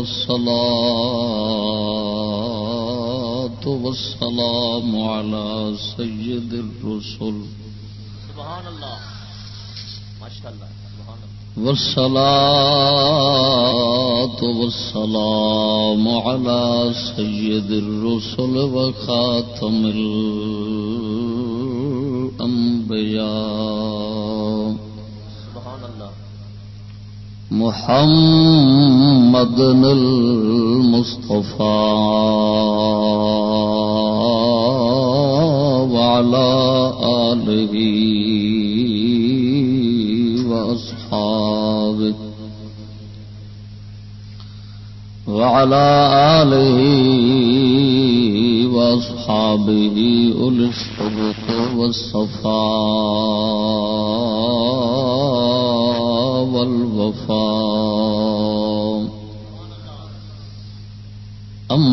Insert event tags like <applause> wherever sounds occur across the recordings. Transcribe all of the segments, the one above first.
والصلاة والسلام على سيد الرسل. سبحان اللہ ماشاء اللہ والصلاة والسلام على سيد الرسل وخاتم الأنبياء. محمد المصطفى وعلى آله وأصحابه وعلى آله وأصحابه أولي الصدق والصفاء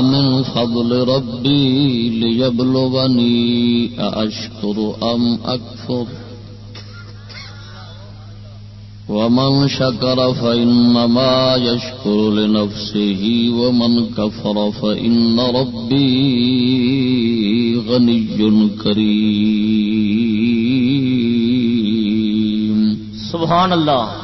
من فضل ربي ليبلغني، أأشكر أم أكفر؟ ومن شكر فإنما يشكر لنفسه، ومن كفر فإن ربي غني كريم. سبحان اللہ.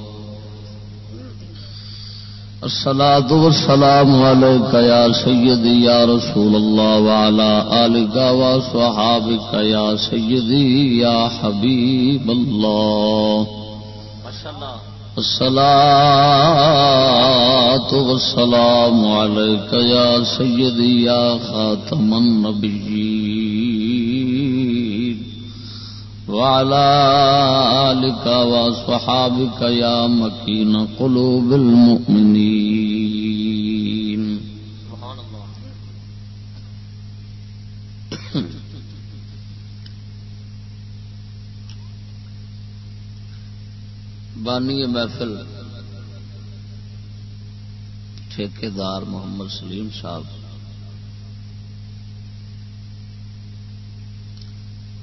الصلاة والسلام عليك يا سيدي يا رسول الله وعلى آلك وصحابك يا سيدي يا حبيب الله. ماشاء اللہ الصلاة والسلام عليك يا سيدي يا خاتم النبيين. وعلى آلك وصحابك يا مكين قلوب المؤمنين. سبحان اللہ بانی محفل ٹھیکیدار محمد سلیم صاحب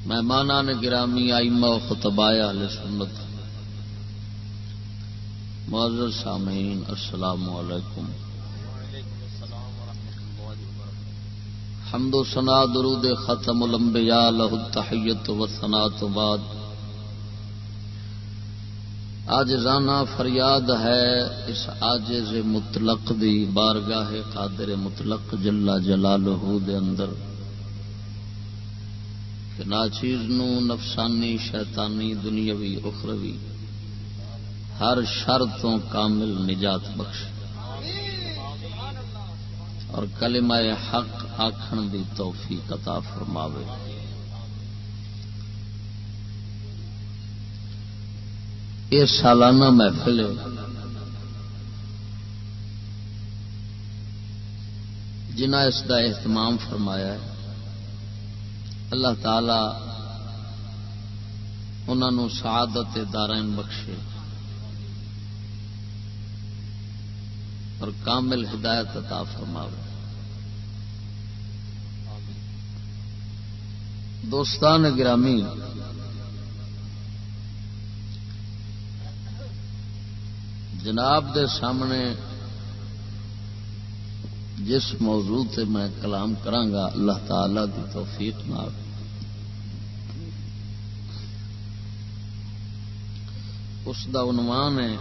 مہمانان گرامی آئمہ و خطباء اہل سنت۔ معذر سامعین، السلام علیکم۔ حمد و ثنا، درود ختم الانبیاء لہ التحیت و ثنا تو بعد۔ آج رانا فریاد ہے اس آجز مطلق دی، بارگاہ قادر مطلق جلا جلالہ دے اندر۔ ناچیز نو نفسانی شیطانی دنیاوی اخروی ہر شر تو کامل نجات بخش۔ اور کلمہ حق آخن دی توفیق عطا فرماوے۔ یہ سالانہ محفل ہے۔ جنہ اس کا اہتمام فرمایا ہے۔ اللہ تعالی انہوں سعادت دارائن بخشے۔ اور کامل ہدایت عطا فرماوے۔ دوستان گرامی، جناب دے سامنے جس موضوع تے میں کلام کرانگا، اللہ تعالی دی توفیق نال۔ اس دا عنوان ہے،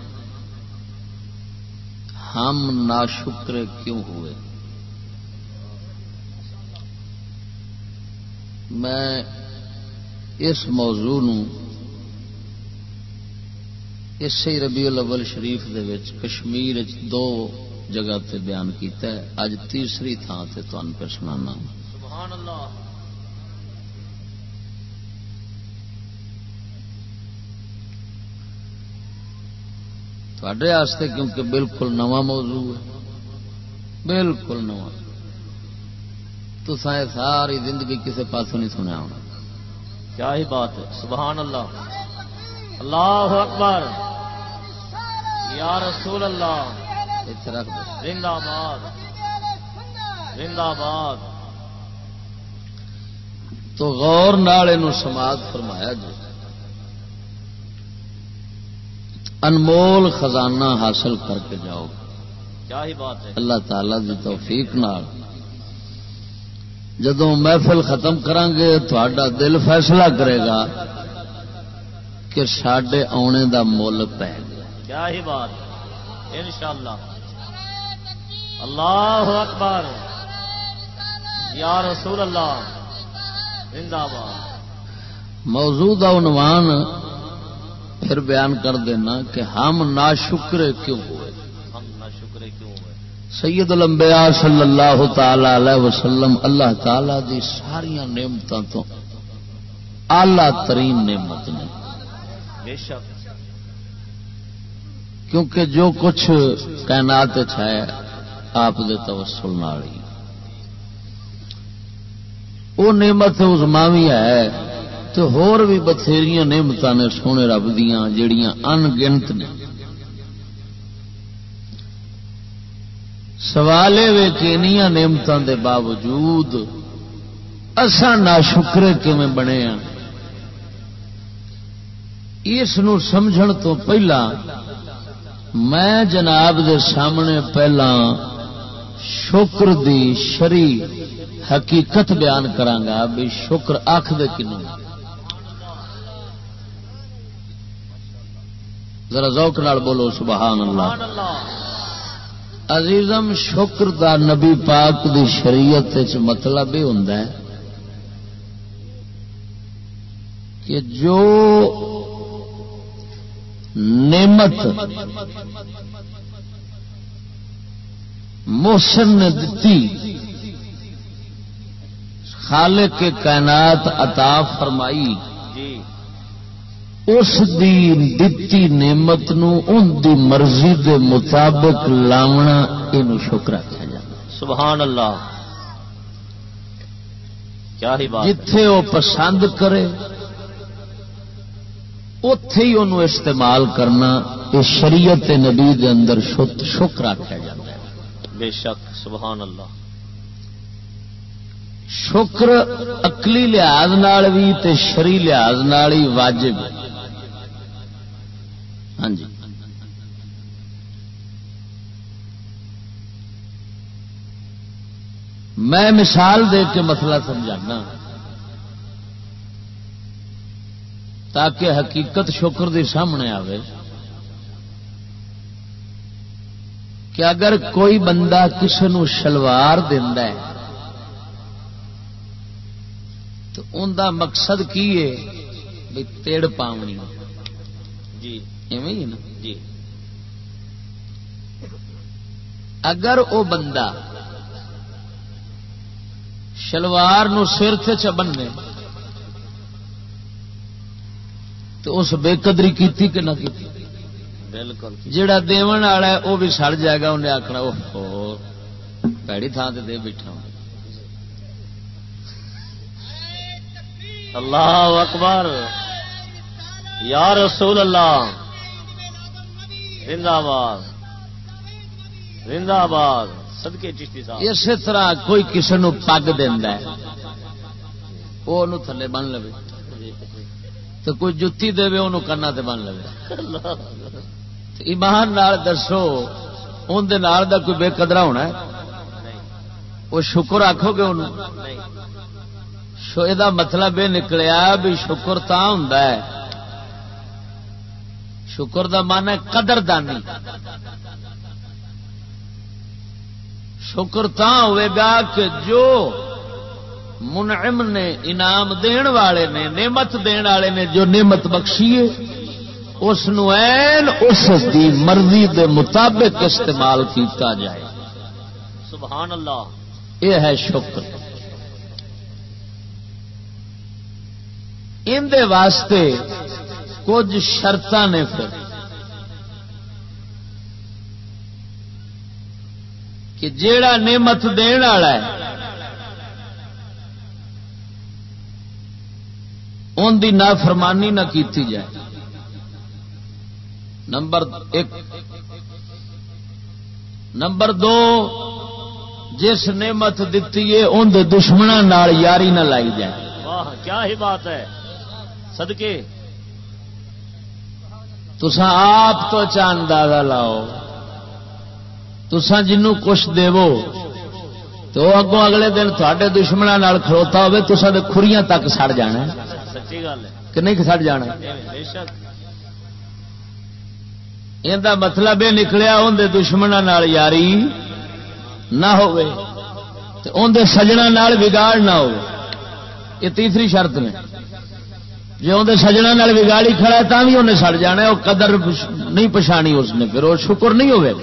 ہم ناشکر کیوں ہوئے؟ میں اس موضوع نو اسی ربیع الاول شریف دے وچ کشمیر دو جگہ تے بیان کیتا ہے۔ اج تیسری تھان تے تھان پہ سنانا سبحان اللہ تھوڑے واسطے کیونکہ بالکل نواں موضوع ہے۔ بالکل نواں۔ تو ساری زندگی کسی پاس نہیں سنیا ہونا۔ کیا ہی بات ہے۔ سبحان اللہ اللہ اکبر۔ یا رسول اللہ۔ رکھ دو زندہ باد۔ زندہ باد۔ تو غور نال سماعت فرمایا جی۔ انمول خزانہ حاصل کر کے جاؤ۔ کیا ہی بات ہے۔ اللہ تعالی دی توفیق نال۔ جدو محفل ختم کریں گے تھوڑا دل فیصلہ کرے گا کہ سڈے آنے دا مل پی گیا کیا ہی بات انشاءاللہ۔ اللہ اکبر۔ یا رسول اللہ۔ زندہ باد۔ موجودہ عنوان پھر بیان کر دینا کہ ہم ناشکر کیوں ہوئے؟ ہم کیوں ہوئے؟ سید الانبیاء صلی اللہ تعالی علیہ وسلم اللہ تعالی دی ساری نعمتوں تو اعلی ترین نعمت نے۔ بے شک۔ کیونکہ جو کچھ کائنات ہے آپ دے توسل نال ہی۔ وہ نعمت عظماوی ہے تو ہور بھی بتھیریاں نعمت نے سونے رب دیاں جڑیاں ان گنت نے سوالے وے کہ انیاں نعمتوں دے باوجود اسا ناشکرے کیویں بنے ہاں۔ اس نو سمجھن تو پہلا میں جناب دے سامنے پہلا شکر دی شری حقیقت بیان کرانگا بھی شکر آخ دے کنوں ذرا ذوق نال بولو سبحان اللہ عزیزم، شکر دا نبی پاک دی شریعت مطلب یہ ہوں کہ جو نعمت محسن نے دتی۔ خالق کے کائنات عطا فرمائی۔ جی۔ اس دی دتی نعمت نو ان دی مرضی دے مطابق لاونا یہ شکر آخیا جاتا سبحان اللہ۔ کیا ہی بات جتھے وہ پسند کرے اتے ہی انہوں استعمال کرنا یہ شریعت نبی دے اندر شکر آخیا جاتا بے شک، سبحان اللہ۔ شکر اقلی لحاظ نال بھی تے شری لحاظ نال ہی واجب۔ ہاں جی۔ میں مثال دے کے مسئلہ سمجھانا۔ تاکہ حقیقت شکر دی سامنے آوے۔ کہ اگر کوئی بندہ کسی نو شلوار دینا ہے تو ان دا مقصد کی ہے؟ بھی تیڑ پاونی۔ جی۔ ایویں ہی نا؟ جی۔ اگر وہ بندہ شلوار نو سر سے چبنے تو اس بے قدری کیتی کہ نہ کیتی؟ بالکل۔ جڑا دیون والا ہے وہ بھی سڑ جائے گا انہیں آخنا وہ پیڑی تھان سے دے بیٹھا ہوں۔ اللہ اکبر۔ یا رسول اللہ۔ زندہ باد زندہ باد صدقے چشتی صاحب۔ اسی طرح کوئی کسی نو پگ دینا ہے وہ تھلے بن لے تو کوئی جتی دے انہوں کنا تے بن لے تو ایمان نال دسو ان دے نال دا کوئی بے قدرا ہونا ہے؟ وہ شکر آخو گے انہوں یہ مطلب یہ نکلیا بھی شکر تا ہوں شکر دا من ہے قدر دانی شکر تا ہوئے گا کہ جو منعم نے انعام دین والے نے، نعمت دین والے نے، جو نعمت بخشیے۔ اس این اس دی مرضی دے مطابق استعمال کیتا جائے۔ سبحان اللہ۔ یہ ہے شکر۔ اندے واسطے کچھ شرط نے پھر۔ کہ جیڑا نعمت دین والا ہے ان دی نافرمانی نہ کیتی جائے۔ نمبر ایک۔ نمبر دو جس نعمت دیتی ہے ان دشمنوں یاری نہ لائی جائے۔ واہ کیا ہی بات ہے۔ صدقے۔ تسا آپ تو چاندازہ لاؤ۔ تسا جنوں کچھ دیو تو اگوں اگلے دن تھوڑے دشمنوں کھلوتا ہوے تسا دے کھریاں تک سڑ جانا سچی گل ہے۔ کہ نہیں سڑ جانا؟ بے شک۔ یہ مطلب یہ نکلیا اندر دشمنوں یاری نہ ہوئے تو اندر سجنا بگاڑ نہ ہو یہ تیسری شرط نے۔ جی اندر سجنا بگاڑی کھڑا ہے بھی انہیں سڑ جانا وہ قدر نہیں پچھانی اس نے، پھر وہ شکر نہیں ہوئے۔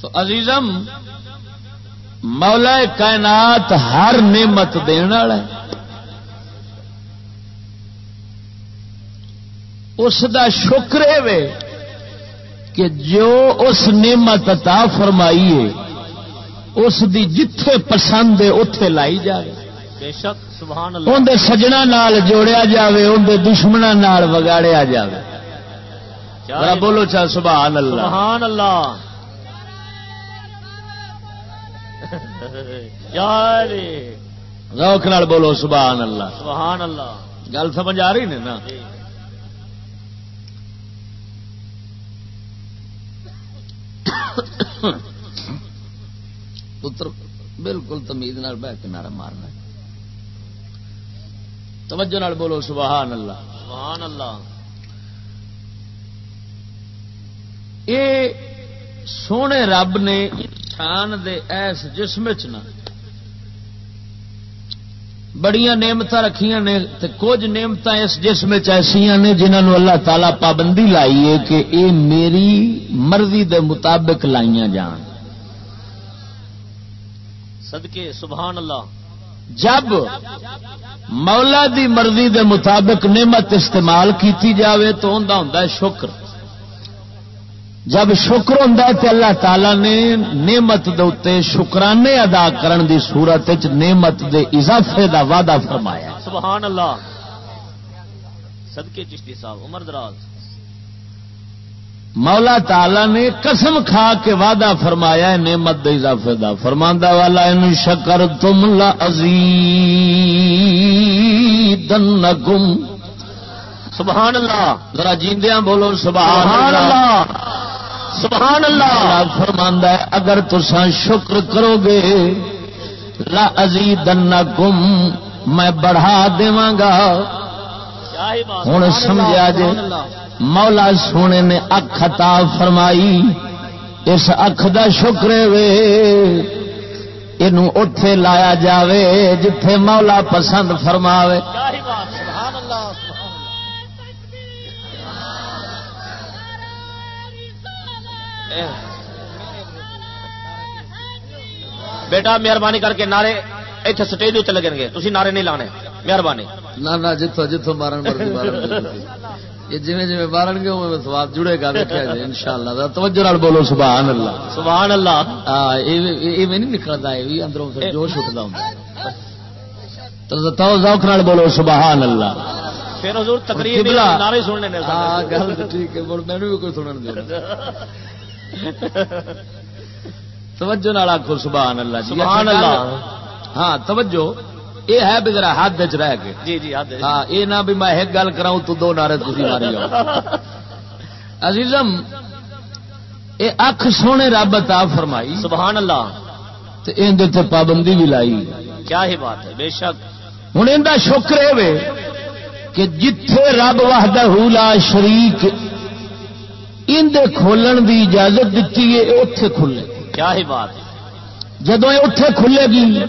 تو عزیزم، مولا کائنات ہر نعمت دن والا ہے۔ اس دا شکر ہے کہ جو اس نعمت عطا فرمائی ہے اس دی جتھے پسند ہے اتے لائی جائے۔ اندر سجنا نال جوڑیا جاوے اندر دشمنوں نال وگاڑیا جاوے۔ ذرا بولو چا سبحان اللہ۔ سبحان اللہ۔ یار روک نال بولو سبحان اللہ۔ سبحان اللہ۔ گل سمجھ آ رہی نے نا جی پتر بالکل تمیز نال بہ کے نعرہ مارنا۔ توجہ نال بولو سبحان اللہ سبحان اللہ یہ سونے رب نے انسان دے ایس جسم چ بڑیاں نعمت رکھیاں نے تے کچھ نعمت اس جسم چ ایسیاں نے جنہوں اللہ تعالی پابندی لائی ہے کہ اے میری مرضی دے مطابق لائیاں جان۔ صدقے سبحان اللہ۔ جب مولا دی مرضی دے مطابق نعمت استعمال کیتی جاوے تو ہے شکر۔ جب شکر ہے تے اللہ تعالی نے نعمت دے شکرانے ادا کرن دی صورت نعمت دے اضافے دا وعدہ فرمایا۔ سبحان اللہ۔ صدقے چشتی صاحب عمر دراز۔ مولا تعالی نے قسم کھا کے وعدہ فرمایا ہے نعمت دے اضافے دا۔ فرماندا والا ان شکر تم لا سبحان اللہ۔ ذرا جیندیاں بولو سبحان سبحان اللہ۔ اللہ۔ سبحان اللہ. اللہ فرماندا ہے اگر تساں شکر کرو گے لا ازیدنکم میں بڑھا دیواں گا۔ ہن سمجھا جے اللہ. مولا سونے نے اکھ عطا فرمائی اس اکھ دا شکر وے اینو اتے لایا جاوے جتھے مولا پسند فرماوے۔ بیٹا مہربانی کر کے نعرے اتنے سٹیج اتنے لگن گے۔ تھی نعرے نہیں لانے۔ مہربانی۔ نہ نہ جتوں جتوں مارن مرضی مارن یہ جویں جویں مارن گے اوے سواد جڑے گا دیکھا جائے انشاءاللہ۔ توجہ نال بولو سبحان اللہ۔ سبحان اللہ۔ ہاں یہ نہیں نکلتا یہ بھی اندروں سے جوش اٹھتا ہوں تو ذوق نال بولو سبحان اللہ۔ پھر حضور تقریر نعرے سننے نے ہاں گل ٹھیک ہے مینوں بھی کوئی سنن دے۔ <laughs> توجہ نال آکھو سبحان اللہ جی. سبحان اللہ. ہاں توجہ. یہ ہے بھی ذرا حد وچ رہ کے. جی جی۔ ہاں یہ نہ بھی میں ایک گل کراؤں تو دو نعرے تسی ماری جاؤ. <laughs> عزیزم یہ اکھ سونے رب عطا فرمائی. سبحان اللہ. تے تے پابندی بھی لائی. کیا ہی بات ہے بے شک. ہوں ان شکر ہے وے کہ جتھے رب وحدہ لا شریک اندر کھولن دی اجازت دیتی ہے اتے کھلے۔ کیا ہی بات جدو یہ اتے کھلے گی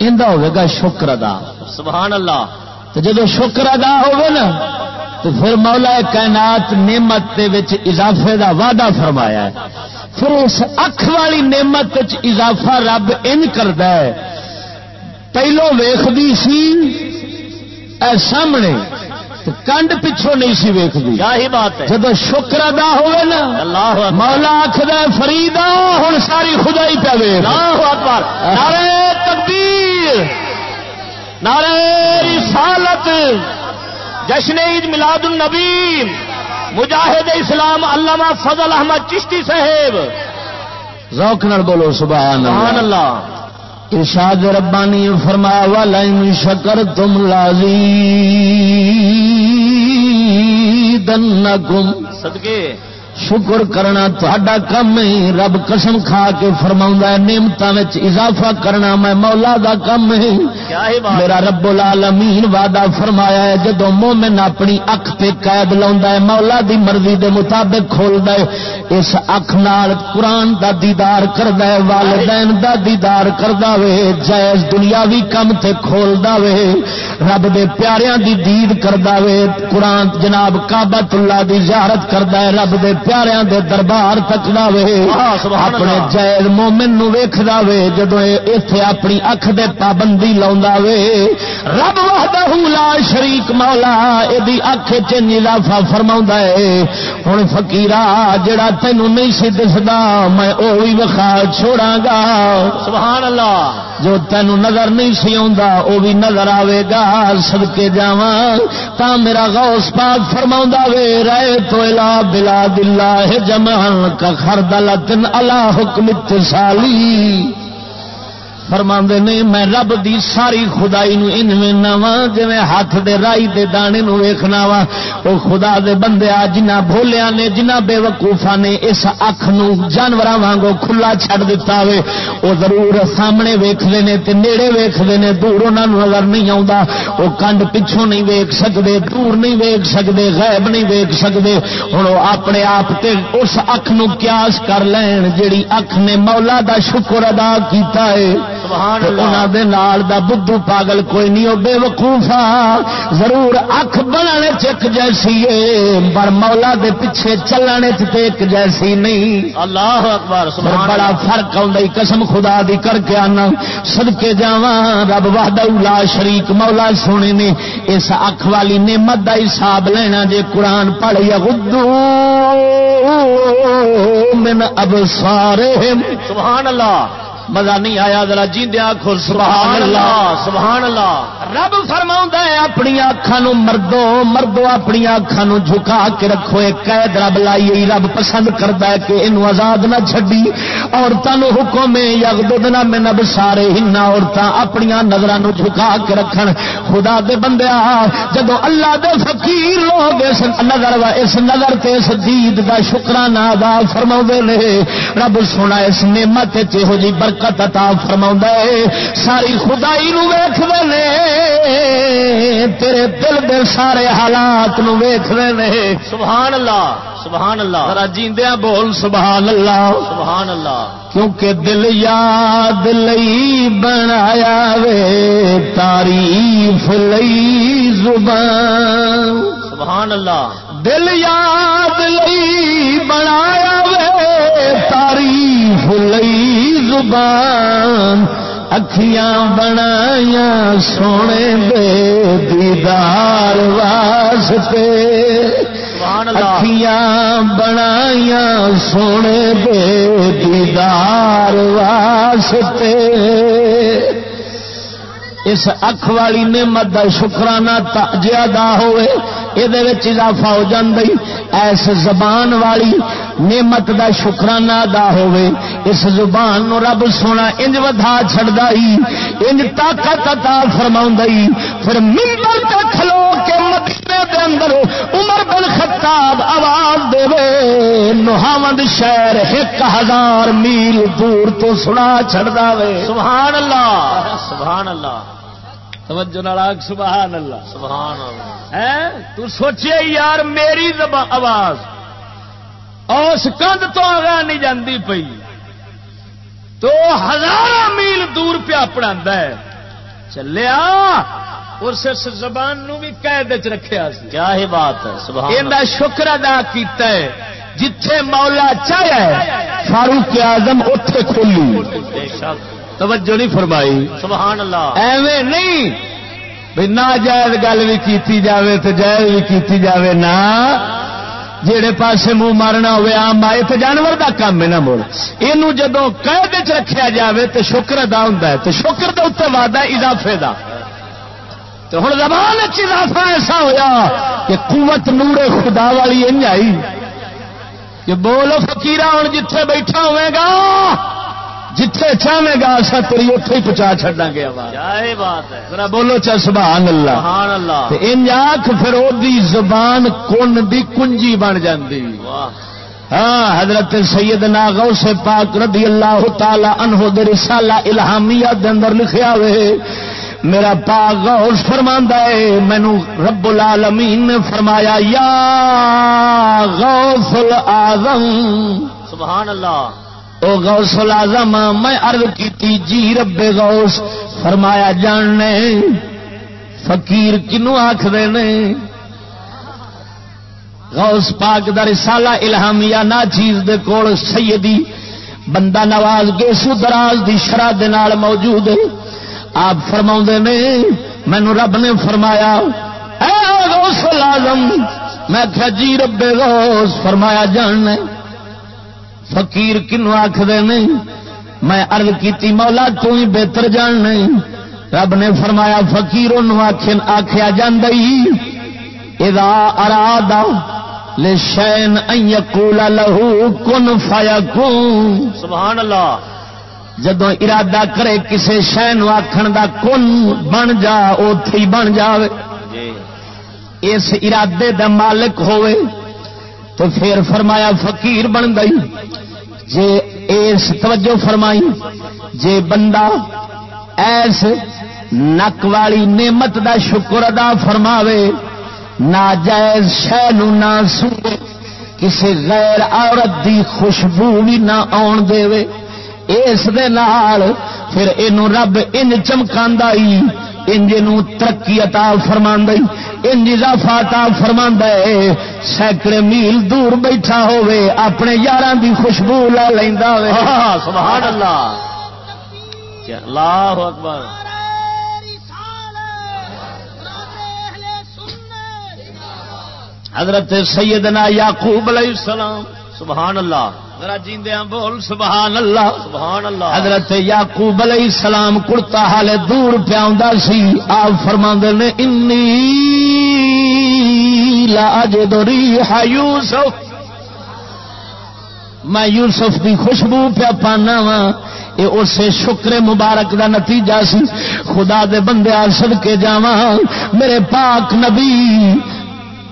اندر ہوگا شکر ادا۔ سبحان اللہ۔ تو جدو شکر ادا ہوگا نا تو پھر مولا کائنات نعمت اضافے دا وعدہ فرمایا ہے۔ پھر اس اکھ والی نعمت اضافہ رب ان کرتا ہے۔ پہلو ویختی سی اے سامنے کنڈ پچھوں نہیں سی ویختی ہی بات ہے۔ جب شکر ادا ہوئے نا اللہ مولا آخر فریدا ہوں ساری خدائی پہ اللہ اکبر۔ نعرہ تکبیر۔ نعرہ رسالت۔ جشن عید میلاد النبی۔ مجاہد اسلام علامہ فضل احمد چشتی صاحب۔ ذوق نال بولو سبحان سبحان اللہ۔ ارشاد ربانی فرمایا والا شکر تم لازی دن گم سدگے شکر کرنا تا کم ہے رب قسم کھا کے فرما نعمت اضافہ کرنا میں مولا دا کم ہے۔ میرا رب العالمین وعدہ فرمایا ہے جدو مومن اپنی اکھ پہ قید لا مولا دی مرضی دے مطابق کھول دے اس اکھ نال قرآن دا دیدار کرد والدین دا دیدار کردا وے جائز دنیاوی کم تے کھول وے۔ رب دے پیاریاں دی دید کردا وے قرآن جناب کعبۃ اللہ دی زیارت کردا ہے رب دے پیاروں دے دربار تک وے اپنے جائز مومن نو ویخ وے جدو اتے اپنی اکھ دے پابندی لا وے۔ رب وحدہ لا شریک مولا یہ اکھ چافا فرما ہے ہوں فکیرا جڑا تینوں نہیں سی دستا میں وہ بھی وکھا چھوڑا گا سبحان اللہ۔ جو تینوں نظر نہیں سی آ وہ بھی نظر آئے گا سدکے جا تا میرا غوث پاک فرما وے رائے تو الا بلا دل اللہ جمع کا خردلتن اللہ حکم اتصالی۔ فرما نے میں رب دی ساری خدائی نو ان وا جی ہاتھ دے رائی دے دانے نو ویخنا وا وہ خدا دے بندے آ جنہ بولیا نے جنہ بے وقوفا نے اس اکھ نو جانور وانگو کھلا چھڑ دیتا وے وہ ضرور سامنے ویختے ہیں تے نیڑے ویختے ہیں دور انہوں نظر نہیں آتا وہ کنڈ پچھوں نہیں ویک سکتے دور نہیں ویک سکتے غائب نہیں ویک سکتے ہوں وہ اپنے آپ تے اس اکھ نو قیاس کر لین، جیڑی اکھ نے مولا دا شکر ادا کیتا ہے. دا بدھو پاگل کوئی نہیں وہ بے وقوفا ضرور اکھ بنانے چک جیسی پر مولا دے پیچھے چلنے چیک جیسی نہیں. اللہ اکبر بڑا فرق آئی قسم خدا دی کر کے آنا. سدکے جا رب واہد لا شریک مولا سونے نے اس اکھ والی نعمت کا حساب لینا جے قرآن پڑھ یا گدو من اب سارے سبحان اللہ. مزہ نہیں آیا ذرا جی دیا خور سبحان اللہ سبحان اللہ رب فرما ہے اپنی اکھان مردو مردو اپنی اکھان جھکا کے رکھو قید رب لائی رب پسند کرتا ہے کہ یہ آزاد نہ چڈی عورتوں حکم یگ نہ میں نب سارے ہن عورتیں اپنی نظر جھکا کے رکھن۔ خدا دے بندے جب اللہ دے فقیر لوگ اس نظر اس نظر تے اس دید کا شکرانہ ادا فرما نے رب سونا اس نعمت یہو جی برکت برکت عطا فرما ساری خدائی نو ویخ تیرے دل دے سارے حالات نو ویخ سبحان اللہ سبحان اللہ ذرا جیندیا بول سبحان اللہ سبحان اللہ کیونکہ دل یاد لئی بنایا وے تعریف لئی زبان۔ سبحان اللہ دل یاد لئی بنایا وے تعریف لئی زبان اکھیاں بنایا سونے دے دیدار واسطے۔ اکھیاں بنایا سونے دے دیدار واسطے۔ اس اکھ والی نعمت کا شکرانہ ادا ہوئے یہ اضافہ ہو جی ایس زبان والی نعمت کا شکرانہ ادا ہوئے۔ اس زبان نو رب سونا انج ودا چڑھتا ہی انج طاقت عطا فرما پھر ممبر تے کھلو کے مدینے دے اندر عمر بن خطاب آواز دے نوہاوند شہر ایک ہزار میل دور تو سنا چڑھتا وے۔ سبحان اللہ سبحان اللہ۔ توجہ ناراگ سبحان اللہ۔ سبحان اللہ۔ ہے تو سوچے یار میری آواز۔ اس کند تو آگاہ نہیں جاندی پئی۔ تو ہزار میل دور پیا پڑھا چلیا اس زبان نو بھی قید چ رکھا کیا ہی بات ہے سبحان شکر ادا کیتا ہے جتھے مولا چاہے فاروق اعظم اتے کھولی توجہ نہیں فرمائی۔ سبحان اللہ۔ ایویں نہیں۔ بھی نہ جائز گل بھی کیتی جاوے تو جائز بھی کیتی جاوے نہ جہے پاسے منہ مارنا ہوئے آم آئے تو جانور دا کام ہے نا مول۔ یہ جدو قید چ رکھا جاوے تو شکر ادا ہوں تو شکر کے اتنے وعدہ اضافے دا۔ تو ہوں زبان اضافہ ایسا ہویا کہ قوت نور خدا والی ان آئی۔ کہ بولو فکیرا ہوں جتھے بیٹھا ہوئے گا جتھے چاہے گا اصا تیری اتے ہی پہنچا چڈا ذرا بولو چا سبحان اللہ۔ سبحان اللہ۔ ان آخ پھر وہ زبان کن دی کنجی بن جاندی۔ ہاں حضرت سیدنا غوث پاک رضی اللہ تعالی عنہ دے رسالہ الہامیہ دے اندر لکھیا ہوئے میرا پاک غوث فرماندا ہے مینو رب العالمین نے فرمایا یا غوث الاعظم سبحان اللہ۔ او غوث العظم میں عرض کیتی جی رب غوث، فرمایا جاننے فقیر کنو آخ نے؟ غوث پاک دا رسالہ الہامیہ نا چیز دے کول سیدی بندہ نواز گیسو دراز دی شرح دے نال موجود ہے۔ آپ فرما نے، مینو رب نے فرمایا، اے غوث العظم میں کیا جی رب غوث، فرمایا جاننے فقیر کنو آخر نہیں؟ میں ارد کی مولا تو ہی بہتر جان نہیں۔ رب نے فرمایا فکیر آخیا اراد لے شین کولا لہو کن فایا سبحان اللہ جدو ارادہ کرے کسے شہ آخر دا کن بن جا اوتھی بن جاوے۔ جی۔ اس ارادے دا مالک ہوئے تو پھر فرمایا، فقیر بن گئی۔ جے ایس توجہ فرمائی۔ جے بندہ ایس نک والی نعمت دا شکر ادا فرماوے نہ جائز شہ نہ سوے کسی غیر عورت دی خوشبو بھی نہ آن دے اس دے نال پھر اینو رب ان چمکا انج ترقی عطا فرما انج اضافہ عطا فرما سینکڑے میل دور بیٹھا ہوئے اپنے یار دی خوشبو لا لینا سبحان اللہ اللہ اکبر۔ حضرت سیدنا یعقوب علیہ السلام سبحان اللہ ذرا جیندیاں بول سبحان اللہ۔ سبحان اللہ۔ حضرت یعقوب علیہ السلام کڑتا حال دور پیا سی۔ آپ فرما نے انی لاجد ریح یوسف. میں یوسف دی خوشبو پیا پانا وا یہ اسے شکر مبارک دا نتیجہ سی۔ خدا دے بندے سد کے جاواں۔ میرے پاک نبی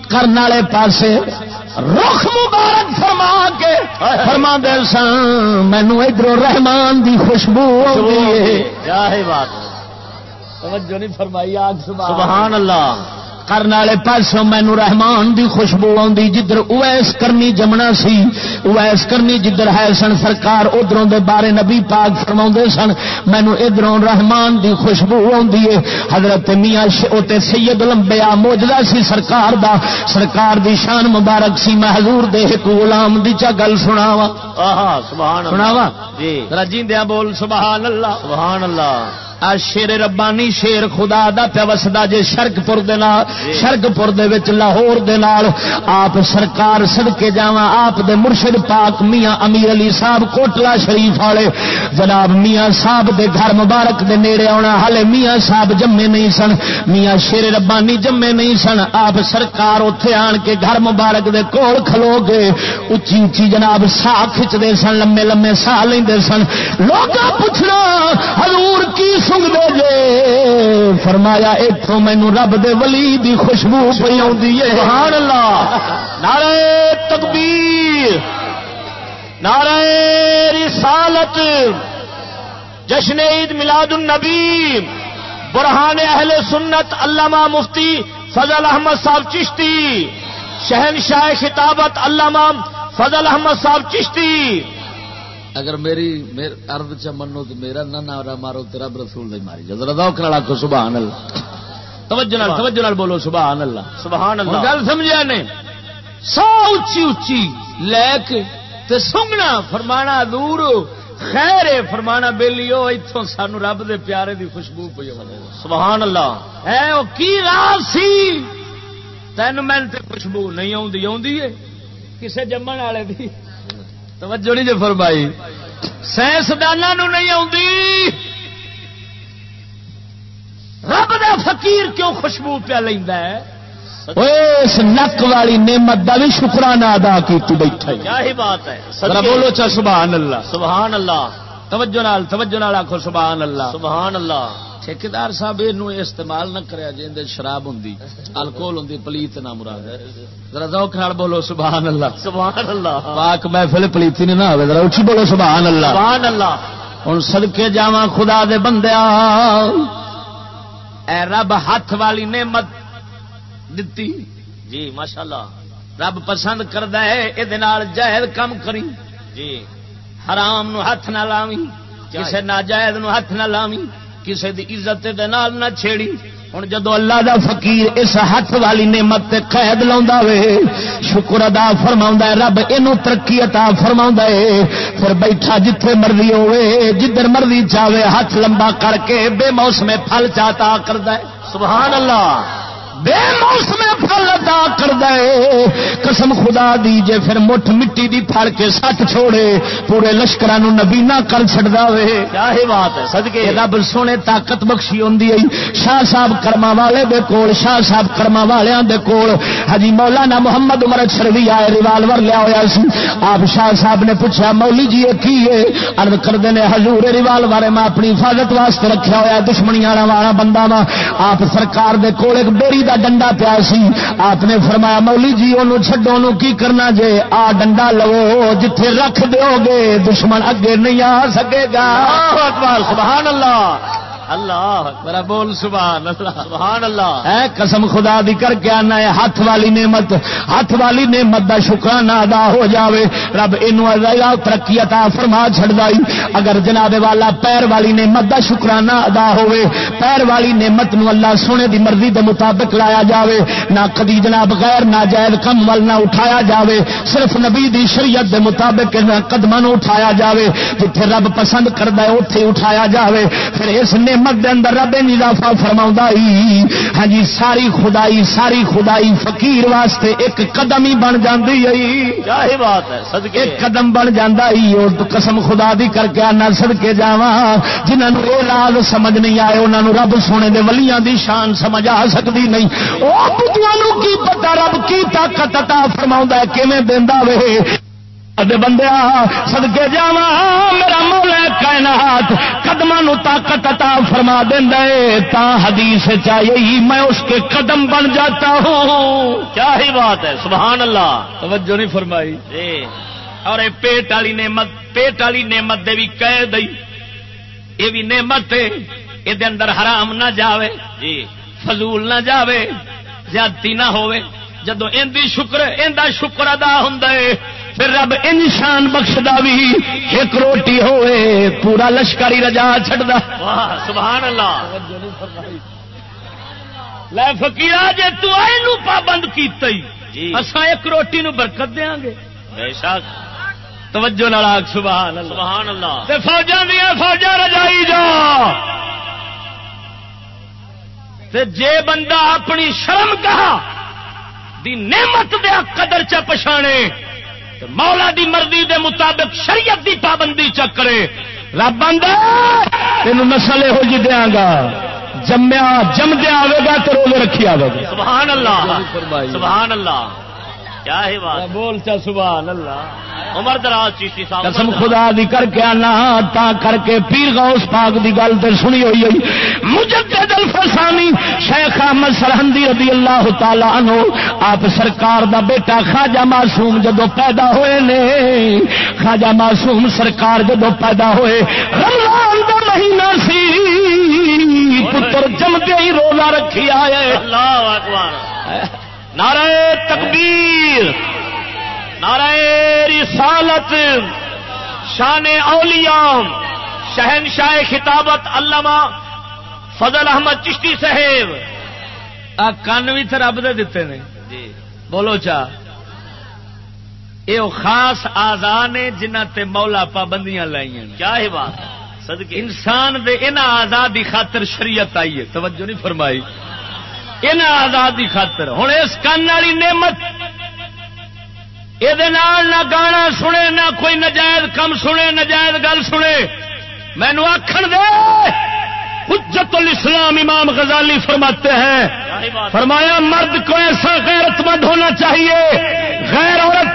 کرنے والے پاسے رخ مبارک فرما کے فرما دے سن مینو ادھر رحمان دی خوشبو بات۔ توجہ نہیں فرمائی آگ سبحان اللہ۔ کرنے والے پاسوں مینو رحمان دی خوشبو آدھی جدھر اویس کرنی جمنا سی اویس کرنی جدھر ہے سن سرکار ادھروں دے بارے نبی پاک فرما سن مینو ادھر رحمان دی خوشبو آدھی ہے حضرت میاں اوتے سید لمبیا موجدہ سی سرکار دا۔ سرکار دی شان مبارک سی میں حضور دے ایک غلام دی چا گل سناوا سناوا جی۔ رجیندیا بول سبحان اللہ۔ سبحان اللہ۔ شیر ربانی شیر خدا دا پیا وسدا جے شرک پور شرک پور لاہور آپ سرکار سڑکے جا آپ دے مرشد پاک میاں امیر علی صاحب کوٹلا شریف والے۔ جناب میاں صاحب دے گھر مبارک دے نیڑے آنا ہالے میاں صاحب جمے نہیں سن۔ میاں شیر ربانی جمے نہیں سن۔ آپ سرکار اتے آن کے گھر مبارک دے کول کھلو گے اچھی اچھی جناب سا کھچتے سن، لمے لمے سا لے سن۔ لوگ پوچھنا، حضور کی سنگ دے جے۔ فرمایا اتوں مینو رب دے ولی دی خوشبو پی سبحان اللہ۔ نعرہ تکبیر۔ نعرہ رسالت۔ جشن عید میلاد النبی۔ برہان اہل سنت علامہ مفتی فضل احمد صاحب چشتی۔ شہنشاہ خطابت علامہ فضل احمد صاحب چشتی۔ اگر میری ارد چ منو تو میرا نہ نارا مارو تیرا رسول نہیں ماری۔ جا ذرا دوک نال آخو سبحان اللہ۔ توجہ نال توجہ نال بولو سبحان اللہ۔ سبحان اللہ۔ گل سمجھا نے؟ سو اچھی اچھی لے کے تے سنگنا فرمانا دور۔ خیر فرمانا بیلیو اتوں سانو رب دے پیارے دی خوشبو پی سبحان اللہ۔ ہے وہ کی راز سی؟ تین تے خوشبو نہیں ہے۔ کسے جمن والے دی۔ توجہ نہیں جو فرمائی۔ سائنسدانوں نہیں آتی رب دا فقیر کیوں خوشبو پیا لینا ہے؟ اس نک والی نعمت کا بھی شکرانہ ادا کی بیٹھا کیا ہی بات ہے۔ بولو چا سبحان اللہ۔ سبحان اللہ۔ توجہ نال توجہ نال آخو سبحان اللہ۔ سبحان اللہ۔ ٹھیکار صاحب یہ استعمال نہ کریا جی شراب ہوں الکول ہوں پلیت نہ مراد ذرا ذوق نال بولو سبحان اللہ۔ سبحان اللہ۔ پاک محفل پلیتی نہیں نہ ہوے ذرا اچھی بولو سبحان اللہ۔ سبحان اللہ۔ ہوں سدکے جاواں خدا دے بندیا اے رب ہاتھ والی نعمت دتی۔ جی ماشاء اللہ رب پسند کردا ہے یہ جائز کم کری۔ جی۔ حرام نو ہاتھ نہ لاوی کسے ناجائز نو ہاتھ نہ لاوی کسی دی عزت دے نال نہ چھیڑی۔ ہوں جدو اللہ دا فقیر اس ہاتھ والی نعمت تے قید لا شکر ادا فرما ہے، رب یہ ترقی عطا فرما ہے۔ پھر بیٹھا جتھے مرضی ہوے جدھر مرضی چاہے ہاتھ لمبا کر کے بے موسم پھل چاہتا کرتا ہے۔ سبحان اللہ۔ بے موسم پھل ادا کر دے قسم خدا دی جے پھر مٹھ مٹی دی پھڑ کے سٹ چھوڑے پورے لشکر نبینا کر چڑا وے۔ کیا ہی بات ہے؟ سدکے رب سونے طاقت بخشی ہوں شاہ صاحب کرما والے دے کول شاہ صاحب کرما والوں دے کول۔ ہجی مولانا محمد عمر شروی آئے ریوالور لیا ہوا سی۔ آپ شاہ صاحب نے پوچھا مولی جی یہ کی ہے؟ ارد کرتے ہیں ہزور ریوالور میں اپنی حفاظت واسطے رکھا ہوا دشمنی والا بندہ وا آپ سرکار دے کول ایک بیری دا ڈنڈا پیا سی۔ آپ نے فرمایا، مولی جی وہ چڈو کی کرنا جے؟ آ ڈنڈا لو، جتھے رکھ دو گے، دشمن اگے نہیں آ سکے گا۔ سبحان اللہ۔ اللہ میرا بول سبحان اللہ سبحان اللہ. ہے قسم خدا دی کر کے آنا ہے، ہاتھ والی نعمت، ہاتھ والی نعمت دا شکرانہ ادا ہو جاوے۔ رب یہ ترقی عطا فرما چھڑائی اگر جناب والا پیر والی نعمت دا شکرانہ ادا ہوئے پیر والی نعمت نو اللہ سونے دی مرضی دے مطابق لایا جاوے۔ نہ کدی جناب غیر، نہ جائز کم ول نہ اٹھایا جاوے۔ صرف نبی دی شریعت دے مطابق قدم اٹھایا جاوے۔ جتھے رب پسند کردا ہے، اوتھے اٹھایا جاوے۔ پھر اس نے نعمت دے اندر رب اضافہ فرما ہاں جی ساری خدائی ساری خدائی فقیر واسطے ایک قدم ہی بن جاتی ہے۔ بات ہے ایک قدم بن جاتا ہی اور قسم خدا دی کر کے آنا سدکے جا جنہوں یہ راز سمجھ نہیں آئے انہوں رب سونے دے ولیاں دی شان سمجھ آ سکتی نہیں۔ وہ کی پتا رب کی طاقت عطا فرما کیون دینا وے؟ بندیا سدکے جا میرا مولا کائنات قدم طاقت عطا فرما دے تا حدیث چاہیے میں اس کے قدم بن جاتا ہوں۔ کیا ہی بات ہے سبحان اللہ۔ توجہ نہیں فرمائی۔ جی۔ اور اے پیٹ والی نعمت پیٹ والی نعمت دے بھی کہہ دئی یہ بھی نعمت ہے یہ اندر حرام نہ جاوے۔ جی۔ فضول نہ جاوے زیادتی نہ ہوے جدو ان شکر ان شکر ادا ہوں پھر رب انشان بخشدا بھی ایک روٹی ہوئے پورا لشکری رجا چڑھتا سبحان اللہ۔ لے فکیر جی تین پابند کی اصا ایک روٹی نو برکت دیا گے۔ بے شک۔ توجہ نالاگ سبحان اللہ۔ سبحان اللہ۔ تے فوجاں دیا فوجاں رجائی جا۔ تے جے بندہ اپنی شرم کہا دی نعمت دیا قدر چ پچھانے مولا دی مرضی دے مطابق شریعت دی پابندی چکرے رب آدھا تین نسل یہو جی دیا گا۔ جمیا جمدیا آئے گا تو روزے رکھی آئے گا۔ سبحان اللہ سبحان اللہ۔ کیا ہے؟ بات بول چا سبحان اللہ۔ عمر دراز چیشتی صاحب قسم خدا دی کر کے تا کر کے پیر غوث پاک دی گل تے سنی ہوئی ہوئی۔ مجدد الفسانی شیخ احمد سرحندی رضی اللہ تعالی عنہ آپ سرکار دا بیٹا خواجہ معصوم جدو پیدا ہوئے نے خواجہ معصوم سرکار جدو پیدا ہوئے رمضان دا مہینہ سی۔ پتر جمدے ہی روزہ رکھی آئے۔ اللہ اکبر۔ <laughs> نعرہ تکبیر نعرہ رسالت شان اولیام شہنشاہ خطابت علامہ فضل احمد چشتی صاحب۔ آ کن بھی تو رب دے دیتے نے۔ جی۔ بولو چا۔ یہ خاص آزاد نے جنہ تے مولا پابندیاں لائی کیا ہے بات صدقے۔ انسان دے ان آزاد کی خاطر شریعت آئی ہے توجہ نہیں فرمائی۔ ان آزاد کی خاطر۔ ہوں اس کن والی نعمت یہ نہ گانا سنے نہ کوئی نجائز کم سنے نجائز گل سنے۔ مینو آخر دے حجت الاسلام امام غزالی فرماتے ہیں۔ فرمایا مرد کو ایسا غیرت مند ہونا چاہیے۔ غیر عورت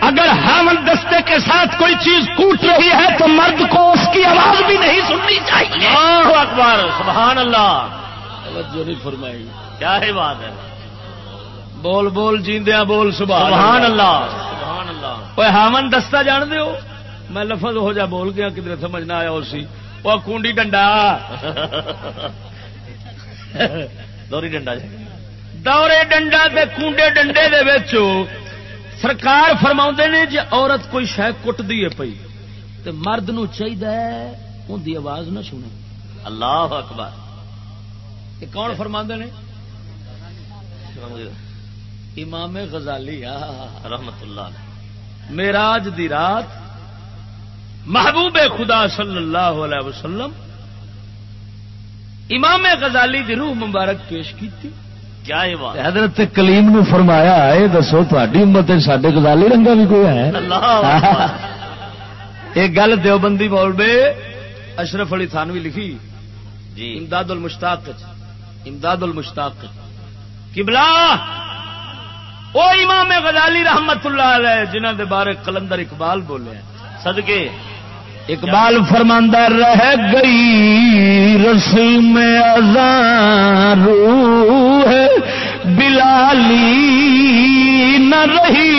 اگر ہامن دستے کے ساتھ کوئی چیز کوٹ رہی ہے تو مرد کو اس کی آواز بھی نہیں سننی چاہیے۔ اللہ اکبر سبحان اللہ۔ توجہ نہیں فرمائی۔ کیا ہے بات ہے؟ بول بول جیندیا بول سبحان سبحان اللہ۔ سبحان اللہ۔ اوے ہامن دستہ جان دے ہو میں لفظ ہو جا بول گیا کدھر سمجھ نہ آیا اسی۔ وہ کنڈی ڈنڈا۔ دوری ڈنڈا جی دورے ڈنڈا تے کنڈے ڈنڈے دے وچ سرکار فرما نے جی عورت کوئی شہ کٹ دی پئی تو مرد نو چاہیے ان دی آواز نہ سنے اللہ اکبر۔ کون فرما نے؟ امام غزالی آ رحمت اللہ علیہ۔ میراج دی رات محبوب خدا صلی اللہ علیہ وسلم امام غزالی دی روح مبارک پیش کی حضرت کلیم نو فرمایا یہ دسو تاری امت سڈے گزالی رنگا بھی کوئی ہے یہ <laughs> گل دیوبندی بول بے اشرف علی تھانوی لکھی۔ جی۔ امداد المشتاق۔ امداد المشتاق۔ کبلا او امام غزالی رحمت اللہ علیہ جنہ دے بارے کلندر اقبال بولے صدقے، اقبال فرماندہ رہ گئی رسم ازان روح بلالی نہ رہی۔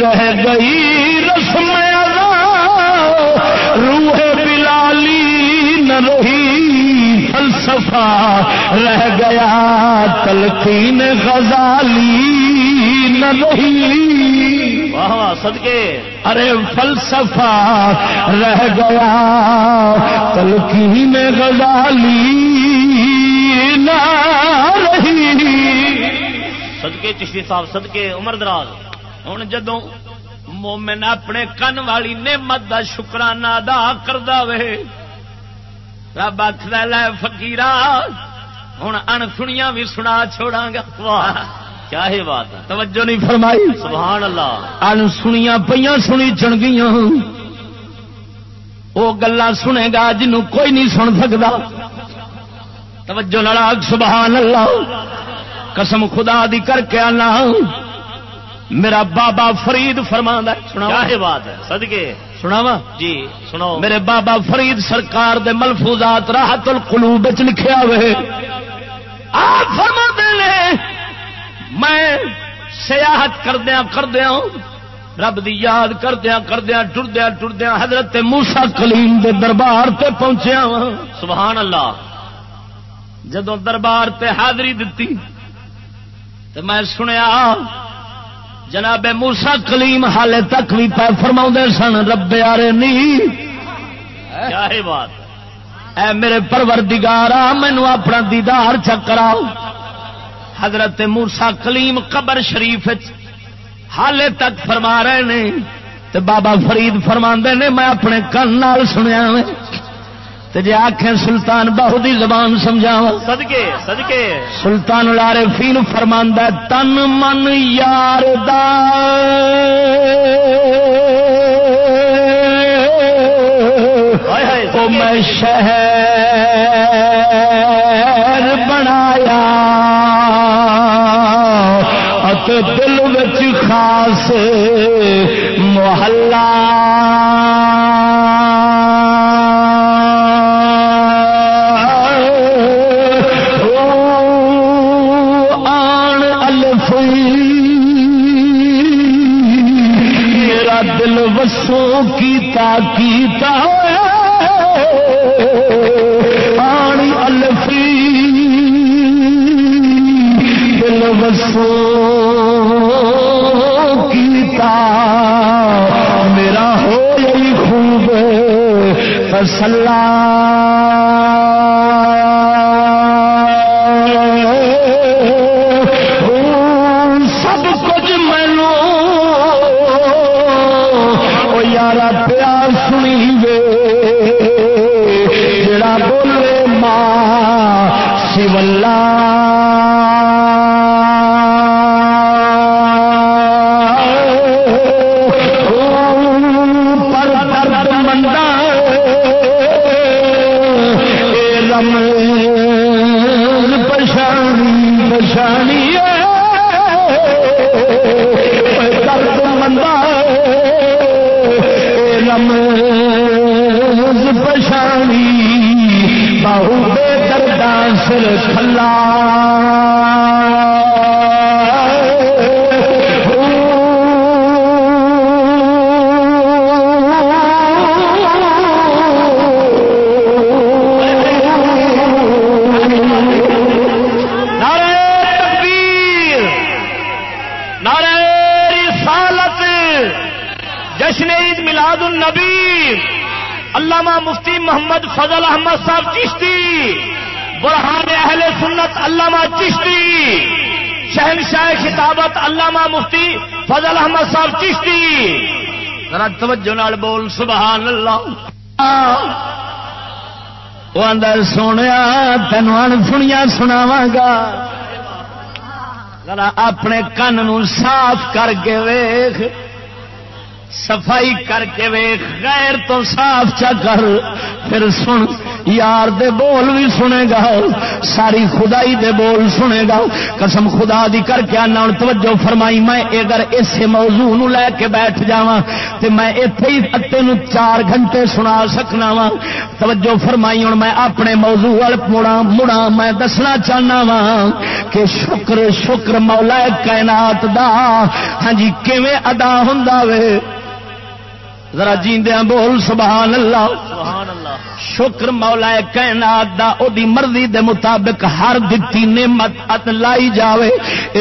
رہ گئی رسم ازان روح بلالی نہ رہی۔ فلسفہ رہ گیا تلقین غزالی نہ رہی۔ واہ صدقے۔ ارے فلسفہ رہ گیا تلقین غزالی نہ رہی۔ صدقے چشتی صاحب صدقے عمر دراز۔ ہوں جدو مومن اپنے کن والی نعمت دا شکرانہ ادا کردا وے رب آخر لے فکیرا ہوں ان سنیا بھی سنا چھوڑا گا واہ کیا ہے بات ہے۔ توجہ نہیں فرمائی۔ سبحان اللہ۔ ان سنیا پہ سنی چن گیا وہ گلا سنے گا جنوں کوئی نہیں سن سکتا توجہ نال سبحان اللہ۔ قسم خدا دی کر کے آنا۔ میرا بابا فرید فرما سنا کیا ہے بات ہے صدقے۔ سنا وا جی سنو میرے بابا فرید سرکار دے ملفوظات راحت القلوب وچ لکھیا ہوئے۔ آپ فرما نے میں سیاحت کردیا کردیا رب دی یاد کردیا کردیا ٹردیا ٹردیا حضرت موسا کلیم دے دربار تے پہنچیا سبحان اللہ۔ جدو دربار تے حاضری دتی تو میں سنیا جناب موسا کلیم حالے تک بھی پہ فرما سن رب یارے نہیں بات۔ اے میرے پروردگارا مینو اپنا دیدار چکراؤ حضرت مورسا کلیم قبر شریف حالے تک فرما رہے نے تے بابا فرید فرما نے میں اپنے کن سنیا تے جے آخیں سلطان بہو دی زبان سمجھاوا صدقے صدقے۔ سلطان لارے فیل فرماندہ تن من یار دا۔ او میں شہر بنایا۔ ات دل وچ خاص محلہ۔ میرا ہوئی خوب فصلہ علامہ مفتی محمد فضل احمد صاحب چشتی، برہان اہل سنت علامہ چشتی، شہنشاہ خطابت علامہ مفتی فضل احمد صاحب چشتی۔ ذرا توجہ نال بول، سبحان اللہ۔ وہ اندر سونے تینوں ان سنیا سناوا گا۔ ذرا اپنے کن نو صاف کر کے ویخ صفائی کر کے ویخ، غیر تو صاف چا کر۔ پھر سن، یار دے بول بھی سنے گا، ساری خدائی دے بول سنے گا۔ قسم خدا دی کر کے آنا ہوں توجہ فرمائی، میں اگر اسے موضوع نو لے کے بیٹھ جاواں، تے میں ایتھے ہی اتے نو چار گھنٹے سنا سکنا وا توجہ فرمائی ہوں میں اپنے موضوع وال مڑا مڑا میں دسنا چاہنا وا کہ شکر شکر مولا کائنات دا۔ ہاں جی کیویں ادا ہوندا وے؟ ذرا جیندیاں بول سبحان اللہ۔ سبحان اللہ۔ شکر مولا کائنات دا او دی مرضی دے مطابق ہر دتی نعمت ات لائی جاوے،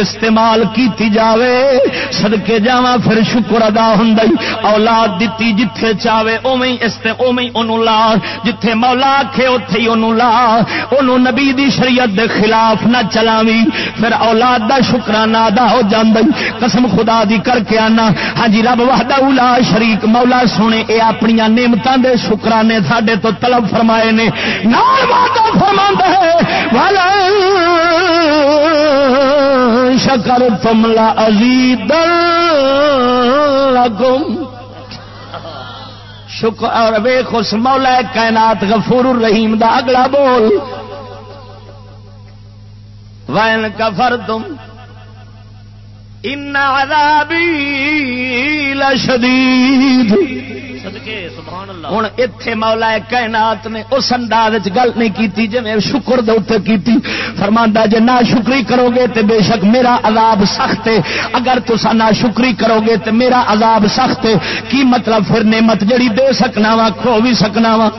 استعمال کیتی جاوے۔ صدقے جاواں پھر شکر ادا ہندی اولاد دتی جتھے چاوے، اوویں استے اوویں اونوں لا۔ جتھے مولا آکھے، اوتھے ہی اونوں لا۔ اونوں نبی دی شریعت دے خلاف نہ چلاویں پھر اولاد دا شکرانہ ادا ہو جاندی قسم خدا دی کر کے آنا۔ ہاں جی رب وحدہ لا شریک، مولا سونے، اے اپنی نعمتاں دے شکرانے ساڈے تو طلب فرمائے نے، نال وعدہ فرماندا ہے، والا شکر تم لا ازید لکم۔ شکر، اور ویخ اس مولا کائنات غفور الرحیم دا اگلا بول۔ وین کفر تم ان عذابی لشدید ہوں اتے مولا کائنات نے اس انداز گل نہیں کیتی جی شکر دے کی کیتی۔ جی جے نہ شکری کرو گے تو بے شک میرا عذاب سخت ہے۔ اگر تسا نہ شکری کرو گے تو میرا عذاب سخت ہے۔ کی مطلب پھر نعمت جڑی دے سکنا وا، کھو بھی سکنا وا؟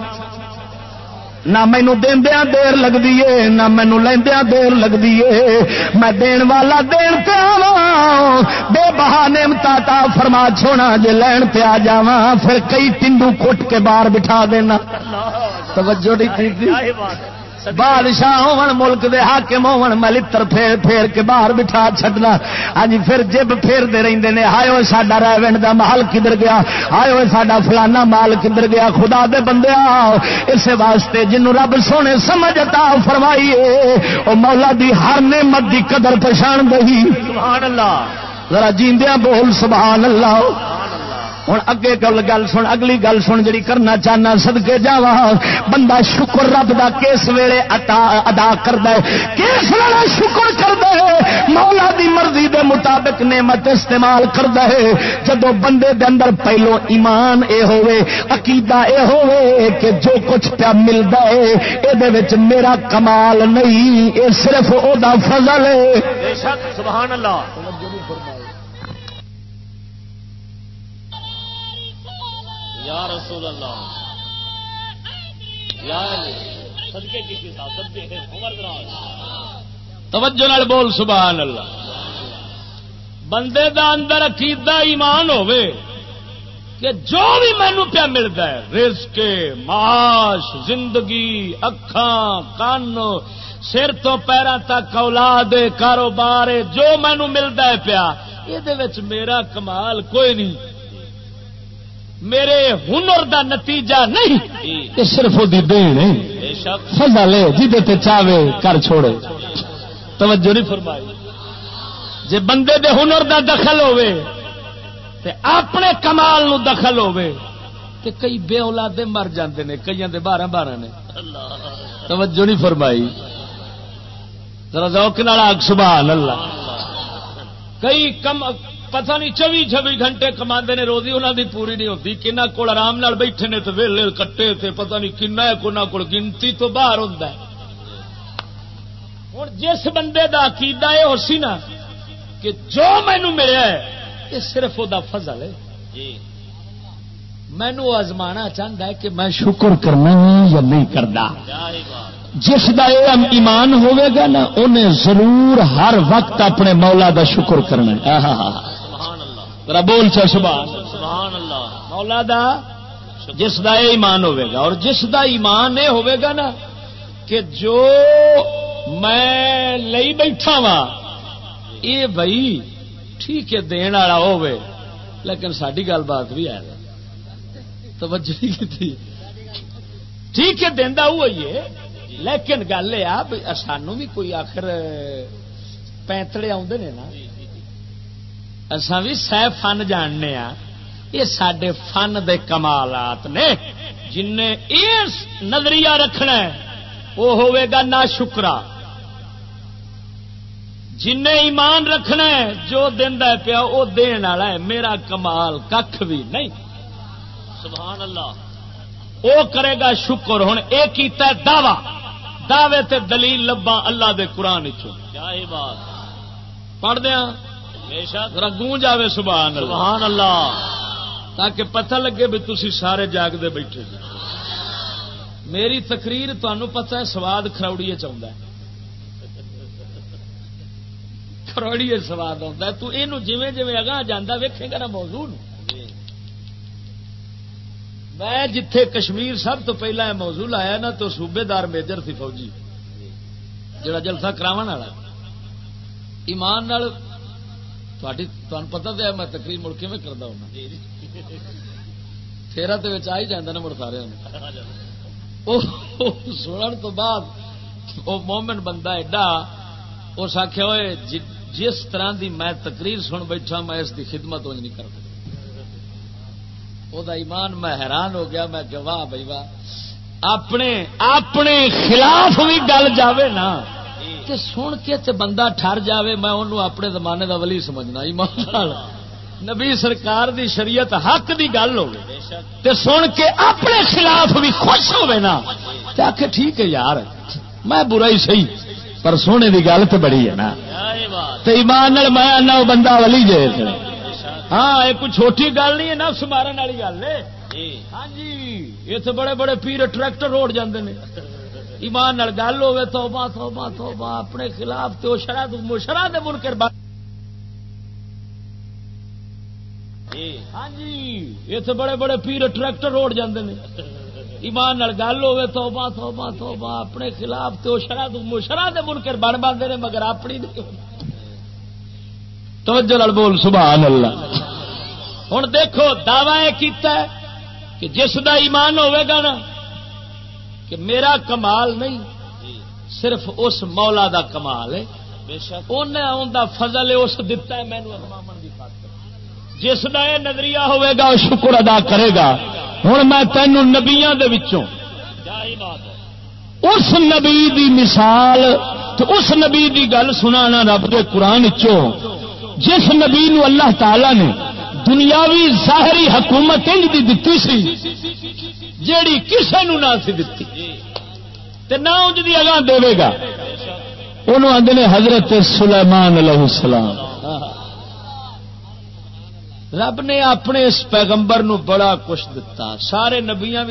نہ مینو دیندیا دیر لگتی ہے نہ مینو لیندیا دیر لگتی ہے میں دین والا دین پہ آواں بے بہا نعمتا تا فرما چھوڑا جے لین پہ آ جاواں پھر کئی ٹنڈو کٹ کے باہر بٹھا دینا توجہ نہیں تھی بادشاہ ہون ملک دے حاکم ہون ملتر پھیر پھیر کے باہر بٹھا چھڈنا۔ ہاں پھر جب پھیر دے رہندے نے ہائے اوے ساڈا ریونڈ دا محل کدھر گیا؟ ہائے اوے ساڈا فلانا مال کدھر گیا؟ خدا دے بندے اس واسطے جنوں رب سونے سمجھ عطا فرمائیے او مولا دی ہر نعمت دی قدر پہچان دئی سبحان اللہ۔ ذرا جیندیاں بول سبحان اللہ۔ ہوں اگے گل گل سن، اگلی گل سن جڑی کرنا چاہنا سدکے جاوا بندہ شکر رب دا کس ویلے ادا کرد کس ویلے شکر کرد مولا دی مرضی دے مطابق نعمت استعمال کرد جدو بندے دے اندر پہلو ایمان اے ہوئے عقیدہ اے ہوئے کہ جو کچھ پیا ملتا ہے یہ میرا کمال نہیں یہ صرف او دا فضل ہے۔ سبحان اللہ۔ یا رسول اللہ۔ یا صدقے صدقے عمر دراز۔ توجہ نال بول، سبحان اللہ۔ بندے دا اندر عقیدہ ایمان ہوے کہ جو بھی مینو پیا ملتا ہے، رزق، معاش، زندگی اکھان کان سر تو پیروں تک، اولاد، کاروبار، جو مینو ملتا ہے پیا یہ میرا کمال کوئی نہیں۔ میرے ہنر دا نتیجہ نہیں یہ صرف وہ دین سزا لے جی چاہے کر چھوڑے۔ توجہ نہیں فرمائی۔ جی بندے دے ہنر دا دخل ہوئے تے اپنے کمال نو دخل ہوئے تے کئی بے اولادے مر جاندے نے کئی دے بارہ بارہ نے۔ توجہ نہیں فرمائی۔ ذرا ذوق نال سبحان اللہ۔ کئی کم پتہ نہیں چوبی چوبی گھنٹے کما نے روزی انہوں دی پوری نہیں ہوتی۔ کنہ کول آرام نال بیٹھے نے تو ویلے کٹے تھے پتہ نہیں کن کول گنتی تو باہر ہوں ہوں جس بندے دا عقیدہ یہ ہو سی نا کہ جو مینو ملیا ہے یہ صرف وہ فضل ہے۔ مینو آزمانا چاہتا ہے کہ میں شکر کرنا یا نہیں کرتا جس یہ ایمان ہوے گا نا انہیں ضرور ہر وقت اپنے مولا دا شکر کرنا بول چا سبحان مولا دا جس دا یہ ایمان ہوے گا اور جس دا ایمان یہ ہوے گا نا کہ جو میں لئی بیٹھا وا یہ بھائی ٹھیک ہے دن والا ہوے لیکن ساری گل بات بھی ہے۔ توجہ کی ٹھیک ہے دینا وہی ہے لیکن گل یہ سانو بھی کوئی آخر پینتڑے آدھے نے نا اسان بھی سہ فن جاننے ہاں یہ سڈے فن دے کمالات نے جن یہ نظریہ رکھنا ہے وہ ہوے گا نہ شکرا جن ایمان رکھنا ہے جو دینا پیا وہ دن والا ہے۔ میرا کمال کھ بھی نہیں۔ سبحان اللہ وہ کرے گا شکر۔ ہوں یہ کیتا دعوی۔ دعوے تے دلیل لبا اللہ دے قرآن بات۔ پڑھ دیا۔ گونج آئے سبحان سبحان اللہ. تاکہ پتہ لگے بھی تھی سارے جاگتے بیٹھے میری تقریر تمہیں پتا ہے سواد کراؤڑی چاہتا ہے۔ کروڑی سواد آتا تو یہ جی اگاں جانا ویکے گا نا موضوع میں جتھے کشمیر سب تو پہلا یہ موضوع آیا نا تو صوبے دار میجر سی فوجی جڑا جلسہ کرا ایمان پتا تو ہے میں تقریر مڑ میں کرتا ہوں پھیرا تو آ ہی جانا نا مڑ سارے سنن تو بعد وہ مومن بندہ ایڈا اس آخیا ہوئے جس طرح دی میں تقریر سن بیٹھا میں اس دی خدمت انج نہیں کرتا وہ ایمان میں حیران ہو گیا میں گواہ بھائی واہ اپنے اپنے خلاف بھی گل جاوے نا تے سن کے تے بندہ ٹر جاوے، میں انہوں اپنے زمانے دا ولی سمجھنا ایمان نبی سرکار دی شریعت حق دی گل ہو تے سن کے اپنے خلاف بھی خوش ہوے نا۔ تے آخ ٹھیک ہے یار، میں برا ہی صحیح، پر سونے کی گل تو بڑی ہے نا۔ تو ایمان میں بندہ ولی جے۔ ہاں یہ کوئی چھوٹی گل نہیں ہے، نفس مارن والی گل ہے۔ ہاں جی اتنے بڑے بڑے پیر ٹریکٹر روڈ جاندے نے۔ ایمان گل ہوے توبہ توبہ توبہ، اپنے خلاف تو شرح شرح دے منکر بات جی۔ ہاں جی اتنے بڑے بڑے پیر ٹریکٹر روڈ جاندے نے۔ ایمان گل ہوے توبہ توبہ توبہ، اپنے خلاف تو شرح شرح دے منکر بن باندھے نے، مگر اپنی نہیں توجہ بول، سبحان اللہ۔ ہوں دیکھو، دعوی کیتا ہے کہ جس دا ایمان ہوے گا نا کہ میرا کمال نہیں صرف اس مولا دا کمال ہے۔ انہیں فضل اس دتا ہے مینو جس کا یہ نظریہ ہوے گا شکر ادا کرے گا۔ ہوں میں تینوں نبیا اس نبی دی مثال تو اس نبی دی گل سنا رب کے قرآن چو جس نبی نو اللہ تعالی نے دنیاوی ظاہری حکومت انج دی دتی سی، جیڑی کسے نو نہ سی دتی۔ تے نہ انج دی اگاں دے گا۔ انہوں آدھے حضرت سلیمان علیہ السلام۔ رب نے اپنے اس پیغمبر نو بڑا کچھ دتا۔ سارے نبیا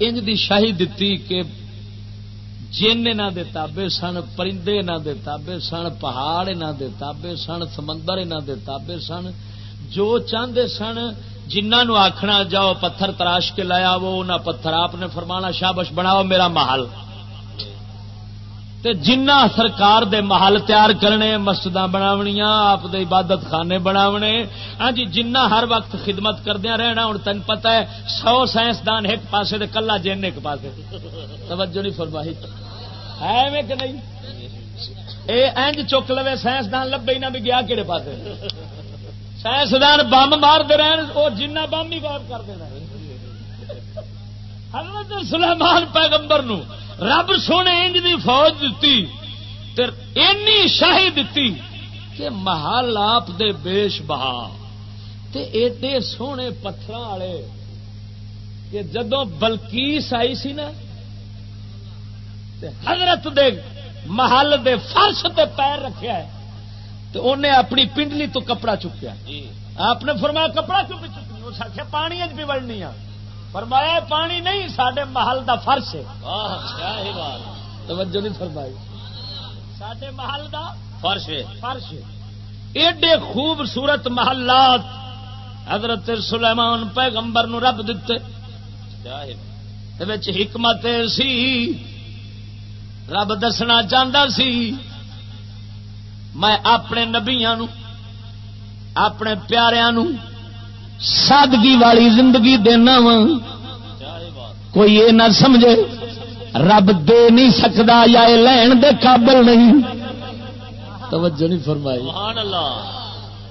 انج دی شاہی دتی کہ جن نہ دے تابے سن، پرندے نہ دے تابے سن، پہاڑ نہ دے تابے سن، سمندر نہ دے تابے سن۔ جو چاہتے سن جنہوں آخنا جاؤ، پتھر تراش کے لایا وہ انہیں پتھر آپ نے فرمانا، شابش بناؤ، میرا محل۔ تے جنہ سرکار دے محل تیار کرنے مسجد بناونیاں، آپ دے عبادت خانے بناونے۔ ہاں جی جنہ ہر وقت خدمت کردیا رہنا ہوں تین پتا ہے، سو سائنسدان ایک پاسے دے کلا جن ایک پاسے۔ توجہ نہیں فرمائی۔ ہے کہ نہیں؟ اے اینج چک لو سائنسدان لبے نہ بھی گیا کہڑے پاسے؟ سائنسدان بمب مارتے رہن، وہ جنہ بمب ہی غائب کر دینا حضرت سلیمان پیغمبر نو رب سونے انج دی فوج دیتی اینی شاہی دیتی کہ محل آپ دے بیش بہا۔ تے ایڈے سونے پتھر والے کہ جدو بلکیس آئی سی نا، تے حضرت دے محل دے فرش تے پیر رکھا ہے۔ تو انہیں اپنی پنڈلی تو کپڑا چکیا۔ آپ نے فرمایا کپڑا کیوں بھی چکنی اس آخیا پانی بھی بڑھنی آ۔ فرمایا پانی نہیں سڈے محل دا فرش ہے۔ توجہ نہیں فرمائی۔ سڈے محل دا فرش ہے۔ فرش ایڈے خوبصورت محلات۔ حضرت سلیمان پیغمبر نو رب دیتے حکمت سی۔ رب دسنا چاہتا سی۔ میں اپنے نبیا اپنے پیاروں سادگی والی زندگی دینا وا کوئی یہ نہ سمجھے رب دے نہیں سکتا یا لین دے قابل نہیں۔ توجہ نہیں فرمائی۔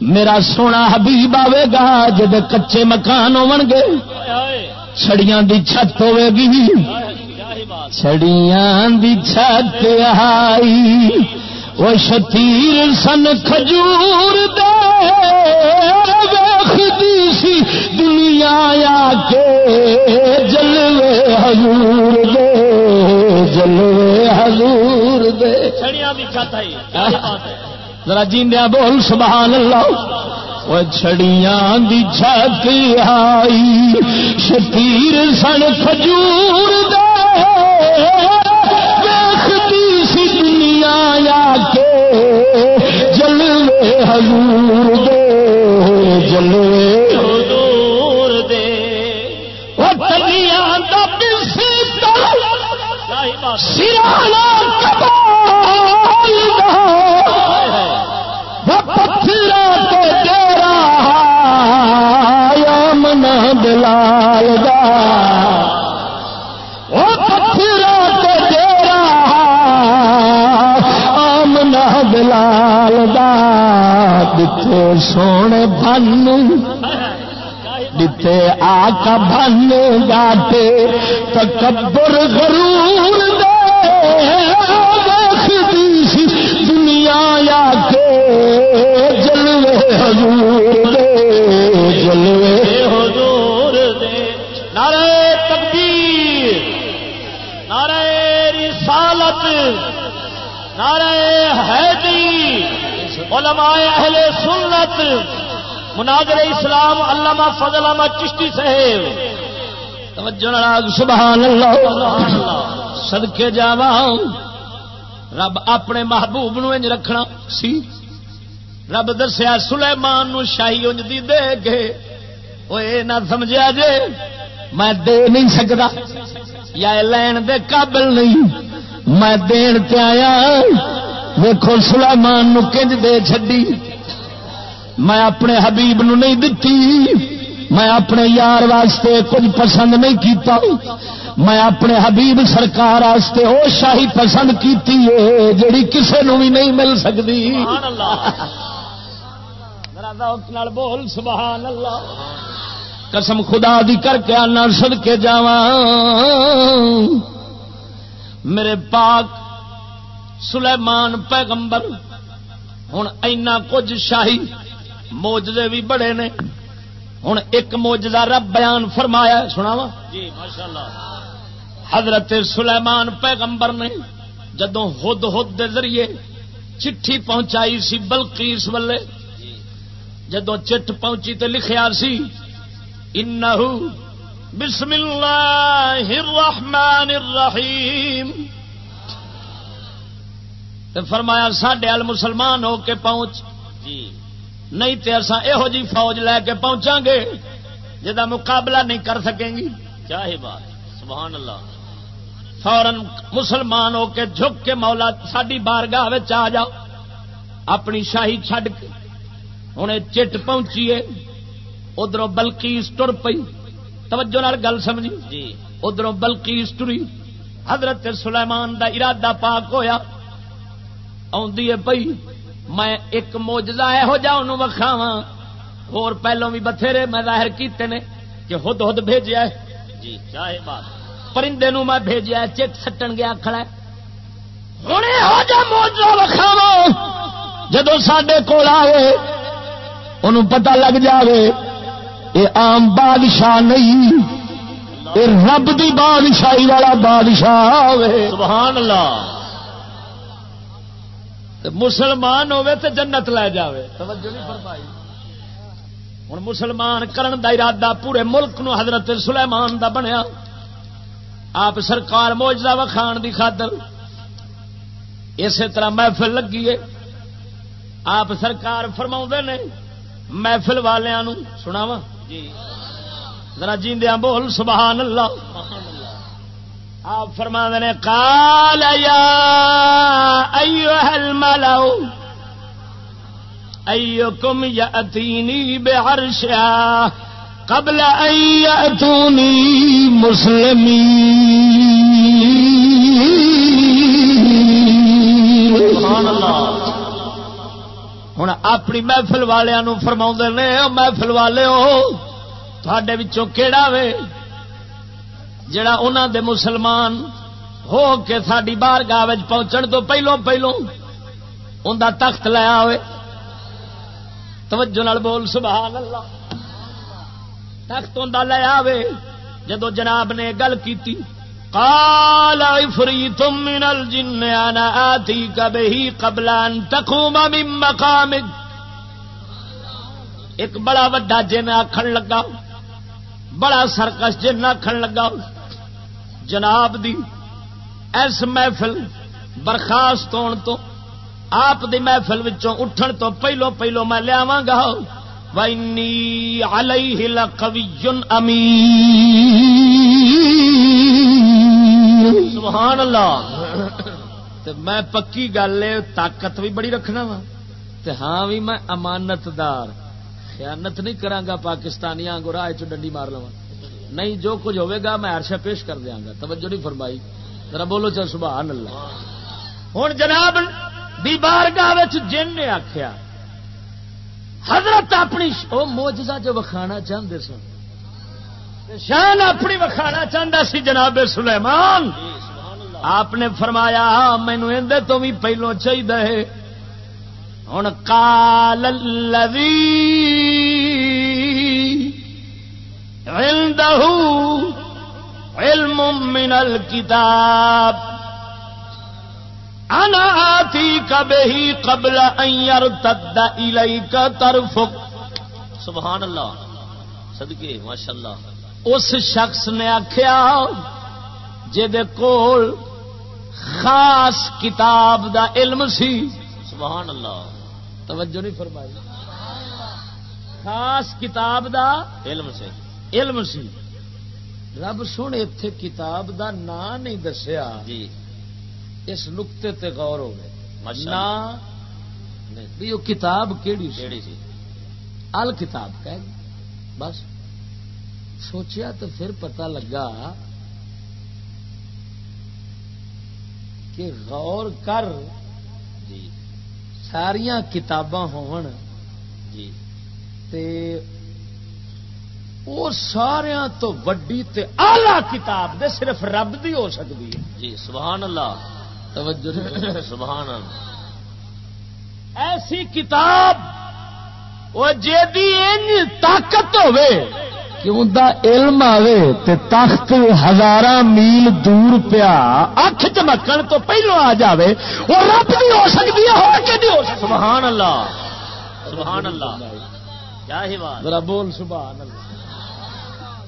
میرا سونا حبیب آئے گا جب کچے مکان ہو گے چھڑیاں دی چھت ہوے گی۔ چھڑیاں دی چھت آئی۔ وہ شتیر سن کھجور دے سی دنیا آ کے جلوے حضور دے جلوے حضور دے ذرا جیندیا بول سبحان اللہ چھڑیاں دی چھت آئی شتیر سن کھجور دے دنیا آ کے جلوے حضور دے جلوے حضور دے۔ وہ تلیاں دا بسی سرانا کبال دا۔ وہ پتھرا تو ڈیرا یمن دلال دا۔ آمنا دلال دا دتے سونے بن دتے آ بن گاٹے تکبر غرور دے۔ دنیا یا کے جلوے حضور دے۔ جلوے حضور دے۔ نعرہ تکبیر، نعرہ رسالت، نعرہ علماء اہل سنت، مناظر اسلام، علامہ فضل احمد چشتی صاحب۔ توجہ سبحان اللہ صدقے جاوا رب اپنے محبوب نو انج رکھنا۔ سی۔ رب دسیا، سلیمان نو شاہی انج دی دے گے وہ نہ سمجھا جے۔ میں دے نہیں سکتا یا لین دے قابل نہیں۔ میں دین تے آیا۔ ویکو سلیمان نو کنج دے چڈی میں اپنے حبیب نو نہیں دتی۔ میں اپنے یار واسطے کچھ پسند نہیں کیتا۔ میں اپنے حبیب سرکار واسطے وہ شاہی پسند کیتی ہے جڑی کسے نو بھی نہیں مل سکتی۔ بول سبحان اللہ۔ قسم خدا دی کر کے آنا سد کے جا میرے پاک سلیمان پیغمبر ہوں اینا کچھ شاہی موجدے بھی بڑے نے۔ ہوں ایک موجدہ رب بیان فرمایا سنا وا جی حضرت سلیمان پیغمبر نے جدو ہد ہد دے ذریعے چٹھی پہنچائی سی بلکیس ولے جدو چٹ پہنچی تے لکھیا سی انہو بسم اللہ الرحمن الرحیم۔ تے فرمایا ساڈے ال مسلمان ہو کے پہنچ. جی۔ نہیں تے اساں یہو جی فوج لے کے پہنچا گے جا مقابلہ نہیں کر سکیں گی۔ کیا ہی بات سبحان اللہ۔ فورن مسلمان ہو کے جھک کے مولا ساری بارگاہ آ جاؤ۔ اپنی شاہی چھڈ کے۔ ہوں چٹ پہنچیے ادھر بلکیس تر پئی۔ توجہ نال گل سمجھی۔ جی۔ ادھر بلکیس ٹری۔ حضرت سلیمان دا ارادہ پاک ہویا۔ آدھی پئی میں ایک موجزہ یہو جا ان وکھاوا اور پہلوں بھی بتھیرے میں ظاہر کیتے نے کہ ہد ہد بھیجیا ہے۔ جی ہی بات۔ پرندے نو میں بھیجیا چٹ سٹن گیا کھڑا ہوں یہو جا موجزہ وکھاوا جدو سڈے کول آئے ان پتہ لگ جاوے یہ آم بادشاہ نہیں رب دی بادشاہی والا بادشاہ ہوے سبحان اللہ۔ مسلمان ہوے تے جنت لے جاوے۔ توجہ نہیں فرمائی۔ ہوں مسلمان کرن دا ارادہ پورے ملک نو حضرت سلیمان دا بنیا۔ آپ سرکار موجدہ وکھان دی خاطر اسی طرح محفل لگی ہے۔ آپ سرکار فرما نے محفل والوں سناوا جی۔ ذرا جیندیا بول سبحان اللہ۔ آپ فرما نے کال الملو ایکم یاتینی بعرشا قبل ان یاتونی مسلمین۔ سبحان اللہ۔ ہوں اپنی محفل والوں فرما نے محفل والے ہو تھے کہڑا وے؟ جڑا انہوں دے مسلمان ہو کے ساری بار گاہ پہنچن تو پہلو پہلو ان دا تخت لیا ہوئے توجہ نال بول، سبحان اللہ۔ تخت ان لیا ہوئے جدو جناب نے گل کی قال عفریت من الجن، انا آتیک بہی قبل ان تقوم من مقامک۔ ایک بڑا وڈا جن آکھن لگا، بڑا سرکش جن آخر لگا۔ جناب دی ایس محفل برخاست ہونے تو، آپ دی محفل وچوں اٹھن تو پہلو پہلو میں لیا گا۔ وینی علیہ لقوی امین سبحان اللہ۔ تے میں پکی گل طاقت بھی بڑی رکھنا وا۔ تے ہاں بھی میں امانت دار خیانت نہیں کرانگا پاکستانی آنگو راہ چ ڈنڈی مار لوا نہیں، جو کچھ ہوئے گا میں عرشہ پیش کر دیا گا۔ توجہ نہیں فرمائی۔ ذرا بولو چل سبحان اللہ۔ ہوں جناب دی بارگاہ جن نے آخیا حضرت اپنی وہ موجزہ جو وکھانا چاہتے سن۔ شان اپنی وکھانا چاہتا سی جناب سلیمان۔ آپ نے فرمایا ہاں، مینو اندر تو بھی پہلو چاہیے ہوں کال عنده علم من الكتاب. انا آتيك به قبل ان يرتد اليك طرفك. سبحان اللہ. صدقے ماشاء اللہ اس شخص نے آخیا جے کول خاص کتاب دا علم سی. سبحان اللہ. توجہ نہیں فرمائی. خاص کتاب دا علم سے علم سی۔ رب سن اتے کتاب دا نام نہیں دسیا۔ جی۔ اس نقطے تے غور ہو گئے ماشاءاللہ۔ نہ بھی وہ کتاب کیڑی سی؟ کیڑی سی؟ ال کتاب کہہ۔ گئی بس۔ سوچیا تو پھر پتہ لگا کہ غور کر۔ جی۔ ساریاں کتاباں ہون۔ جی۔ تے وہ سارا تو وڈی تے آلہ کتاب دے صرف رب دی ہو سکتی ہے۔ جی سبحان اللہ۔ توجہ۔ سبحان اللہ۔ ایسی کتاب وہ انج طاقت ہوے کہ ان دا علم آوے تے تخت ہزار میل دور پیا اکھ چمکن تو پہلو آ جاوے وہ رب دی ہو سکتی ہے ہو کے نہیں ہو سکتی سبحان اللہ۔ سبحان اللہ۔ کیا ہی بات۔ ذرا بول سبحان اللہ۔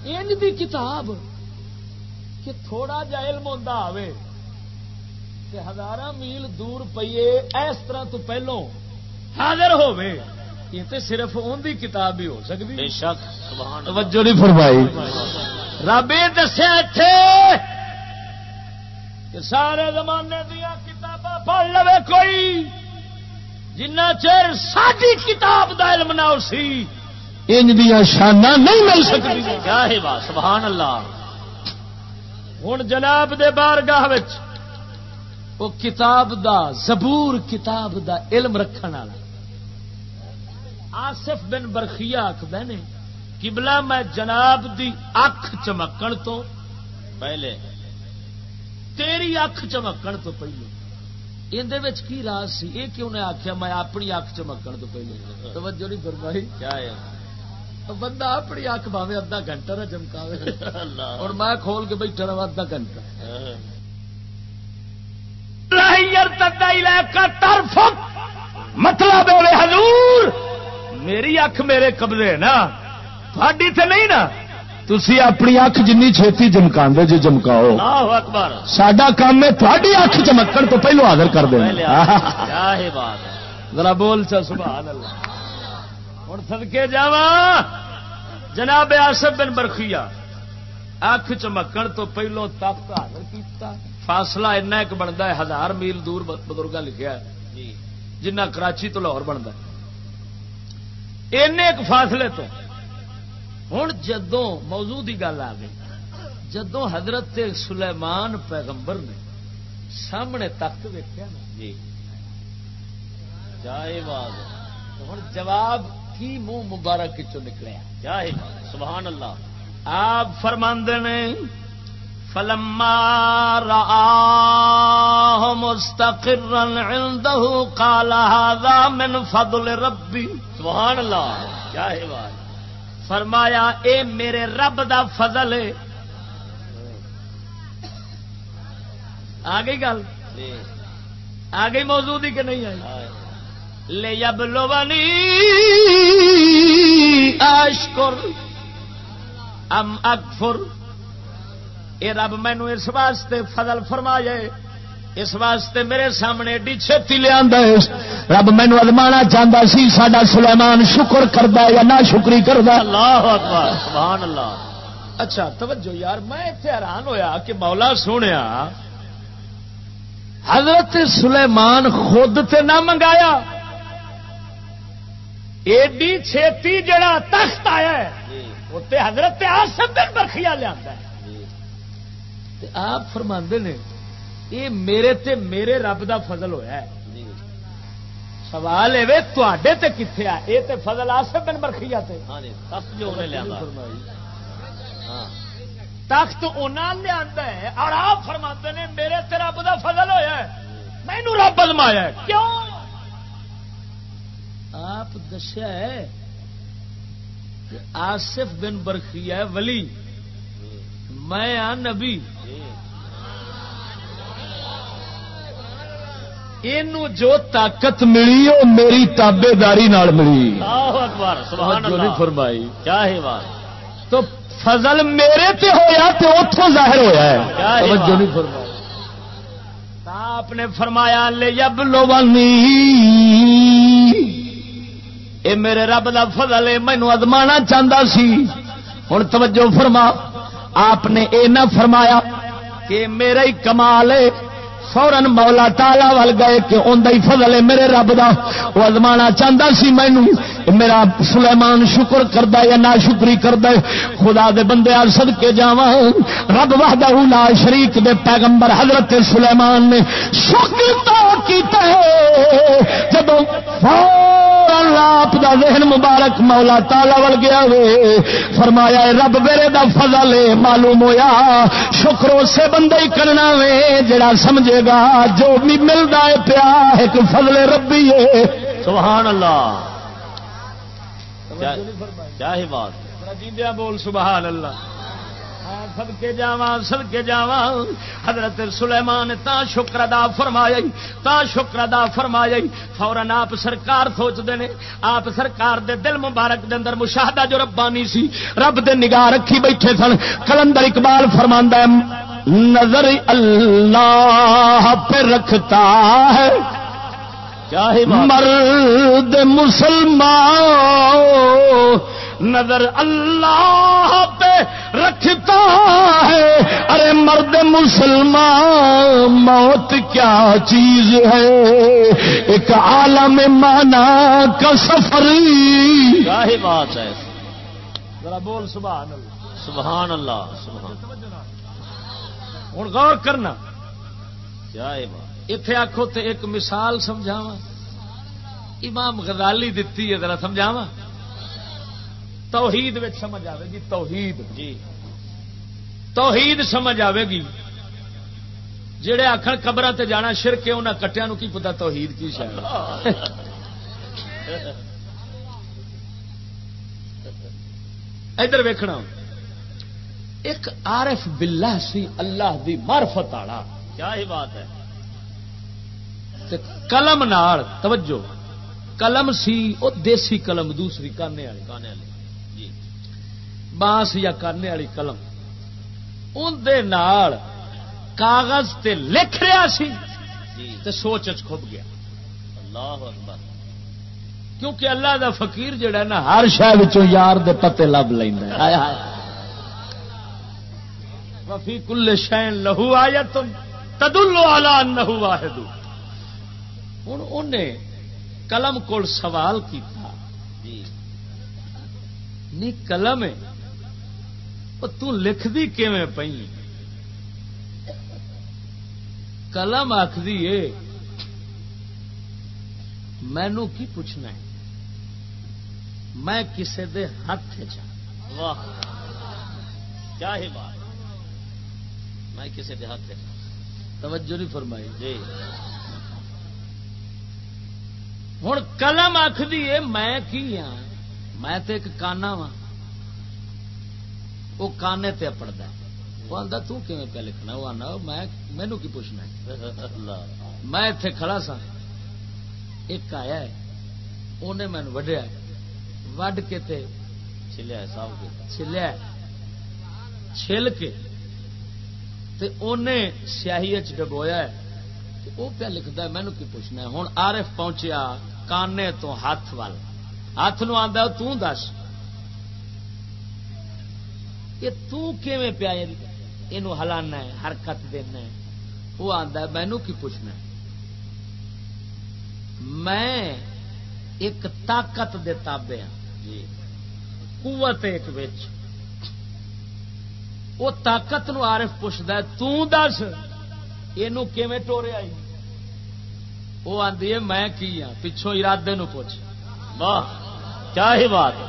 انج دی کتاب کہ تھوڑا جا علم ہوتا آوے کہ ہزار میل دور پیے اس طرح تو پہلو حاضر ہوے یہ تو صرف ان کی کتاب ہی ہو سکتی بے شک سبحان توجہ نہیں فرمائی۔ رب یہ دسیا اتے کہ سارے زمانے دیا کتاباں پڑھ لو کوئی جنہ چر ساری کتاب دا علم نہ سی ان دیا شانہ نہیں مل سکتی۔ سبحان اللہ۔ ہوں جناب دے بارگاہ وچ وہ کتاب دا زبور کتاب دا علم رکھن والا۔ آصف بن برخیا آخد نے کبلا میں جناب دی اکھ چمکن تو پہلے تیری اکھ چمکن تو پہلے۔ اندر کی راز سی؟ یہ کیوں نے آخیا میں اپنی اکھ چمکن تو پہلے۔ توجہ نہیں فرمائی؟ کیا ہے؟ بندہ اپنی اکھ باوے ادھا گھنٹہ نہ چمکاوے اور میں کھول کے بیٹھا رہا ادھا گھنٹہ۔ مطلب حضور میری اکھ میرے قبضے نا۔ تھوڑی تے نہیں نا۔ تھی اپنی اکھ جن چھتی چمکا جی چمکاؤ سڈا کام ہے تھوڑی اکھ چمکن تو پہلو حاضر کر دیں ذرا بول چا سبحان اللہ۔ ہوں سدکے جا جناب آصف بن برخیا اکھ چمکن تو پہلو تخت حاضر کیتا۔ فاصلہ اینا ایک بنتا ہے ہزار میل دور بزرگ لکھا ہے۔ جی۔ جنہ کراچی تو لاہور بنتا ایک فاصلے تو۔ ہوں جدوں موضوع کی گل آ گئی جدوں حضرت سلیمان پیغمبر نے سامنے تخت ویکیا نا۔ جی۔ ہے ہوں جواب کی منہ مبارک چ نکلیا کیا ہے؟ بات سبحان اللہ۔ آپ فرماندے نے فلما رآه مستقرا عنده قال هذا من فضل ربي۔ سبحان اللہ۔ کیا ہے بات؟ فرمایا اے میرے رب دا فضل ہے۔ آ گئی گل۔ جی۔ آ گئی موجود ہی کہ نہیں آئی۔ لے جب لوانی آشکر ام اکفر۔ اے رب مینو اس واسطے فضل فرمایا اس واسطے میرے سامنے ایڈی چھتی لیا رب مینو ازمانا چاہتا سی سڈا سلیمان شکر کرتا یا نہ شکری کرتا اللہ سبحان اللہ۔ اچھا توجہ یار میں اتنے حیران ہویا کہ مولا سونیا حضرت سلیمان خود تے نہ منگایا۔ ایڈی چھتی جڑا تخت آیا ہے جی۔ اتنے حضرت آسم بن برخیا لیا جی۔ آپ فرما نے یہ میرے تے میرے رب دا فضل ہویا ہے۔ جی۔ سوال ہے تے کتنے آ؟ یہ تے فضل آسم بن برخیا تے۔ ہاں تخت جو انہیں لیا ہاں۔ تخت انہوں لیا ہے اور آپ فرما نے میرے تے رب دا فضل ہویا ہے۔ مینو رب ازمایا کیوں؟ آپ دسیا ہے کہ آصف بن برخی ہے ولی۔ میں آ نبی۔ جی اینو جو طاقت ملی وہ میری تابے داری ملی۔ نہیں فرمائی۔ کیا بات۔ تو فضل میرے تے ہویا تو اتوں ظاہر ہویا ہے۔ توجہ؟ نہیں فرمائی۔ آپ نے فرمایا لے جب لوانی اے میرے رب دا فضل ہے مینو ادما چاہتا سی۔ ہوں توجہ فرما، آپ نے اے نہ فرمایا کہ میرا ہی کمال ہے۔ فورن مولا تالا ول گئے کہ اندر ہی فضل ہے میرے رب دا۔ وہ ازمانا چاہتا سی مینو میرا سلیمان شکر کردا یا نہ شکری کردا خدا دے بندے آ سد کے جاواں۔ رب وحدہ لا شریک دے پیغمبر حضرت سلیمان نے شکر تو کیتا ہے۔ جب فورن آپ دا ذہن مبارک مولا تالا ول گیا وے۔ فرمایا اے رب میرے دا فضل ہے، معلوم ہویا۔ شکر اسے بندے ہی کرنا وے، جڑا سمجھے گا جو بھی ملتا ہے پیا ایک فضل ربی ہے۔ سبحان اللہ۔ کیا ہے بات۔ جیندیا بول سبحان اللہ۔ سدکے جاوا سدکے حضرت سلیمان تا شکر ادا فرمایا تا شکر ادا فرمایا فورن آپ سرکار سوچتے ہیں آپ سرکار دے دل مبارک دے اندر مشاہدہ جو ربانی سی رب دے نگاہ رکھی بیٹھے سن۔ کلندر اقبال فرماندا ہے نظر اللہ پہ رکھتا ہے۔ مرد مسلمان نظر اللہ پہ رکھتا ہے۔ ارے مرد مسلمان موت کیا چیز ہے؟ ایک عالم مانا کا سفر۔ کیا ہی بات ہے؟ ذرا بول سبحان اللہ۔ سبحان اللہ سبحان ہوں غور کرنا۔ کیا اتے آخو تے ایک مثال سمجھاوا امام غزالی دتی ہے ذرا سمجھاوا توحید وچ سمجھ آئے گی توحید۔ جی۔ توحید سمجھ آئے گی۔ جڑے آخر قبر تے جانا شرک انہیں کٹیا کی پتا توحید کی شاید <laughs> ادھر ویکھنا۔ ایک عارف باللہ سی اللہ دی معرفت والا کیا ہی بات ہے۔ تے قلم نال توجہ قلم سی او دیسی قلم دوسری کانے والی۔ گانے والے جی۔ بانس یا کانے والی قلم۔ اندر نال کاغذ تے لکھ رہا سی۔ جی۔ تے سوچ چ کھب گیا۔ اللہ اکبر۔ کیونکہ اللہ دا فقیر جڑا ہے نا ہر شہر یار دے پتے لب لینا ہائے ہائے۔ وفی کل شین لہو آیا تم تدلو آلہ انہو واحد. ہوں انہیں قلم کول سوال کیتا. جی. نی قلم تو لکھ دی کیویں پئی؟ قلم آخری مینو کی پوچھنا ہے؟ میں کسے دے ہاتھ چ واہ کیا ہی بات۔ میں کسی دیہات سے توجہ نہیں فرمائی۔ جی۔ ہوں قلم آخری ہے میں کی ہاں؟ میں تے ایک کانا وا وہ کانے تے پڑتا وہ آتا تین پہ لکھنا وہ آنا میں مینو کی پوچھنا میں اتے کھڑا سا ایک آیا ہے۔ انہیں مینو وڈیا وڈ کے تے چلیا کے۔ چھلیا چھل کے۔ تے انہیں سیاہی ڈبویا ہے۔ وہ پیا لکھتا ہے مینو کی پوچھنا ہے؟ ہوں آرف پہنچیا کانے تو ہاتھ وال۔ ہاتھ نو آدھا توں دس۔ یہ کیویں پیا یہ ہلانا ہے حرکت دینا ہے۔ وہ آدھا مینو کی پوچھنا ہے۔ میں ایک طاقت دے تابے ہاں۔ جی۔ قوت ایک وہ طاقت نو عارف پوچھتا توں دس یہ ٹوریا وہ آدھی ہے، میں کی ہاں؟ پچھوں ارادے نو پوچھ۔ واہ، کیا ہی بات ہے۔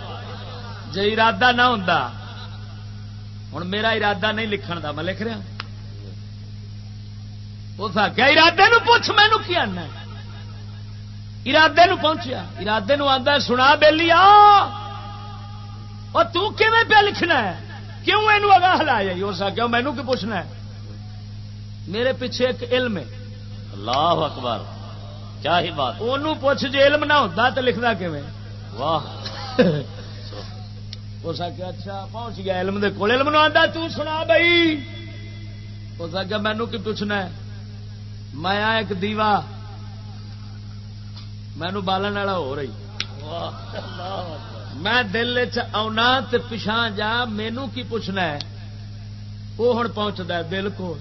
جے ارادہ نہ ہوں ہوں میرا ارادہ نہیں لکھن دا، میں لکھ رہا اس آخیا ارادے نو پوچھ مینو کی آنا ارادے نو پہنچیا ارادے نو سنا بیلی، آ! اور تو پہ لکھنا ہے؟ کیوں یہ اگاں ہلایا اس آخیا مینو کی پوچھنا ہے؟ میرے پیچھے ایک علم ہے۔ اللہ اکبر کیا ہی بات انہوں پوچھ جی علم نہ ہوتا تو لکھنا کیویں؟ واہ۔ <laughs> اس آخیا اچھا پہنچ گیا علم دے کول۔ علم نو آندا تو سنا بھائی اس آخیا مینو کی پوچھنا ہے؟ میں آ ایک دیوا۔ مینو بالن والا ہو رہی۔ واہ اللہ میں دل چنا تے پچھا جا مینو کی پوچھنا ہے؟ وہ ہوں پہنچتا ہے دل کو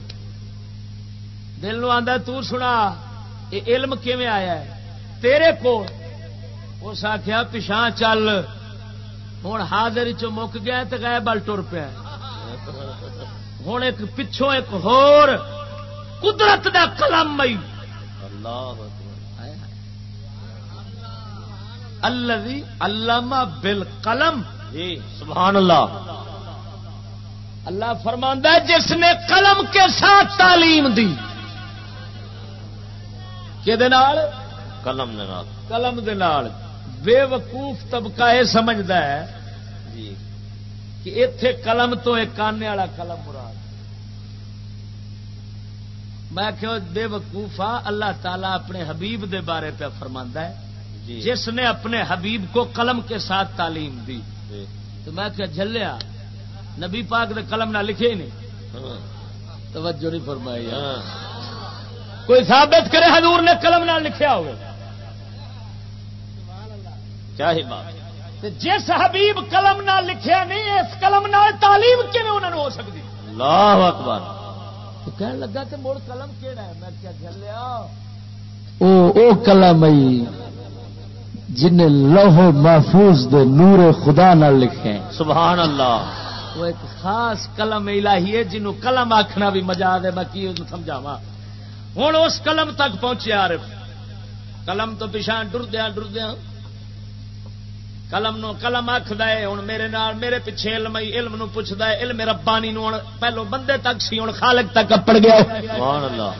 دل نو آندا تو سنا یہ علم کیویں آیا ہے؟ تیرے کو اس آخیا پچھا چل۔ ہوں حاضر چ مک گیا تو گئے بل ٹر پیا ہوں ایک، پچھوں ایک ہور قدرت دا قلم مئی۔ اللہ الذي علم بالقلم. جی سبحان اللہ. اللہ فرماندا ہے جس نے قلم کے ساتھ تعلیم دی. کہ قلم قلم دے نال. بے وقوف طبقہ یہ سمجھدا ہے جی. کہ اتے قلم تو ایک کانے والا قلم مراد. میں کہ بے وقوفا اللہ تعالیٰ اپنے حبیب دے بارے پہ فرماندا ہے۔ جس نے اپنے حبیب کو قلم کے ساتھ تعلیم دی۔ جی۔ تو میں کیا جلیا نبی پاک نے قلم نہ لکھے ہی نہیں۔ ہاں، توجہ نہیں فرمائی۔ ہاں۔ کوئی ثابت کرے حضور نے قلم نہ لکھیا ہوئے۔ کیا ہی بات۔ تے جس حبیب قلم نہ لکھیا نہیں اس قلم نہ تعلیم کیون انہوں نے ہو سکتی اللہ اکبر۔ تو کہنے لگا کہ مڑ قلم کیڑا ہے؟ میں کیا چلیا او او ای۔ جن لوح محفوظ دے نور خدا نہ لکھے سبحان اللہ۔ وہ ایک خاص قلم الہی ہے جنہوں قلم آخنا بھی دے میں کی سمجھاوا ہوں اس قلم تک پہنچے عارف۔ قلم تو پچھا ڈردیا ڈردیا قلم نو قلم آخد ہے ہوں میرے نال میرے پیچھے علم ہی علم نو پوچھتا ہے علم ربانی نو پہلو بندے تک سی ہوں خالق تک اپڑ گیا سبحان اللہ۔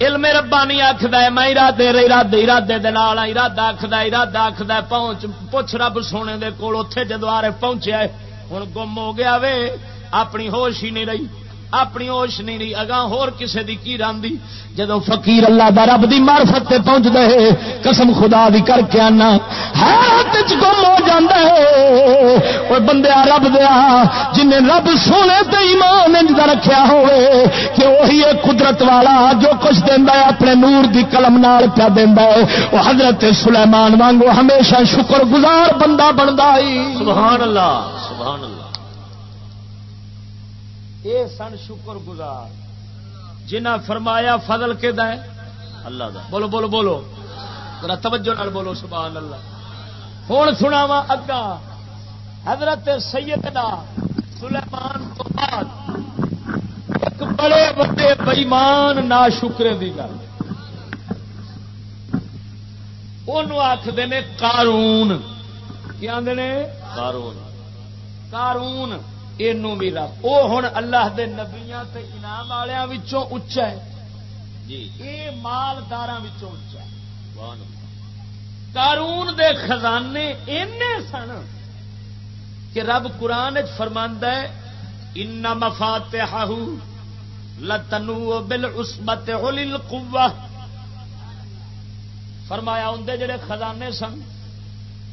علم ربانی آخد میں ارادے ارادے ارادے دال ارادہ آخد ارادہ آخد پہنچ، پوچھ رب سونے دے کول اتے جدوارے پہنچیا ہوں گم ہو گیا وے، اپنی ہوش ہی نہیں رہی۔ اپنی ہوش نہیں رہی اگاں ہور کسے دی کی راندی؟ جدو فقیر اللہ دا رب دی معرفت تے پہنچ دے قسم خدا دی کر کے آنا۔ حیرت وچ گم ہو جاندا ہے۔ او بندے، رب دیا جن رب سونے تے ایمان انج دا رکھیا ہوئے، کہ وہی ہے قدرت والا جو کچھ دیندا ہے، اپنے نور دی قلم نال پیا دیندا ہے۔ او حضرت سلیمان وانگو ہمیشہ شکر گزار بندہ بندا ہی سبحان اللہ سبحان اللہ۔ اے سن شکر گزار۔ جنہ فرمایا فضل کے دے اللہ دا۔ بولو بولو بولو۔ ذرا توجہ نال بولو سبحان اللہ۔ ہوں سنا وا اگا حضرت سیدنا سلیمان تو بعد ایک بڑے بڑے بئیمان نا شکرے کی گل آخر نے کارون۔ کی آدھے قارون کارون۔ بھی رب وہ ہوں اللہ دے نبیاں تے انعام والوں اچا ہے جی یہ مالدار اچا ہے سبحان اللہ قارون دے خزانے اینے سن کہ رب قرآن فرماندا ہے ان مفاتحہ لتنو بالعصبت اولی القوہ فرمایا اندے جڑے خزانے سن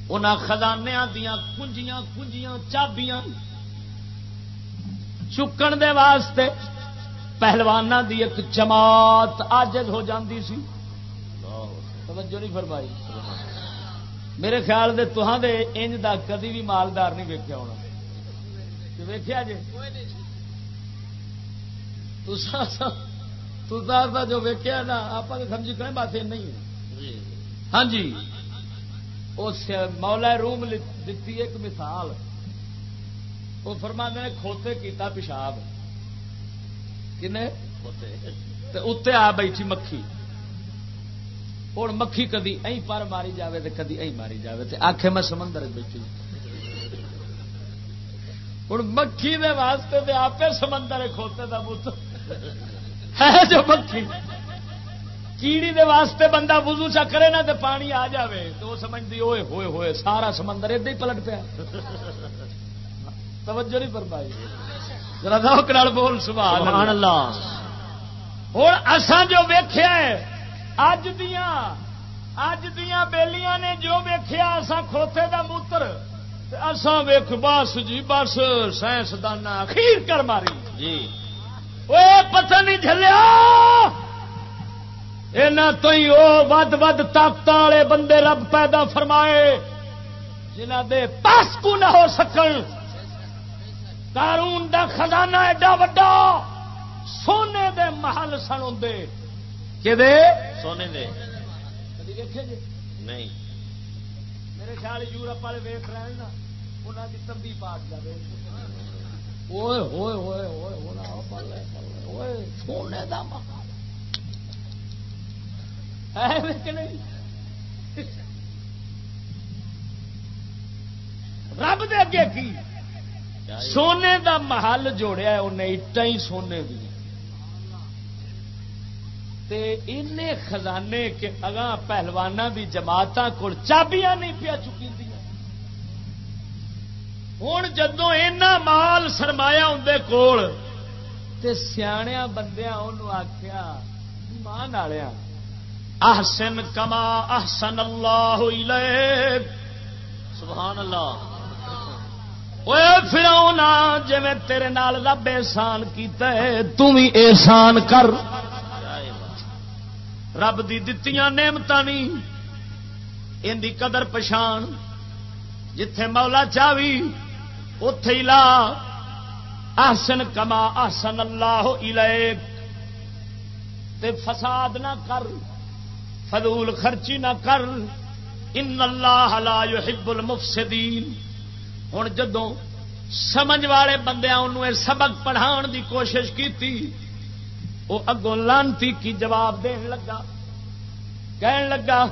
انہاں خزانیاں دیاں کنجیاں کنجیاں چابیاں چکن دے واسطے پہلوانا دی ایک جماعت آجز ہو جاندی سی۔ توجہ نہیں فرمائی۔ میرے خیال دے تہاں دے انج دا کدی بھی مالدار نہیں ویکیا ہونا۔ ویکیا جی تسا جو ویکیا نا آپ سمجھی کریں بات نہیں ہاں جی اس مولا روم دیتی ایک مثال۔ وہ فرما نے کھوتے کیتا پیشاب۔ اتنے آ بیٹھی مکھی۔ ہوں مکھی کدی پر ماری جاوے تے کدی ائی ماری جاوے تے آخے میں سمندر بیٹھی۔ ہوں مکھی دے واسطے تے آپ سمندر کھوتے دا بت ہے جو مکھی۔ کیڑی دے واسطے بندہ وضو چا کرے نا تے پانی آ جاوے۔ تو وہ سمجھتی ہوئے ہوئے ہوئے سارا سمندر ادے ہی پلٹ پیا۔ توجہ نہیں فرمائی۔ ذرا ذوق نال بول سبحان اللہ۔ ہوں اساں جو ویخیا اج دیاں اج دیاں بیلیاں نے جو ویخیا اساں کھوتے دا موتر۔ اساں ویخ بس جی بس سائنسدان اخیر کر ماری۔ جی۔ پتہ نہیں جلیا اینا تو ہی وہ ود ود طاقت والے بندے رب پیدا فرمائے جنہ دے پاس کو نہ ہو سکن۔ قارون دا خزانہ ایڈا وڈا سونے دے محل سن ہوں کہ دے؟ سونے دے۔ جی؟ نہیں۔ میرے خیال یورپ والے ویخ رہے ہیں نا انہوں کی تبدی پاٹ جائے ہوئے ہوئے ہوئے ہوئے بلے بلے ہوئے سونے دا محل۔ ہے کہ نہیں رب دے اگے کی؟ سونے دا محل جوڑیا انہیں اٹا ہی سونے دی۔ تے انے خزانے کے اگاں پہلوانا دی جماعت کو چابیاں نہیں پیا چکی دیا ہوں جدو اینا مال سرمایا اندر کول، تے سیاح بندیا انہوں آخیا ایمان والیا احسن کما احسن اللہ الیک۔ سبحان اللہ۔ فراؤنا جی تیرے نال رب احسان کیتا ہے تم بھی احسان کر رب دی دتیاں نعمت نہیں ان دی قدر پچھان جتھے مولا چاوی اتے ہی لا آسن کما آسن اللہ تے فساد نہ کر فضول خرچی نہ کر ان اللہ لا يحب المفسدین ہوں جدوں سمجھ والے بندے سبق پڑھان دی کوشش کی وہ اگوں لانتی کی جواب دین لگا۔ کہن لگا،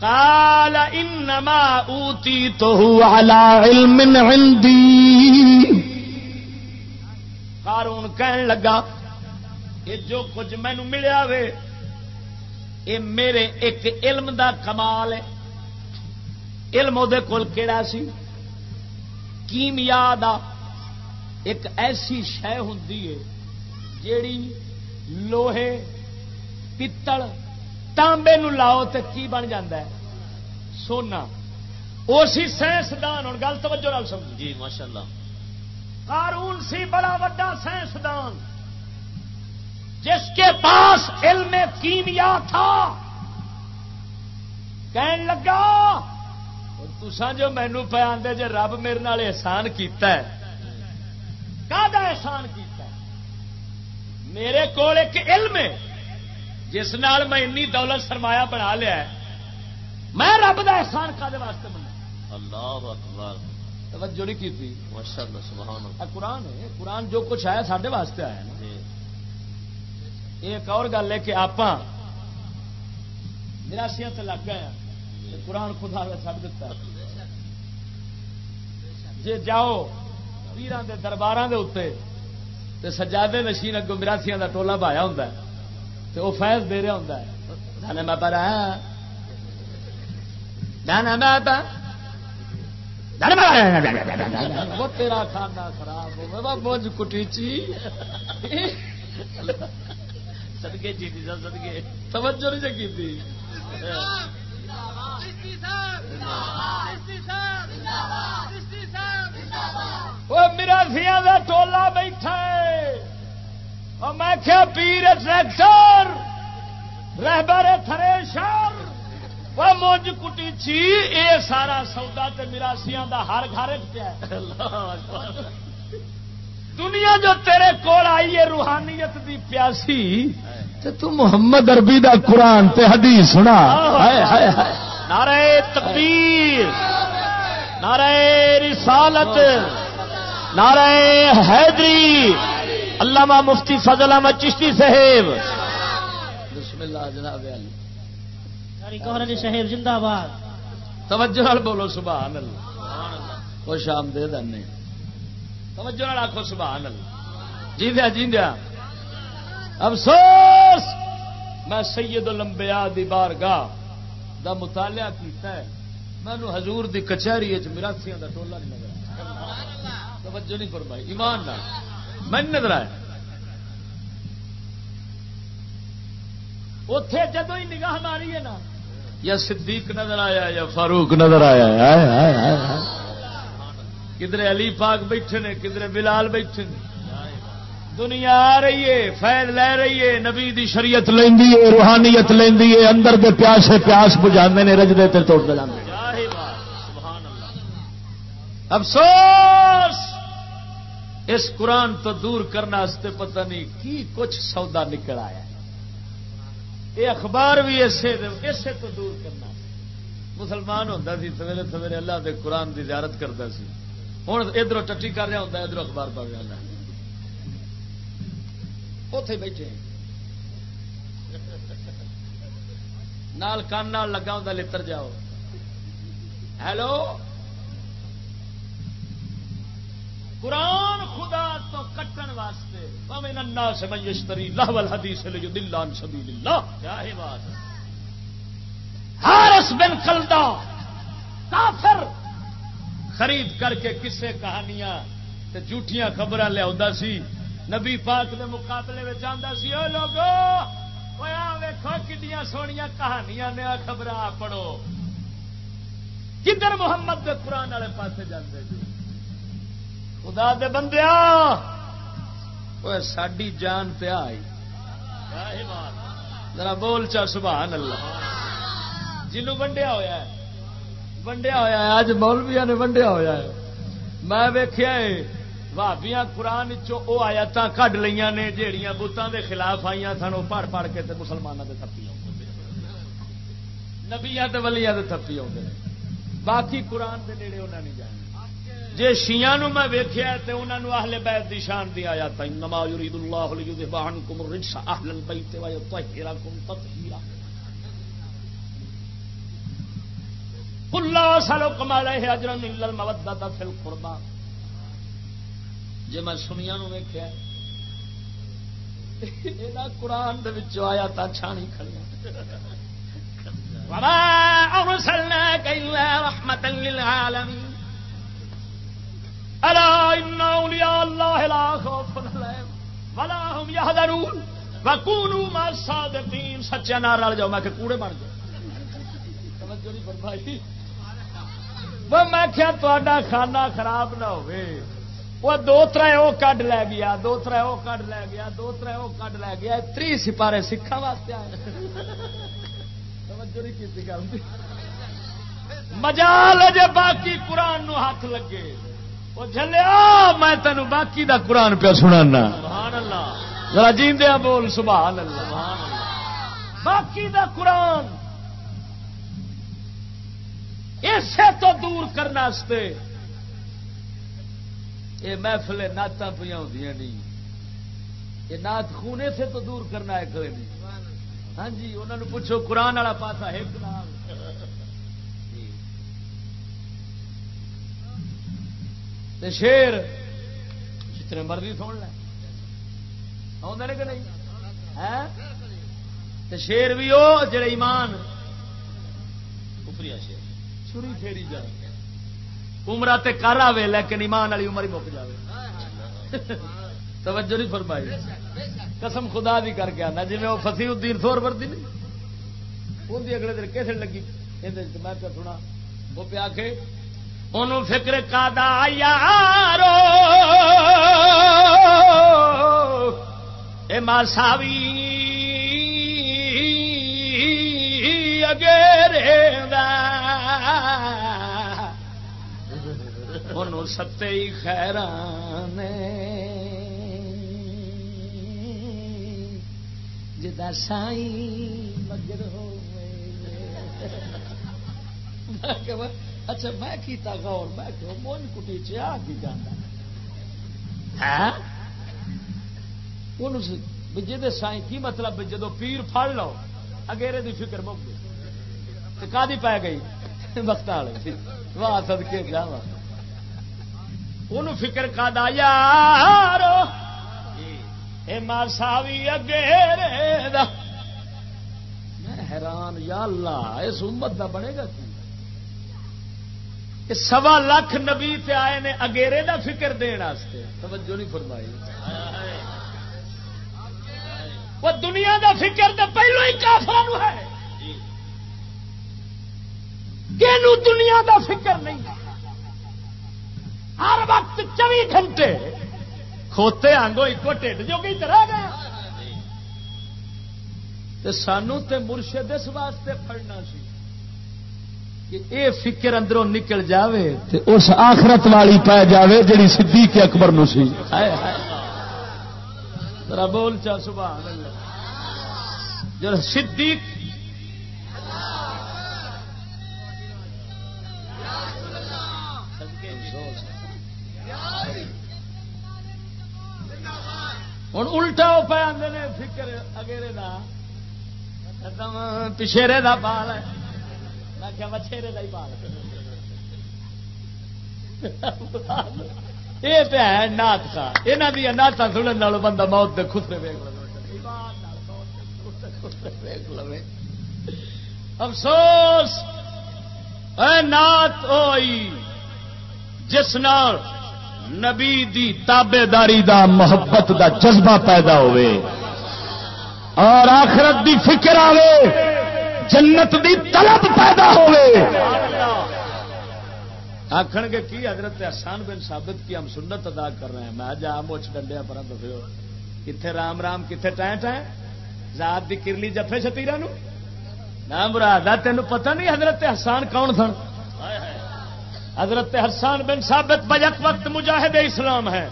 قال انما اوتی تو على علم عندي قارون کہن لگا، یہ جو کچھ مینو ملیا وے، یہ میرے ایک علم دا کمال ہے۔ علم وہ کول کیڑا سی؟ کیمیا دا ایک ایسی شہ ہوں جیڑی لوہے پتل تانبے نو لاؤ تو کی بن ہے؟ سونا۔ اسی سائنسدان ہوں گل توجہ نال سمجھ جی ماشاء اللہ قارون سی بڑا وا سائنسدان۔ جس کے پاس علم کیمیا تھا کہن لگا تسا جو مینو پہ آدھے جی رب میرے نال احسان کیتا ہے۔ احسان کیتا ہے؟ میرے کو ایک علم ہے جس نال میں انی دولت سرمایہ بنا لیا ہے۔ میں رب دا احسان کا واسطے بنا اللہ اکبر۔ توجہ نہیں کی سبحان اللہ۔ قرآن ہے قرآن جو کچھ آیا سارے واسطے آیا نا۔ جی۔ ایک اور گل ہے کہ آپ نراسیاں لگ گئے ہیں۔ قرآن خدا کا چڑھ دیتا جی جاؤ پیران کے دربار کے اتنے سجادے نشین اگوں مراسیاں کا ٹولا بایا ہوں تو وہ فیض دے رہا ہوں میں پر تیرا کھانا خراب ہو بوجھ کٹیچی سدگے جی سدگے توجہ نہیں چکی تھی۔ وہ مراسیا کا ٹولا بیٹھا میں کیا پیر ٹریکٹر رہبر تھریشر وہ مونج کٹی چی اے سارا سودا تے مراسیاں دا ہر گھر پیا دنیا جو تیرے کول آئی ہے روحانیت دی پیاسی تے تو محمد عربی دا قرآن تے حدیث سنا نعرہ تکبیر نعرہ رسالت نعرہ حیدری علامہ مفتی فضل احمد چشتی صاحب۔ بسم اللہ جناب علی۔ صاحب زندہ باد۔ توجہ بولو سبحان اللہ۔ خوش آمدید نے توجہ آخو سبحان اللہ۔ جی دیا جی دیا افسوس! میں سید الانبیاء دی بارگاہ دا مطالعہ کیتا ہے۔ مینو حضور دی کچہری مراسیاں دا ٹولا نہیں نظر توجہ نہیں فرمائی ایمان نہ میں نظر آیا۔ اتے جدو ہی نگاہ ماری ہے نا یا صدیق نظر آیا یا فاروق نظر آیا۔ کدھر علی پاک بیٹھے نے کدھر بلال بیٹھے نے۔ دنیا آ رہی ہے فیض لے رہی ہے نبی دی شریعت لینی ہے روحانیت لینی ہے اندر دے پیاس پیاس بجانے نے رجدے تے توڑ دے افسوس! اس قرآن تو دور کرنے پتہ نہیں کی کچھ سودا نکل آیا یہ اخبار بھی اسے اسے تو دور کرنا مسلمان ہوتا سی، سویرے سویرے اللہ دے قرآن دی زیارت کرتا سی۔ ہوں ادھر ٹٹی کر رہا ہوتا ادھر اخبار پڑھ رہا اتے بیٹھے نال کان لگا ہوں لڑ جاؤ۔ ہیلو؟ قرآن خدا تو کٹن واسطے پویں ننا سے میشتری لاہول حدیث لے جو دلان سبیل اللہ۔ کیا ہے بات ہارس بن کلدا کافر۔ خرید کر کے کسے کہانیاں تے جھوٹیاں خبر لیا سی۔ نبی پاک دے مقابلے میں جانا سی او لوگو ویکھو کنڈیاں سونیاں کہانیاں نیا خبر پڑھو۔ کدھر محمد دے قرآن والے پاسے جاندے جی؟ خدا دے بندیا ساڈی جان پیا آئی۔ ذرا بول چا، سبحان اللہ۔ جنوں ونڈیا ہوا ونڈیا ہوا ہے اج مولویا نے ونڈیا ہوا ہے۔ میں ویخیا بھابیاں قرآن چو آیات کڈ لیا نے جہیا بتان کے خلاف آئی سن وہ پڑھ پڑھ کے مسلمانوں کے تھپی نبیا ولییا کے تھپی آتے باقی قرآن کے نیڑے انہیں نہیں جانا جی شیا میں ویخیا تو انہوں نے اہل بیت دی شان دی آیا نما یرید اللہ لیذبحنکم الرجس اہل البیت ویطہرکم تطہیرا. اللہ سلکم علیہ اجرا الا المودۃ فی القربى جی میں سنیا نو ویخیا قرآن آیا تا چھانی کھڑی وما ارسلناک الا رحمتا للعالمین الا ان اولیاء الله لا خوف عليهم ولا هم يحزنون وكونوا مع الصادقين نار رل جاؤ، میں کہ کوڑے بن جاؤ توجہ نہیں فرمائی۔ وہ میں کیا تہاڈا کھانا خراب نہ ہوے وہ دو تر وہ کڈ لے گیا، دو تر وہ کڈ لے گیا، دو تر وہ کڈ لے گیا تری سپارے سکھا واسطے آئے۔ توجہ نہیں کی مجال جے باقی قرآن نو ہاتھ لگے۔ وہ جلیا میں تینوں باقی دا قرآن پہ سنا ذرا جیندیا بول سبحان اللہ۔ باقی دا قرآن۔ اسے تو دور کرنے یہ محفل نعت پہ ہوں یہ نات خونے سے تو دور کرنا ہے کھڑے نہیں ہاں جی انہوں نے پوچھو قرآن والا پاسا ایک نام شیر جتنے مرضی سن لے۔ آدھے کہ نہیں؟ شیر بھی وہ جڑے ایمان۔ چھری پھیری جائے۔ عمرہ تے کر آئے لیکن ایمان والی عمر ہی مک جائے توجہ نہیں فرمائی۔ قسم خدا بھی کر کے آنا جی وہ فسی الدین تھور وردی نہیں ان اگلے دن کیسے لگی۔ میں پہ سنا، وہ پہ آ کے ان فکر کا دا یارو! اے ماساوی! اگیرے ان ستے خیران جدا سائی مگر ہو اچھا میں کیتا غور میں کہ مون کٹی چیا کی جانا جی سائی کی مطلب جدو پیر پڑ لو اگیرے دی فکر مک گئی۔ کا پی گئی؟ وقت والے واہ سد کے جا ان فکر کا دا یار اے ماساوی اگیرے دا۔ میں حیران یا اللہ اس امت دا بنے گا کی؟ سوا لاکھ نبی تے آئے نے اگیرے دا فکر داستے توجہ نہیں فرمائی۔ وہ دنیا دا فکر تو پہلو ہی کافر ہے۔ کہ دنیا دا فکر نہیں۔ ہر وقت چوبی گھنٹے کھوتے آنگو ایک ٹھنڈ جو کہ رہ گیا سانو تے مرشد اس واسطے پڑنا سی۔ اے فکر اندروں نکل جاوے تے اس آخرت والی پی جاوے جڑی صدیق اکبر نو سی۔ ذرا بول چا سبحان اللہ۔ جڑا صدیق ہوں الٹا وہ پہ ہیں فکر اگیرے کا پچھیرے کا بال ہے۔ کیا مچھرے کا ہی پال یہ تو ہے نات کا۔ یہاں دیا نعت سننے والوں بندہ موت دے خسرے ویگ لو افسوس! نات ہوئی جس نال نبی دی تابے داری دا محبت دا جذبہ پیدا ہوئے اور آخرت دی فکر آئے جنت دی طلب پیدا ہوئے۔ آخر گے کی حضرت احسان بن ثابت کی ہم سنت ادا کر رہے ہیں؟ میں جا موچ ڈنڈیا پر دسو کتنے رام رام کتنے ٹائم ٹائم ذات دی کرلی جفے شتیرا نام مراد تین پتہ نہیں حضرت احسان کون سن؟ حضرت حسان بن ثابت بجک وقت مجاہد اسلام ہے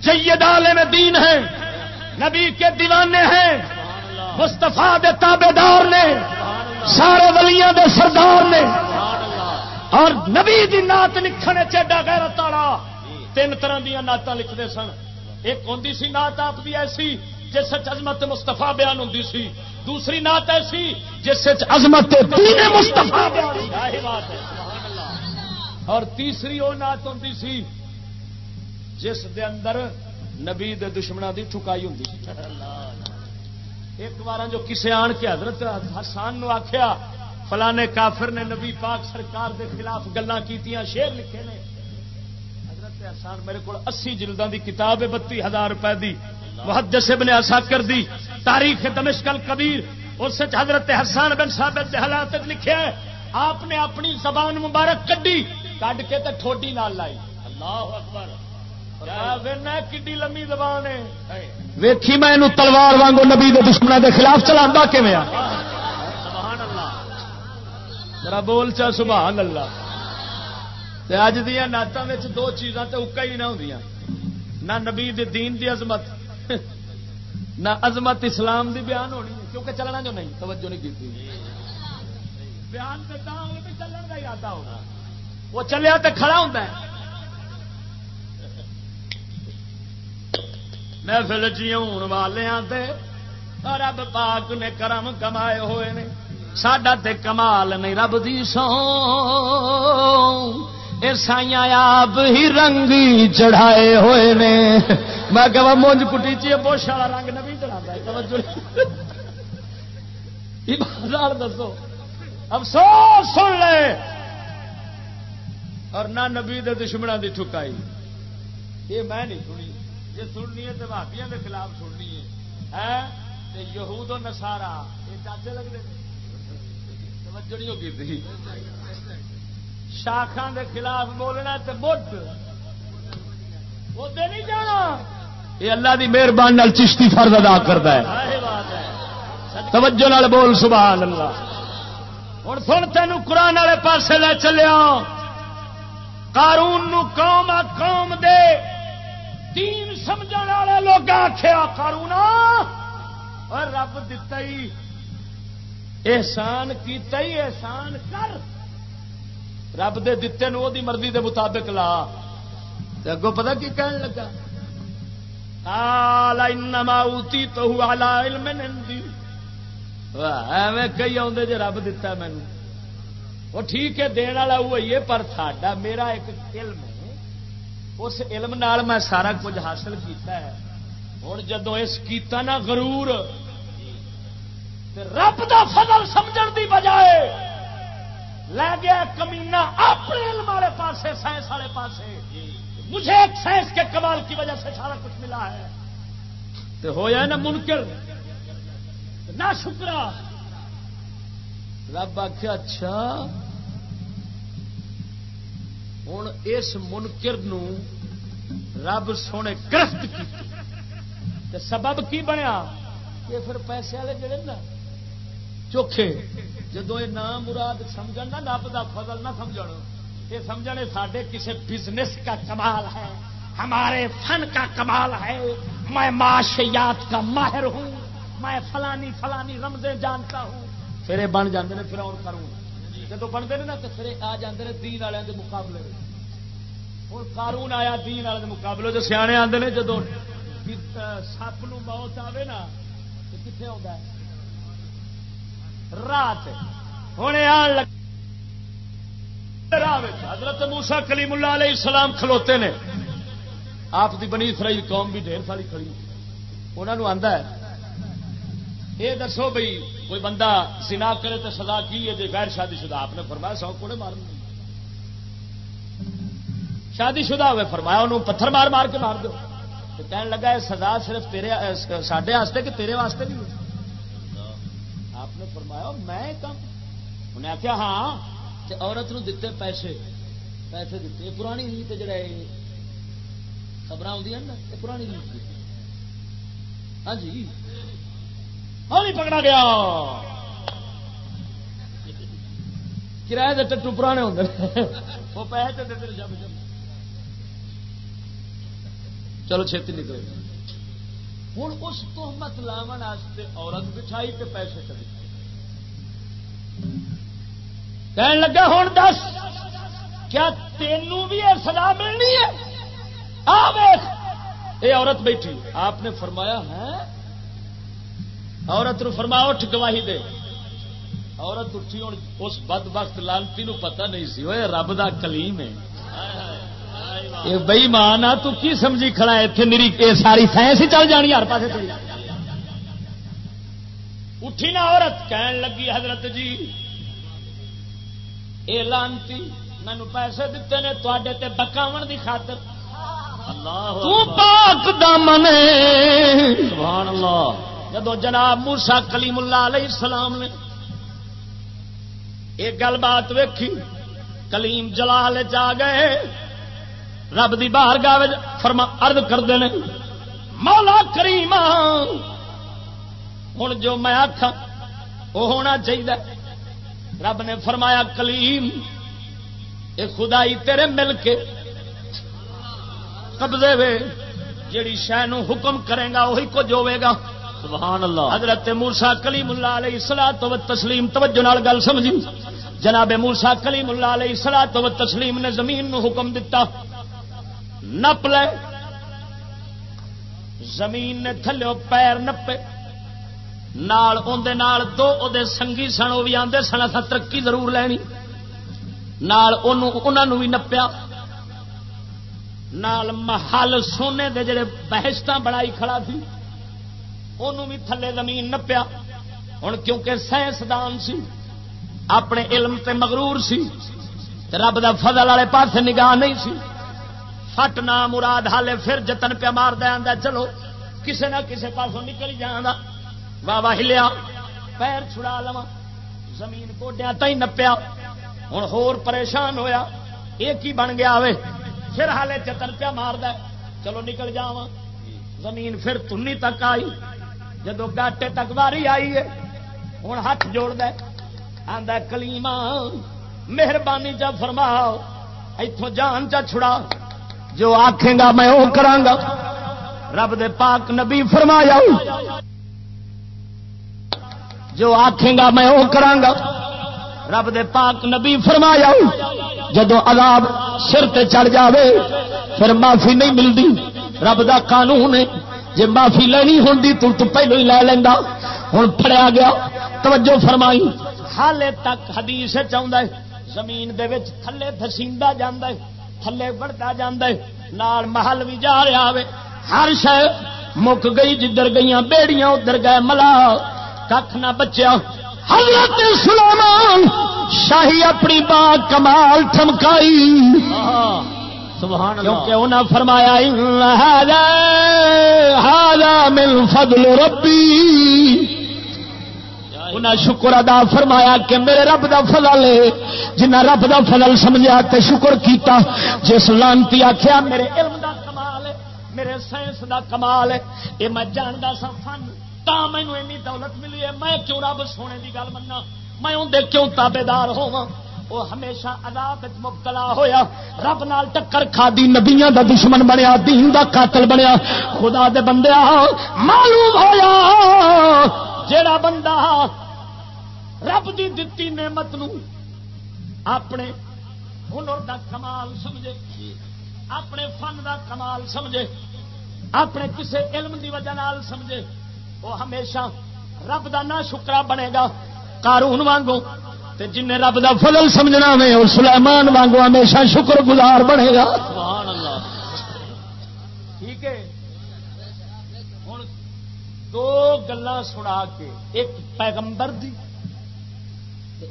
جید عالم دین ہیں۔ نبی کے دیوانے ہیں۔ مستفا دے تابے دار نے، سارے ولیاں دے سردار نے، اور نبی دی نات لکھنے چیڈا غیرت والا تین طرح دیا نعت لکھتے سن۔ ایک ہوں سی نعت آپ کی ایسی جس عظمت مستفا بیان ہوں سی، دوسری نعت ایسی جس عظمت مستفا اور تیسری وہ نعت ہوں سی جس دے اندر نبی دے دشمنوں دی ٹھکائی ہوں ایک بار جو کسے آن کے حضرت حسان نو آخیا فلانے کافر نے نبی پاک سرکار دے خلاف گلا کی شیر لکھے نے۔ حضرت حسان میرے کو اسی جلدوں دی کتاب ہے، بتی ہزار روپے دی۔ محدث ابن اساکر دی۔ تاریخ دمشکل کبیر اس حضرت حسان بن ثابت دے حالات لکھے ہے، آپ نے اپنی زبان مبارک کڈی، کڈ کے تے ٹھوڈی نال لائی۔ اللہ اکبر۔ کڈی لمبی زبان ہے۔ ویکھی میں تلوار وانگو نبی دے دشمنوں دے خلاف چلا ذرا بول چا، سبحان اللہ۔ اج دیا نعتوں میں دو چیزاں تو اکا ہی نہ ہوں نہ نبی دین دی عظمت، نہ عظمت اسلام دی بیان ہونی کیونکہ چلنا جو نہیں، توجہ نہیں کی بیان کرتا ہوں چلن کا ارادہ ہوگا۔ وہ چلیا تو کھڑا ہوں محفل جی ہوں والے رب پاک نے کرم کمائے ہوئے نے۔ ساڈا تے کمال نہیں رب دی سو سائیاں آپ ہی رنگ چڑھائے ہوئے نے۔ میں کہ مونج کٹی چی بوش والا رنگ نہیں چڑھا دسو۔ افسوس سن لے۔ اور نہ نبی دے دشمنوں دی ٹھکائی۔ یہ میں نہیں سنی۔ جی سننی ہے تو بھابیا کے خلاف سننی ہے۔ یہود و نسارا یہ چاچے لگتے ہیں۔ شاخان دے خلاف بولنا تو بٹ نہیں جانا۔ یہ اللہ دی مہربانی چشتی فرد ادا کرتا ہے۔ توجہ نال بول سبحان اللہ۔ ہوں سن تین قرآن والے پاس لے چلیا قارون نو قوم قوم دے۔ تین سمجھ والے لوگ آخیا کارونا اور رب دتا ہی احسان کیتا ہی احسان کر۔ رب دے دتے نو دی مرضی دے مطابق لا۔ اگو پتا کی کہن لگا؟ انما اوتی تو علم ایویں کئی آدھے جی رب دتا مینو وہ ٹھیک ہے دن والا وہی ہے، پر ساڈا، میرا ایک علم ہے۔ اس علم نال میں سارا کچھ حاصل کیتا ہے۔ ہوں جدو اس کیتا نا غرور رب دا فضل سمجھن دی بجائے لے گیا کمینا اپنے علم والے پاسے، سائنس والے پاسے۔ مجھے ایک سائنس کے کمال کی وجہ سے سارا کچھ ملا ہے۔ تو ہوا نا منکر۔ نہ شکرا رب آخیا اچھا ہوں اس منکر نو رب سونے گرفت کی سبب کی بنیا یہ پھر پیسے والے جڑے نا چوکھے جدو یہ نام مراد سمجھ نا رب کا فضل نہ سمجھ یہ سمجھنے سارے کسی بزنس کا کمال ہے ہمارے فن کا کمال ہے میں معاشیات کا ماہر ہوں میں فلانی فلانی رمزیں جانتا ہوں پھر یہ بن جاتے ہیں پھر اور کروں جب بنتے ہیں نا تو پھر آ جاتے ہیں دین والے کے مقابلے ہوں قارون آیا دین والے مقابلے جو سیانے آتے ہیں جدو سپ موت آئے نا، تو کتنے آتا ہے؟ رات۔ ہوں آن لگ حضرت موسا کلیم اللہ علیہ السلام کھلوتے نے۔ آپ کی بنی اسرائیل قوم بھی ڈھیر ساری کھڑی۔ انہوں آتا ہے یہ دسو بھائی کوئی بندہ سنا کرے تو سزا کی ہے جی غیر شادی شدہ؟ آپ نے فرمایا سو کوڑے مار شادی شدہ ہوئے، فرمایا انہوں پتھر مار مار کے مار دو۔ کہنے لگا یہ سزا صرف تیرے سڈے کہ تیرے واسطے بھی ہوئی نے فرمایا، میں کم۔ انہیں آخیا ہاں عورت نو دیتے پیسے۔ پیسے دیتے پرانی ریت جڑا خبر آدی نا پرانی ریت ہاں جی۔ ہاں نہیں پکڑا گیا۔ کرایہ کے ٹٹو پرانے ہوتے وہ پیسے دے جب چلو چھتی نکلے۔ ہوں اس تحمت لاون عورت بچھائی تے پیسے چلے۔ کہنے لگا ہوں دس کیا تینوں بھی یہ سزا ملنی ہے؟ آ یہ عورت بیٹھی آپ نے فرمایا ہے عورت نو فرمایا اٹھ گواہی دے۔ عورت اٹھی ہوں اس بد وقت لانتی پتہ نہیں سی۔ وہ رب دا کلیم ہے۔ یہ بئی مان تو کی سمجھی کھڑا ہے؟ اتنے میری ساری سائنس ہی چل جانی ہر پاس اٹھی نا عورت کہن لگی حضرت جی اے لانتی مینو پیسے دیتے نے تے بکاو دی خاطر۔ پاک دامن سبحان اللہ۔ جدو جناب موسا کلیم اللہ علیہ السلام نے ایک گل بات ویکھی، کلیم جلال جا گئے، رب دی باہر گاہ فرما ارد کرتے ہیں مولا کریم ہوں جو میں آخا وہ ہونا چاہیے رب نے فرمایا، کلیم یہ خدائی تیرے مل کے قبضے وے، جیڑی شہ حکم کرے گا وہی کچھ ہوے گا۔ سبحان اللہ. حضرت موسا کلیم اللہ علیہ سلا تو تسلیم توجہ نال گل سمجھی؟ جناب موسا کلیم اللہ علیہ سلا تو تسلیم نے زمین نو حکم دتا، نپ لے۔ زمین نے تھلو پیر نپے، نال اندے نال دو او دے سنگی سن وہ بھی آدھے سن اصا ترقی ضرور لینی۔ نال انہوں بھی نپیا۔ نال محل سونے دے جڑے بحثت بڑائی کھڑا تھی انہوں بھی تھلے زمین نپیا۔ ہوں کیونکہ سائنسدان سی، اپنے علم تے مغرور سی رب دا فضل والے پاس نگاہ نہیں سی۔ فٹ نہ مراد حالے پھر جتن پیا مار دیا چلو، کسے نہ کسے پاسوں نکل جانا واہ واہ، ہلیا، پیر چھڑا لوا زمین گوڈیا تھی نپیا۔ ہوں ہور پریشان ہویا ایک ہی بن گیا وے؟ پھر ہالے چتر پیا مار د چلو نکل جا زمین پھر تنی تک آئی۔ جدو گاٹے تک واری آئی ہے ہوں ہاتھ جوڑ دے آدھا کلیما مہربانی چا فرماؤ اتوں جان چا چھڑا، جو آخے گا میں وہ کرا رب دے پاک نبی فرمایا، جو آخے گا میں وہ کرا رب دے پاک نبی فرمایا، جدو عذاب سر تے چڑھ جاوے، پھر معافی نہیں ملتی رب دا قانون ہے۔ جی معافی لینی ہوں تو تو پہلو ہی لے لینا ہوں پڑیا گیا۔ توجہ فرمائی۔ حالے تک حدیث چاہتا ہے، زمین دے وچ تھلے دسیندا جاندا ہے، تھلے بڑھتا جاندا ہے، نال محل بھی جا رہا ہے ہر شے مک گئی، جدھر گئی بیڑیاں، ادھر گئے ملا۔ کھ نہ بچیا۔ حضرت سلیمان شاہی اپنی با کمال تھمکائی کیونکہ انہیں فرمایا مل فضل ربی انہیں شکر ادا فرمایا کہ میرے رب دا فضل ہے۔ جنہ رب دا فضل سمجھا تے شکر کیتا، جس لانتی آخیا میرے علم دا کمال ہے، میرے سائنس دا کمال ہے۔ یہ میں جانتا سا فن۔ تا مینو این دولت ملی ہے۔ میں کیوں رب سونے کی گل منا میں اندر کیوں تابے دار ہوا وہ ہمیشہ عذاب مبتلا ہویا۔ رب نال ٹکر کھا دی نبیاں دا دشمن بنیا، دین دا قاتل بنیا۔ خدا دے بندے معلوم ہویا۔ جیڑا بندہ رب دی دتی نعمت نو اپنے ہنر دا کمال سمجھے، اپنے فن دا کمال سمجھے، اپنے کسے علم دی وجہ نال سمجھے وہ ہمیشہ رب دا نہ شکرا بنے گا۔ کارون وانگو تے جن رب دا فضل سمجھنا میں اور سلیمان وانگو ہمیشہ شکر گزار بنے گا۔ سبحان اللہ ٹھیک ہے۔ ہوں دو گلا سنا کے ایک پیغمبر دی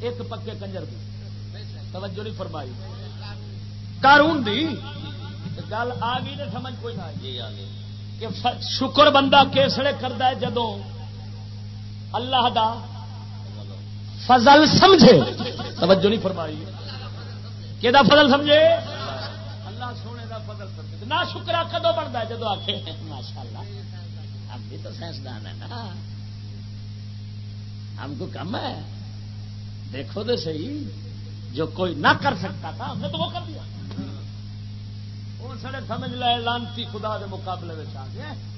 ایک پکے کنجر دی۔ توجہ نہیں فرمائی۔ کارون دی؟ گل آ گئی نے سمجھ کوئی نہ جی آ گئی۔ کہ شکر بندہ کیسے کرتا ہے جدو اللہ دا فضل سمجھے۔ توجہ نہیں فرمائی۔ کہ فضل سمجھے؟ اللہ سونے دا فضل سمجھے۔ نہ شکرا کدو بنتا ہے جدو آخ ماشاء اللہ ہم بھی تو سائنسدان ہے نا۔ ہم کو کم ہے۔ دیکھو تو صحیح، جو کوئی نہ کر سکتا تھا، ہم نے تو وہ کر دیا۔ ہاں۔ وہ سڑے سمجھ لے، لانتی خدا دے مقابلے میں آ گئے۔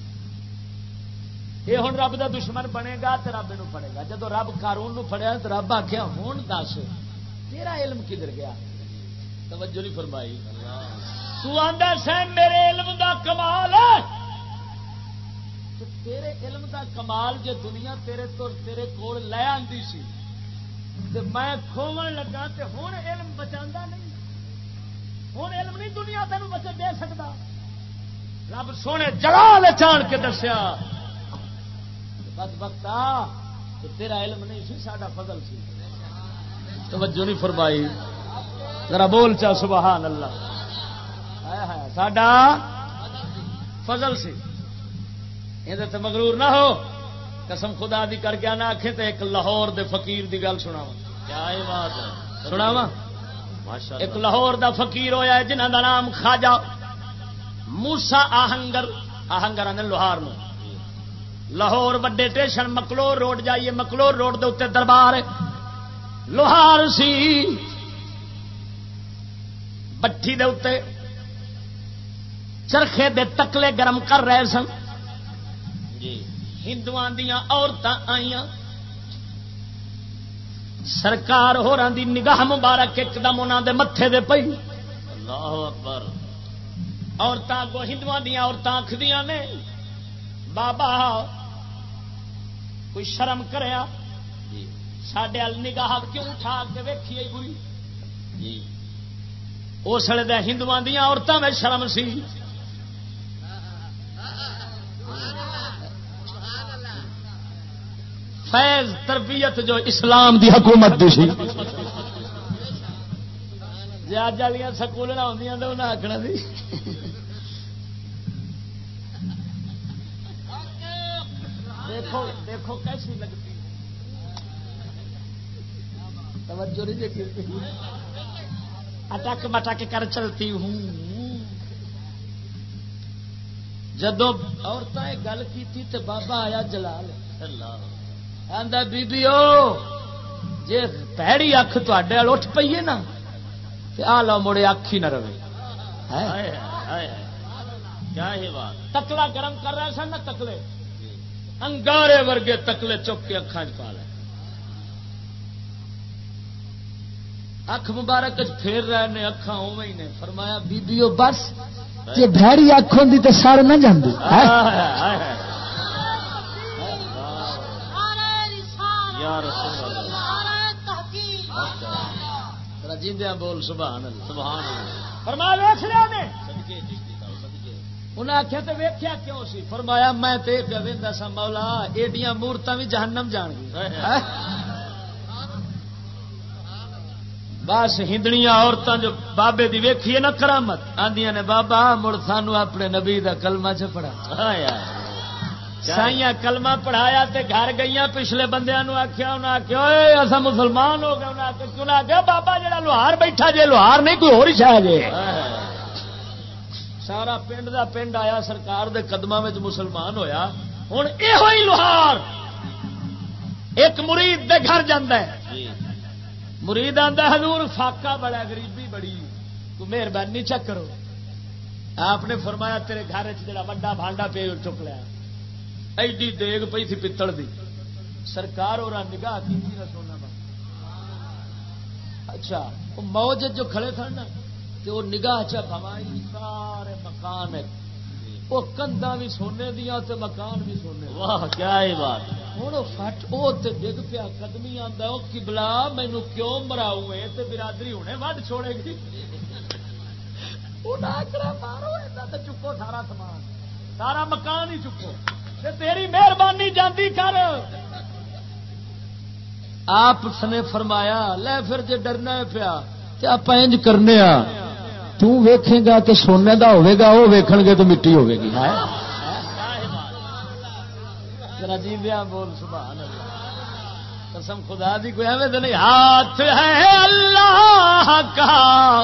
یہ ہوں رب دا دشمن بنے گا تو رب یہ پڑے گا۔ جب رب قانون فڑیا تو رب آخیا ہوں دس، تیرا علم کدھر گیا؟ توجہ نہیں فرمائی۔ تو آندا سہ، میرے علم دا کمال ہے۔ تو تیرے علم دا کمال جے دنیا تیرے تو تیرے کول لے آندی سی، تے میں کھوون لگا تے ہن علم بچاندا نہیں۔ ہن علم نہیں دنیا تینوں بچے دے سکدا۔ رب سونے جلال چان کے دسیا۔ بد وقت تیرا علم نہیں سی ساڈا فضل سی۔ توجہ نہیں فرمائی۔ ذرا بول چا سبحان اللہ۔ ساڈا فضل سی۔ یہ تو مغرور نہ ہو۔ قسم خدا دی کر کے نہ آخے تو ایک لاہور دے فقیر دی گل سنا کیا بات ہے۔ سناوا ایک لاہور دا فقیر ہویا ہے جنہ دا نام خواجہ موسا آہنگر آہنگر آدھے لوہار میں لاہور وڈے اسٹیشن مکلور روڈ جائیے مکلور روڈ دے اتنے دربار لوہار سی بٹھی دے اتنے چرخے دے تکلے گرم کر رہے سن۔ جی۔ ہندو دیا عورتیں آئی سرکار ہو دی نگاہ مبارک ایک دم انہوں دے متے دے پئی۔ اللہ اکبر۔ عورتیں کو ہندو دیا عورتیں آخدیا نے بابا کوئی شرم کریا جی۔ سڈے ال نگاہ کیوں اٹھا کے ویکھی گئی جی۔ اس ویلے ہندو دیا عورتوں میں شرم سی۔ فیض تربیت جو اسلام دی حکومت دی سی۔ جی اج والی سکول آدی تو انہیں آخنا سی۔ دیکھو دیکھو کیسی لگتی توجہ نہیں دیکھی۔ اٹک مٹک کر چلتی ہوں۔ جدو عورتیں گل کی تو بابا آیا جلال۔ آدھا بیبیو جی پیڑی اکھ تے اٹھ پیے نا آ لو مڑے اکھ ہی نہ رہے۔ تکلا گرم کر رہے سن نا تکلے۔ انگارے ورگے تکلے چک کے اکھان چ پا لے۔ اکھ مبارک پھیر رہے نے اکھان اوے ہی نے۔ فرمایا بیبیو بس جی بھڑی اکھ ہوندی تے سر نہ جاندی ہائے۔ یا رسول اللہ۔ رجیدیا بول سبحان اللہ۔ سبحان اللہ۔ فرمایا ویکھ لیا نے؟ انہیں آخیا تو ویکیا کیوں سی؟ فرمایا میں تے پہ سا مولا ایڈیاں مورتاں بھی جہنم جان گئی بس ہندنیاں عورتیں جو بابے دی ویکھیے نا کرامت آندیاں نے بابا مڑ سانو اپنے نبی دا کلمہ چ پڑھا۔ سائیاں کلمہ پڑھایا تے گھر گئی پچھلے بندیاں نو آخیا انہیں آخیا اصا مسلمان ہو گئے۔ انہیں آخیا کیوں آخیا بابا جڑا لوہار بیٹھا جے لوہار نہیں کوئی ہو شاہ جے۔ سارا پنڈ دا پنڈ آیا سرکار دے قدموں میں مسلمان ہویا۔ ہوں یہ لوہار۔ ایک مرید دے گھر جاندہ ہے۔ جی۔ مرید آتا حضور فاقہ بڑا غریبی بڑی۔ تو مہربانی چک کرو۔ آپ نے فرمایا تیرے گھر جڑا وڈا بھانڈا پی چک لیا۔ ایڈی دیگ پئی تھی پتل دی۔ سرکار اور نگاہ کی سونا با اچھا موج جو کھڑے تھے نا وہ نگاہ چ بھوائی مکان وہ کندا بھی سونے دیا تے مکان بھی سونے واہ کیا بات۔ ہوں فٹ وہ ڈگ پیا قدمی آتا وہ کبلا مینو کیوں مراؤ تے برادری ہونے وڈ چھوڑے گی۔ مارو تو چکو سارا سامان۔ سارا مکان ہی چکو۔ تیری مہربانی جاندی کر۔ آپ نے فرمایا لے پھر جے ڈرنا پیا تے آپ کرنے آ۔ تیکھے گا تو سونے دا ہوے گا وہ ویکھن گے تو مٹی ہوے گی۔ جی بیا بول سبحان اللہ۔ قسم خدا دی کوئی ایویں تو نہیں۔ ہاتھ ہے اللہ کا۔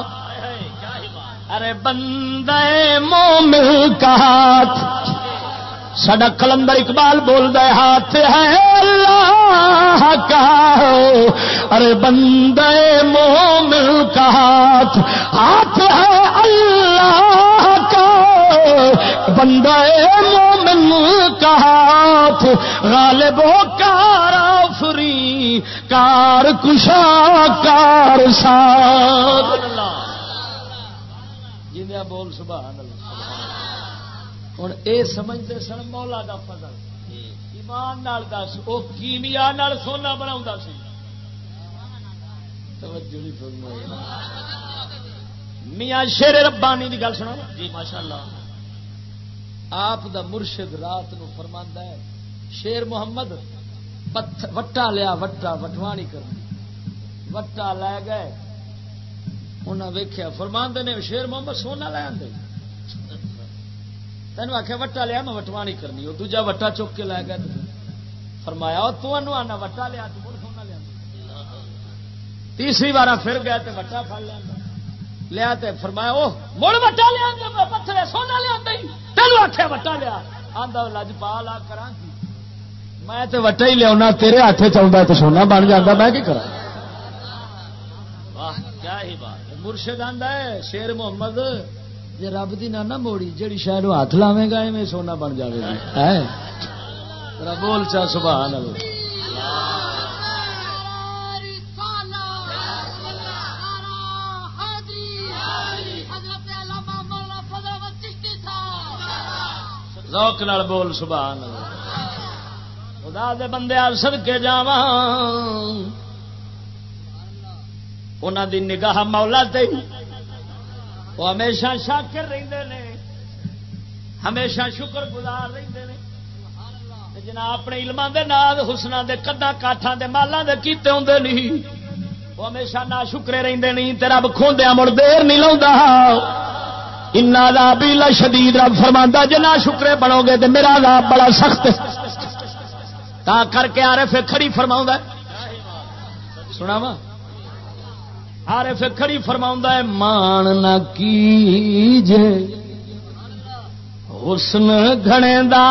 ارے بندے مومن کا ہاتھ۔ سڈا کلندر اقبال بول دے ہاتھ ہے اللہ کا۔ ہر بندے مومن کا ہاتھ ہاتھ ہے اللہ کا۔ بندہ مومن کا ہاتھ، غالب و کار آفری، کار کشا، کار سار۔ جنیا بول سبحان اللہ۔ ہوں اے سمجھتے سن مولا دا فضل۔ ایمان نال دس وہ کیمیا سونا بنا سی۔ میاں شیر ربانی کی گل سنا جی ماشاء اللہ آپ دا مرشد رات نو فرماندا ہے شیر محمد وٹا لیا وٹا وٹوانی کر۔ وٹا لے گئے۔ انہیں ویخیا فرماندے نے شیر محمد سونا لے آدھے تینوں آخیا وٹا لیا، میں وٹوانی کرنی۔ وہ دوجا وٹا چک کے لے گیا فرمایا، اور آنا وٹا لیا، تو مڑ سونا لیا؟ تیسری بار پھر گیا تو وٹا پڑ لیا۔ لیا تے فرمایا وہ مڑ وٹا لیا پتھر سونا لیا تینوں آخیا وٹا لیا۔ آدھا لجپال جی، آ کرا میں تے وٹا ہی لیا تیرے ہاتھ چاہتا تو سونا بن جاتا میں کی کرا واہ، کیا ہی بات مرشد آندا ہے، شیر محمد جی رب دی نہ موڑی جیڑی شاید ہاتھ لاوے گا ایویں سونا بن جائے گی بول چا سبحان اللہ ذوق نال بول سبحان اللہ خدا دے بندے سد کے جاواں انہوں دی نگاہ مولا تے وہ ہمیشہ شاکر رہندے نے ہمیشہ شکر گزار رہندے نے۔ تے جناب اپنے علماں دے نال حسنا دے کدا کاٹھاں دے مالاں دے کیتے ہوندے نہیں۔ وہ ہمیشہ نہ شکرے رہندے نہیں تے رب کھوندیا مڑ دیر نہیں لاوندا ان عذابی لشدید رب فرماندا جے نہ شکرے بنو گے تے میرا عذاب بڑا سخت ہے۔ تا کر کے پھر کھڑی فرماؤں سنا وا آرے پھر کھڑی فرما ہے، مان نہ کیجے حسن گھنے دا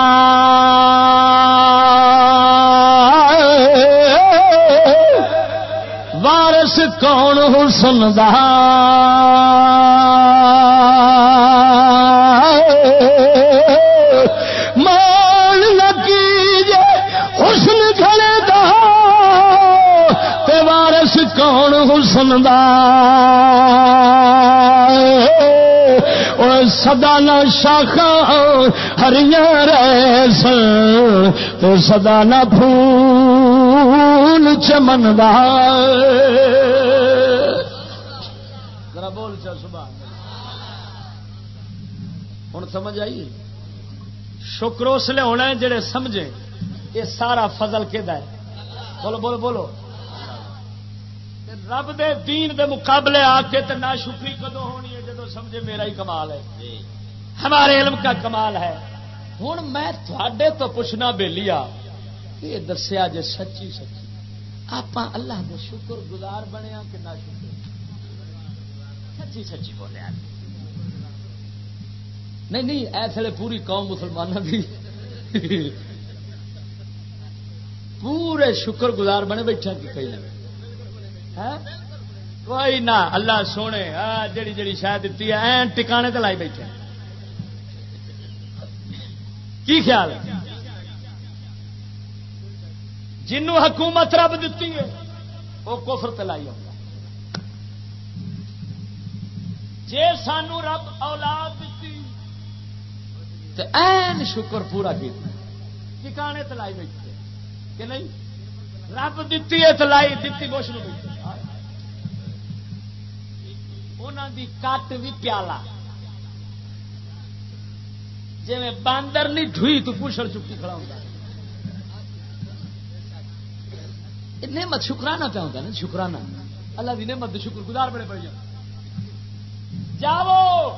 وارس کون حسن دا؟ حسن دا سدا نہ شاخا ہریاں ریس تے سدا نہ پھول چمن دا ذرا بول چا صبح ہوں سمجھ آئی؟ شکر اس لیے ہونا ہے جڑے سمجھے، یہ سارا فضل کہ بولو بولو بولو۔ رب دے دین دے مقابلے آ کے تے نہ شکری کدو ہونی ہے جدو سمجھے میرا ہی کمال ہے؟ ہمارے علم کا کمال ہے۔ ہوں میں تھوڑے تو پوچھنا بے لیا یہ دسیا جے سچی سچی۔ آپ اللہ دے شکر گزار بنے کہ نہ شکر؟ سچی سچی بولے نہیں نہیں ایسے پوری قوم مسلمانوں کی پورے شکر گزار بنے بیٹھا کہ کئی لگے ہاں؟ کوئی نہ، اللہ سونے۔ جڑی جڑی شاید دیتی ہے، این ٹکانے تے لائی بیٹھے۔ کی خیال ہے؟ جنوں حکومت رب دیتی ہے وہ کفر تے لائی ہوگا جے سانو رب اولاد دیتی تے این شکر پورا کیتا ٹکانے تے لائی بیٹھے۔ کہ نہیں؟ رب دیتی ہے تے لائی دیتی گوش نو بیٹھے دی کٹ بھی پیالہ جی میں باندر نہیں ڈوئی تو پوچھڑ چکی کھڑا ہوتا نعمت شکرانہ پہ ہوتا نا، شکرانہ۔ اللہ کی نعمت شکر گزار بڑے پڑ جاؤ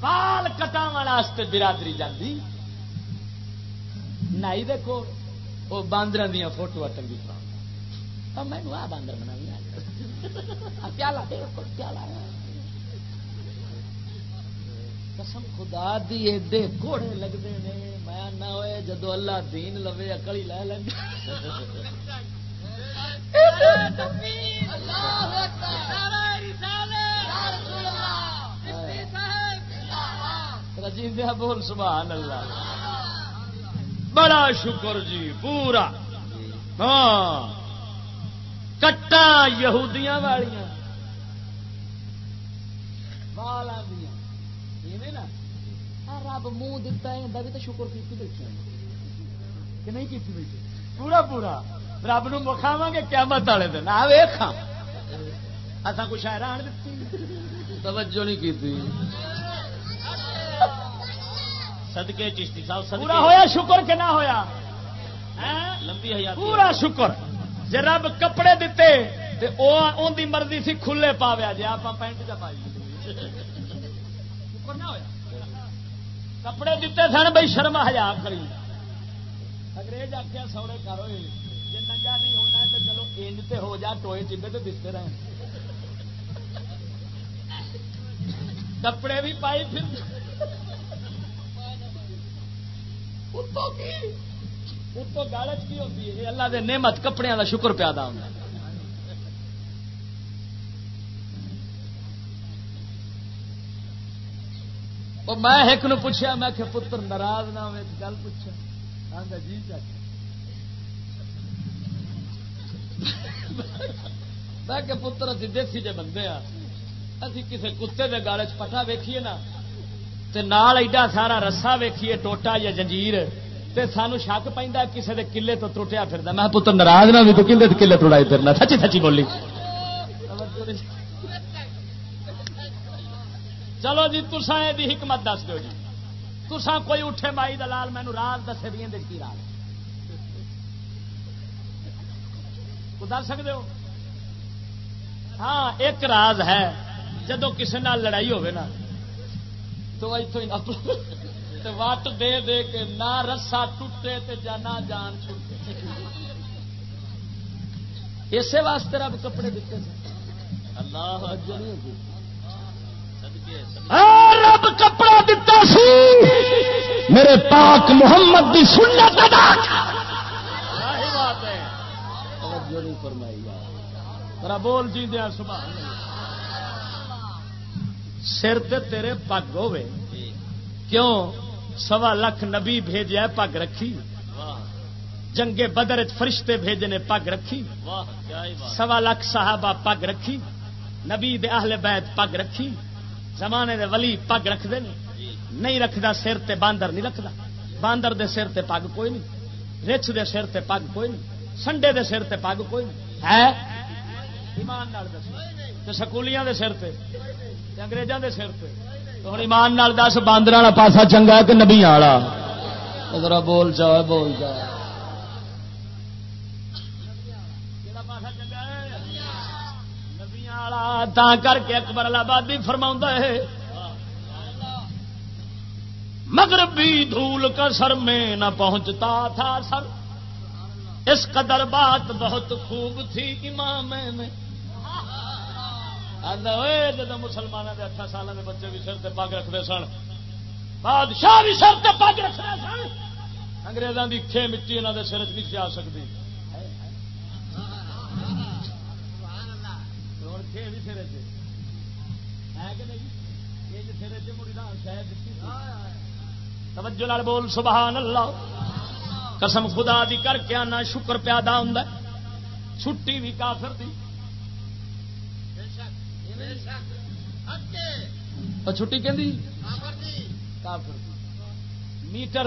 بال کٹا واسطے برادری جاندی۔ نائی دیکھو وہ باندر دیا فوٹو ٹنگی پا ہاں، میں آ باندر بنا پیالہ بالکل پیالہ قسم خدا دی ایڈے گھوڑے لگتے ہیں۔ میں نہ ہوئے جدو اللہ دین لوے اکڑی لے لیں۔ رجی ہاں بول سبحان اللہ۔ بڑا شکر جی پورا۔ ہاں۔ کٹا یہودیاں والیاں۔ والا نا۔ رب منہ دتا ہے بھی تو شکر کی بیٹھے کہ نہیں کی بیٹھے پورا پورا۔ رب نو مکھاوا گے قیامت والے دن۔ آ ویخا اصا کچھ حیران دیتی توجہ نہیں کی صدقے چشتی صاحب پورا ہویا شکر کہ نہ ہویا؟ ہیں؟ لمبی حیات پورا شکر۔ جی رب کپڑے دیتے تے او اون دی مرضی سی کھلے پاویا جی آپ پینٹ چ پائی۔ کپڑے دیتے سن بھائی شرم ہزار کری۔ انگریز آخیا سوڑے کرو جی ننگا نہیں ہونا تو چلو انج تے ہو جا، ٹوئے چیبے تو دستے رہے کپڑے بھی پائی پھر۔ اتوں گالچ کی ہوتی ہے؟ اللہ دے نعمت کپڑے کا شکر پیادا ہوتا میں ایک نو پوچھا میں کہ پتر ناراض نہ ہوئے گل پوچھا جی چاچا میں کہ پتر، اسی دیسی جے بندے آ اسی کسے کتے دے گالے چ پٹا ویکھیے نا۔ تے نال ایڈا سارا رسا ویکھیے، ٹوٹا یا جنجیر۔ تے سانو شک پیندا کسے دے قلعے تو ٹوٹیا پھردا میں پتر ناراض نہ ہوئی تو قلعے تے قلعے توڑائی پھرنا سچی سچی بولی۔ چلو جی تسا یہ حکمت دس دو جی۔ تسا کوئی اٹھے مائی دلال مینو راز دسے بھی اندر کی راز۔ دس سکتے ہو؟ ہاں ایک راز ہے۔ جدو کسی نال لڑائی ہوے نا، تو اتوں وٹ دے دے کے نہ رسا ٹوٹے تے جا نہ جان چھوٹے۔ اسی واسطے رب کپڑے دیتے تھے اللہ رب کپڑا دتا سی۔ میرے پاک محمد دی سنت ادا۔ فرمائی بول جی دیا سبحان اللہ۔ سر تے تیرے پگ ہوے کیوں؟ سوا لکھ نبی بھیجیا پگ رکھی۔ جنگے بدر فرشتے بھیجنے پگ رکھی۔ سوا لکھ صحابہ پگ رکھی۔ نبی دے اہل بیت پگ رکھی۔ زمانے دے ولی پگ رکھتے نہیں رکھدا سر تے باندر نہیں رکھدا۔ باندر دے سر تے پگ کوئی نہیں۔ رچ دے سر تے پگ کوئی نہیں۔ سنڈے دے سر تے پگ کوئی نہیں۔ ہے؟ ایمان سکولیاں دے سر تے انگریزاں دے سر تے۔ تو ہن ایمان نال دس باندر والا پاسا چنگا کہ نبی والا؟ ذرا بول جا بول جا تا کر کے اکبر آبادی فرما ہے۔ مغربی دھول کا سر میں نہ پہنچتا تھا سر۔ اس قدر بات بہت خوب تھی امام میں۔ جب مسلمانوں کے اٹھا سال کے بچے بھی سر سے پگ رکھتے سن بادشاہ بھی سر سے پگ رکھتے سن۔ انگریزوں کی کھے مٹی یہاں کے سر چ نہیں آ سکتی کھے بھی سر چ ہے کہ نہیں؟ توجہ لال بول سبحان اللہ۔ قسم خدا دی کر کے آنا شکر پیادا ہوں چھٹی بھی کافر دی۔ اور چھٹی کہ میٹر۔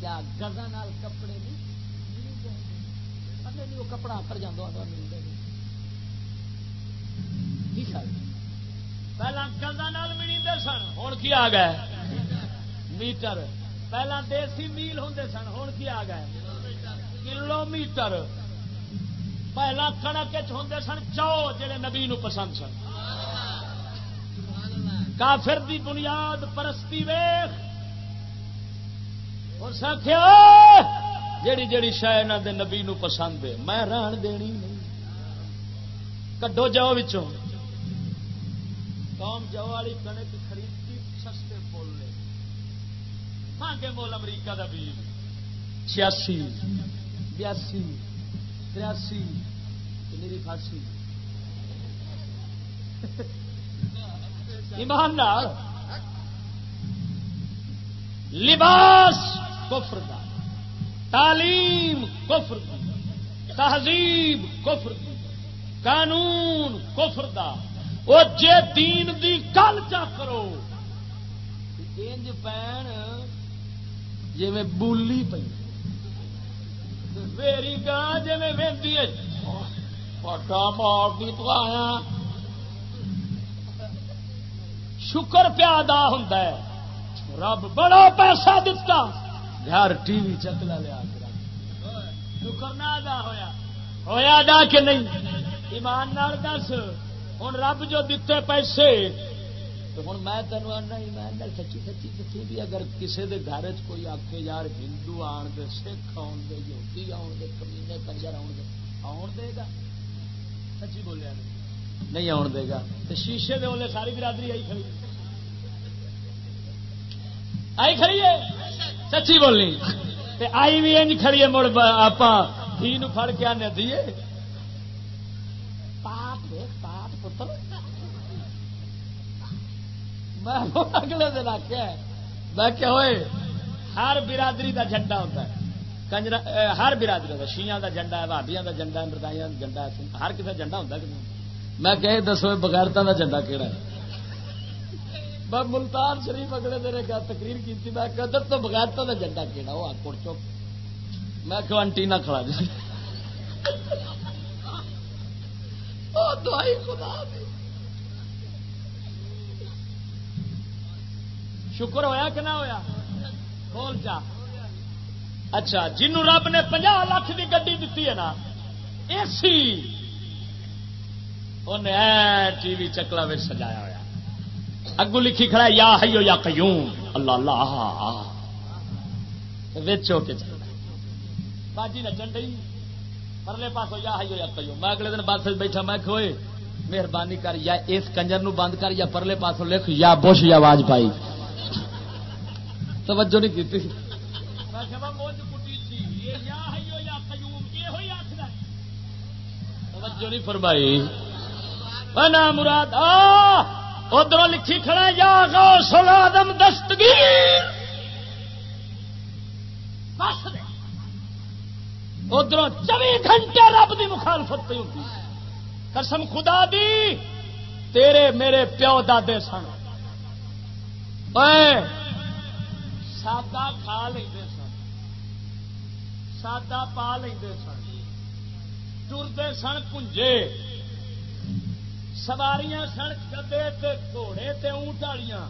کیا گزا کپڑے نہیں؟ وہ کپڑا پر جانا ملتا پہلا گزا نال ملی سن ہوں کی آ گئے؟ میٹر۔ پہلا دیسی میل ہوں سن ہوں کی آ گئے؟ کلو میٹر پہلا کڑک ہوں سن چو، جڑے نبی نو پسند سن۔ کافر دی بنیاد پرستی ویخ۔ اور سکھیا جیڑی جیڑی شاید دے نبی نو پسند ہے، میں ران دینی نہیں۔ کڈو جاؤ بچوں قوم جو والی کنک خریدتی سستے مول لے۔ مانگے مول امریکہ کا بیج چھیاسی، بیاسی، تریاسی میری پھانسی۔ <laughs> ایمان نال لباس کفر دا تعلیم کفر دی تہذیب کفر دی قانون کفر دا وہ جے دین دی گل چا کرو۔ انج پین جی میں بولی پی میری گاں جی میں پٹا مار بھی تو آیا۔ شکر پیادا ہوں رب بڑا پیسہ دتا۔ گھر ٹی وی چکلا لیا۔ شکر نہ ادا ہویا۔ ہویا ادا کہ نہیں؟ ایمان نال دس۔ ہوں رب جو دیتے پیسے، تو ہوں میں تینوں آنا ایمان نال سچی سچی دسی بھی اگر کسی کے گھر چ کوئی آکے یار، ہندو آن دے، سکھ آن دے یوگی آن دے، کمینے کنجر آن دے آن دے گا۔ سچی بولیا نہیں۔ آن دے گا۔ تو شیشے دے والے ساری برادری آئی کھڑی۔ آئی کھڑی ہے؟ سچی بولنی۔ تے آئی بھی انج کھڑی ہے مڑ آپ پھڑ کے آنے دیے پاپ پاپ پتر۔ میں اگلے دن آخیا میں کہ ہوئے ہر برادری دا جھنڈا ہوتا ہے۔ کنجرا ہر برادری کا شیاں دا جھنڈا ہے بھابیاں دا جھنڈا ہے مردائیاں دا جھنڈا ہے۔ ہر کسی جھنڈا ہوتا کہ نہیں؟ میں کہ دسو بغیرتا دا جھنڈا کہڑا ہے؟ میں ملتان شریف اگلے دن کا تقریر کی میں قدر تو بغیرتا دا جھنڈا کہڑا وہ آکڑ چوک۔ میں کہ انٹی نہ کھڑا جائے دعائی خدا دی۔ شکر ہویا کہ نہ ہویا؟ کھول جا۔ اچھا جنوں رب نے پنجا لاکھ کی گڈی دیتی ہے نا، اے سی۔ انہیں ٹی وی چکلا میں سجایا ہوا اگو لکھی کھڑا یا ہیو یا قیوم۔ اللہ اللہ ویچو کے چلنا۔ باجی نچن ڈی پرلے پاسو یا ہیو یا قیوم۔ میں اگلے دن بس بیٹھا، میں کھوئے مہربانی کر، یا اس کنجر نو بند کر، یا پرلے پاسو لکھ، یا بش یا آواز پائی۔ توجہ نہیں کی توجہ نہیں فرمائی۔ بنا مراد ادھر لکھی کھڑا یا غوث العظم دستگیر! ادھر چوبی گھنٹے رب کی مخالفت پہ ہوتی قسم خدا دی، تیرے میرے پیو دادے سن۔ سادہ کھا لیں سن۔ سادہ پا لیں سن۔ ٹرتے سن پنجے سواریاں سن گدے تے گھوڑے تے اونٹ والیاں۔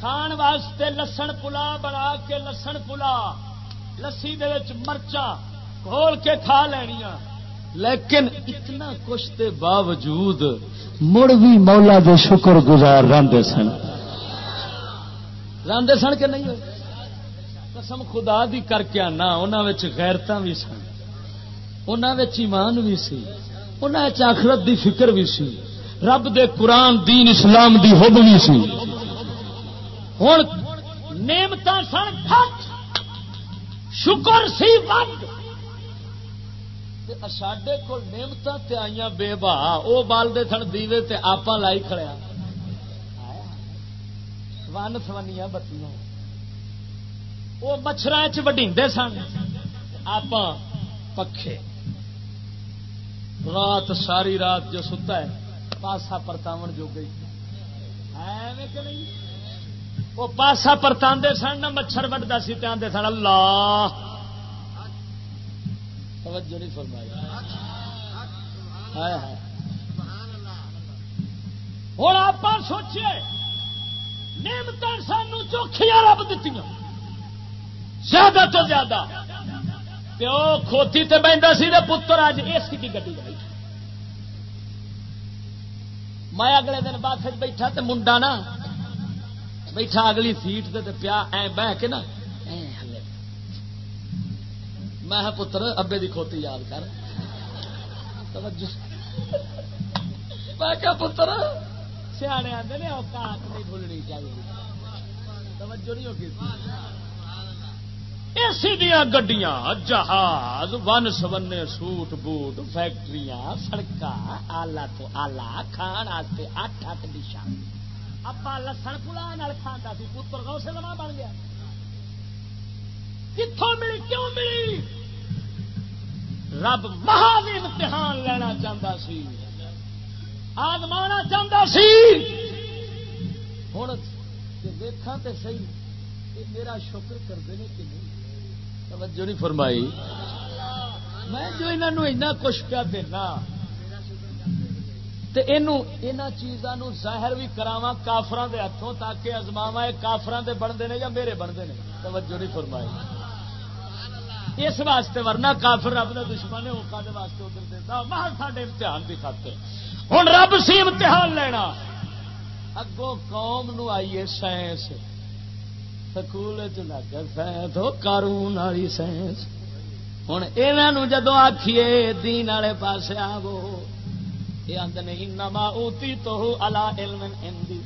کھان واسطے لسن پلا بنا کے لسن پلا، لسی دے وچ مرچا کے کھا لینیاں۔ لیکن اتنا کچھ دے باوجود مڑ بھی مولا دے شکر گزار رہتے سن۔ رہتے سن کہ نہیں قسم خدا دی کر کے آنا انہوں غیرت بھی سن۔ انہوں ایمان بھی سی۔ انہوں آخرت دی فکر بھی سی، رب دے قرآن، دین اسلام دی حب بھی سی۔ ہوں نعمت سن شکر سی بند۔ سڈے کو نعمت آئی بے با وہ بالتے سن دیوے تے آپ لائی کھڑیا۔ ون سونیا بتیاں۔ وہ مچھر وڈیندے سن آپ پکھے۔ رات ساری رات جو ستا ہے، پاسا پرتاون جو گئی۔ وہ پاسا پرتاندے سن، نہ مچھر وڈتا سی آدھے سن، اللہ۔ توجہ نہیں فرمائی۔ ہوں آپ سوچے نعمت سانو چوکھیاں رب دیتی زیادہ تو زیادہ۔ پیو کھوتی تے بہتا سی پتر اج اس کی گڈی میں اگلے دن بعد بیٹھا تے منڈا نا بیٹھا اگلی سیٹ تے پیا بہ کے نا میں پتر ابے دی کھوتی یاد کر۔ میں کیا پتر سیانے آتے نے اوقات نہیں بھولنی چاہیے۔ توجہ نہیں ہوگی اسی دیا گڈیاں، جہاز، ون سبنے سوٹ بوٹ فیکٹری سڑک آلہ تو آلہ، کھان اٹھ اٹھ ڈشا ابا لسن پلا کھانا سی، پتر گاؤں سے لما بن گیا۔ کتوں ملی، کیوں ملی؟ رب مہان امتحان لینا چاہتا سی۔ آزما چاہتا سی۔ ہوں دیکھا تو صحیح میرا شکر کرتے ہیں کہ نہیں۔ توجہ نہیں فرمائی۔ میں جو انہوں کچھ پیا دینا چیزوں ظاہر بھی کراوا کافران دے ہاتھوں تاکہ ازماوا کافران دے بنتے ہیں یا میرے بنتے ہیں توجہ نہیں فرمائی۔ اس واسطے ورنہ کافر رب کا دشمن ہے وہ واسطے ادھر دیتا محل سارے امتحان بھی کھاتے ہوں رب سی امتحان لینا۔ اگوں قوم نو آئیے سائنس۔ سکول چ سائنس کارون والی سائنس ہوں یہ جدو آخیے دین والے پاس آو یہ آدھے نما اوتی تو الا علم ہندی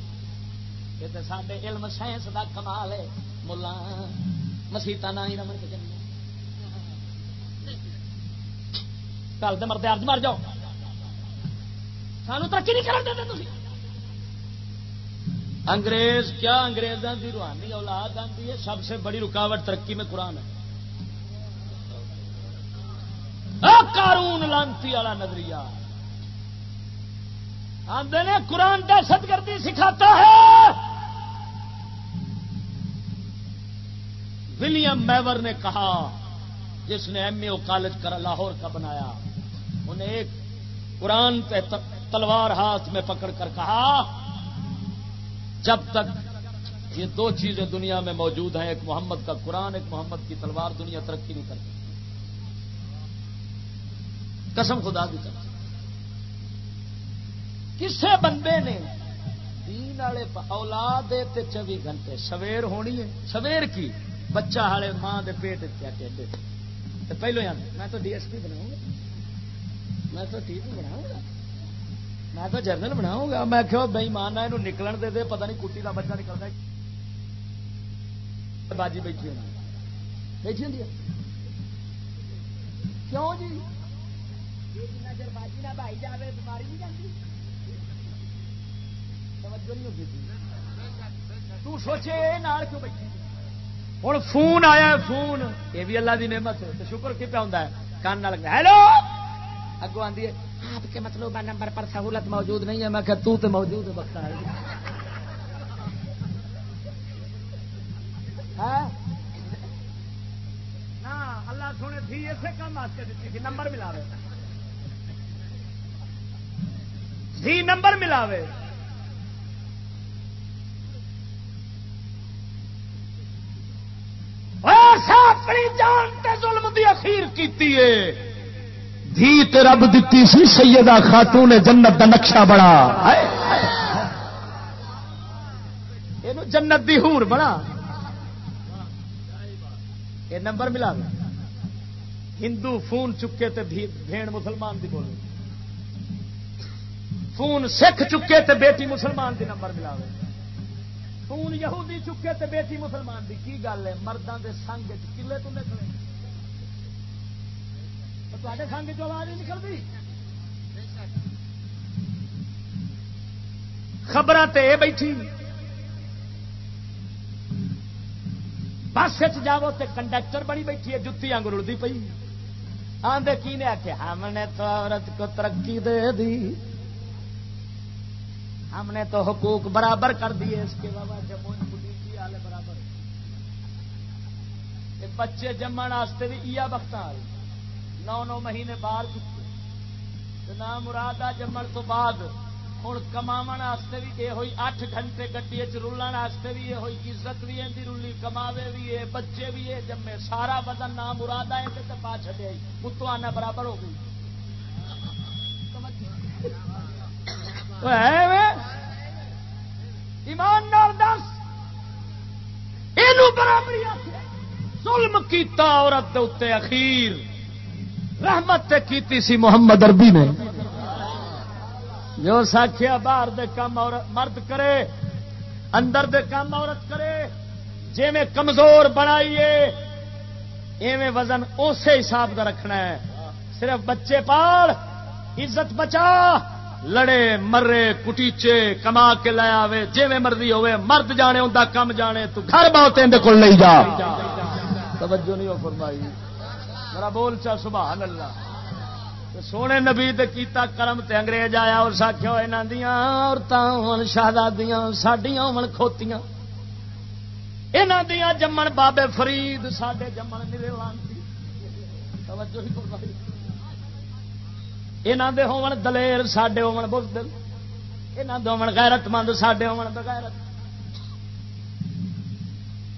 یہ تو سارے علم سائنس کا کمال ہے ملا مسیطا نہ ہی رمن کے کل تو مرد ارد مر جاؤ سانو ترقی نہیں کرتے تھی انگریز، کیا انگریزوں کی روحانی اولاد آتی ہے؟ سب سے بڑی رکاوٹ ترقی میں قرآن ہے۔ کارون لانتی والا نظریہ۔ آدھے نے قرآن دہشت گردی سکھاتا ہے۔ ولیم میور نے کہا، جس نے ایم اے او کالج کرا، لاہور کا بنایا، انہیں ایک قرآن پہ تلوار ہاتھ میں پکڑ کر کہا جب تک یہ دو چیزیں دنیا میں موجود ہیں، ایک محمد کا قرآن، ایک محمد کی تلوار، دنیا ترقی نہیں کرتی۔ قسم خدا کی طرف۔ کسے بندے نے دین والے اولاد چوبی گھنٹے، سویر ہونی ہے۔ سویر کی؟ بچہ والے ماں دے پیٹ کیا پہلو یاد میں تو ڈی ایس پی بناؤں گا۔ میں تو ٹی پی بناؤں گا۔ میں تو جرنل بناؤں گا۔ میں کہ بئی مان یہ نکلن دے دے، پتہ نہیں کٹی کا بچہ نکلتا باجی بیٹھی ہوں بیٹھی ہوں کیوں جی؟ باجی کیوں بیٹھی؟ ہوں فون آیا فون۔ یہ بھی اللہ کی نعمت ہے۔ شکر کی پہ ہوتا ہے؟ کان نہ لگتا ہیلو اگو آدھی ہے۔ آپ کے مطلب نمبر پر سہولت موجود نہیں ہے، میں کہ تو تے موجود ہے بخت ہاں؟ اللہ سونے تھی اسے کم واسطے دیتی تھی، نمبر ملاوے۔ تھی نمبر ملاوے۔ اپنی جان تے ظلم دی اخیر کیتی ہے۔ دھی تے رب دتی سی، سیدہ خاتون نے جنت دا نقشہ بڑا۔ جنت دی ہور بڑا۔ یہ نمبر ملا ہندو فون چکے تے بھیڑ مسلمان دی بولے۔ فون سکھ چکے تے بیٹی مسلمان دی نمبر ملا خون یہودی چکے تے بیٹی مسلمان دی۔ کی گل ہے؟ مردوں کے سنگ کلے تو نکلے۔ تے سنگ چ آواز نہیں نکلتی خبر بیٹھی۔ بس جاو تے کنڈکٹر بڑی بیٹھی ہے، جتی آنگ رڑتی پی آدھے کی نے آخیا ہم نے تو عورت کو ترقی دے دی۔ ہم نے تو حقوق برابر کر دیے۔ اس کے بابا جموں کی حال برابر۔ بچے جمن واسطے بھی یہ وقت آ نو نو مہینے باہر چکے نہ مراد آ جمن تو بعد ہوں کما بھی یہ ہوئی اٹھ گھنٹے گڈی رولن بھی یہ ہوئی عزت بھی ہے رولی کماوے بھی ہے بچے بھی ہے جمے سارا بدن نہ مراد آئے تو پا چڑیا اتو آنا برابر ہو گئی ایمان دس۔ یہ برابری ظلم کیتا عورت اتنے اخیر۔ رحمت کیتی سی محمد اربی نے۔ جو ساکھیا باہر دے کام مرد کرے، اندر دے کام عورت کرے۔ جی میں کمزور بنائیے، ایویں وزن اسی حساب کا رکھنا ہے۔ صرف بچے پال عزت بچا، لڑے، مرے، کٹیچے، کما کے لے آوے۔ جی مرضی ہوے مرد جانے ان کم جانے، تو گھر بہت اندر کول نہیں جا۔ توجہ نہیں ہو فرمائی۔ میرا بول چا، سبحان اللہ۔ سونے نبی تے کیتا کرم تے انگریز آیا اور ساکھو انہاں دیاں عورتاں ہون شہزادیاں، ساڈیاں ہون کھوتیاں۔ انہاں دیاں جمن بابے فرید، ساڈے جمن میرے توجہ ہی فرمائی۔ یہاں دے ہون دلیر، ساڈے ہون بزدل۔ یہاں دے ہون غیرت مند ساڈے ہون بغیرت۔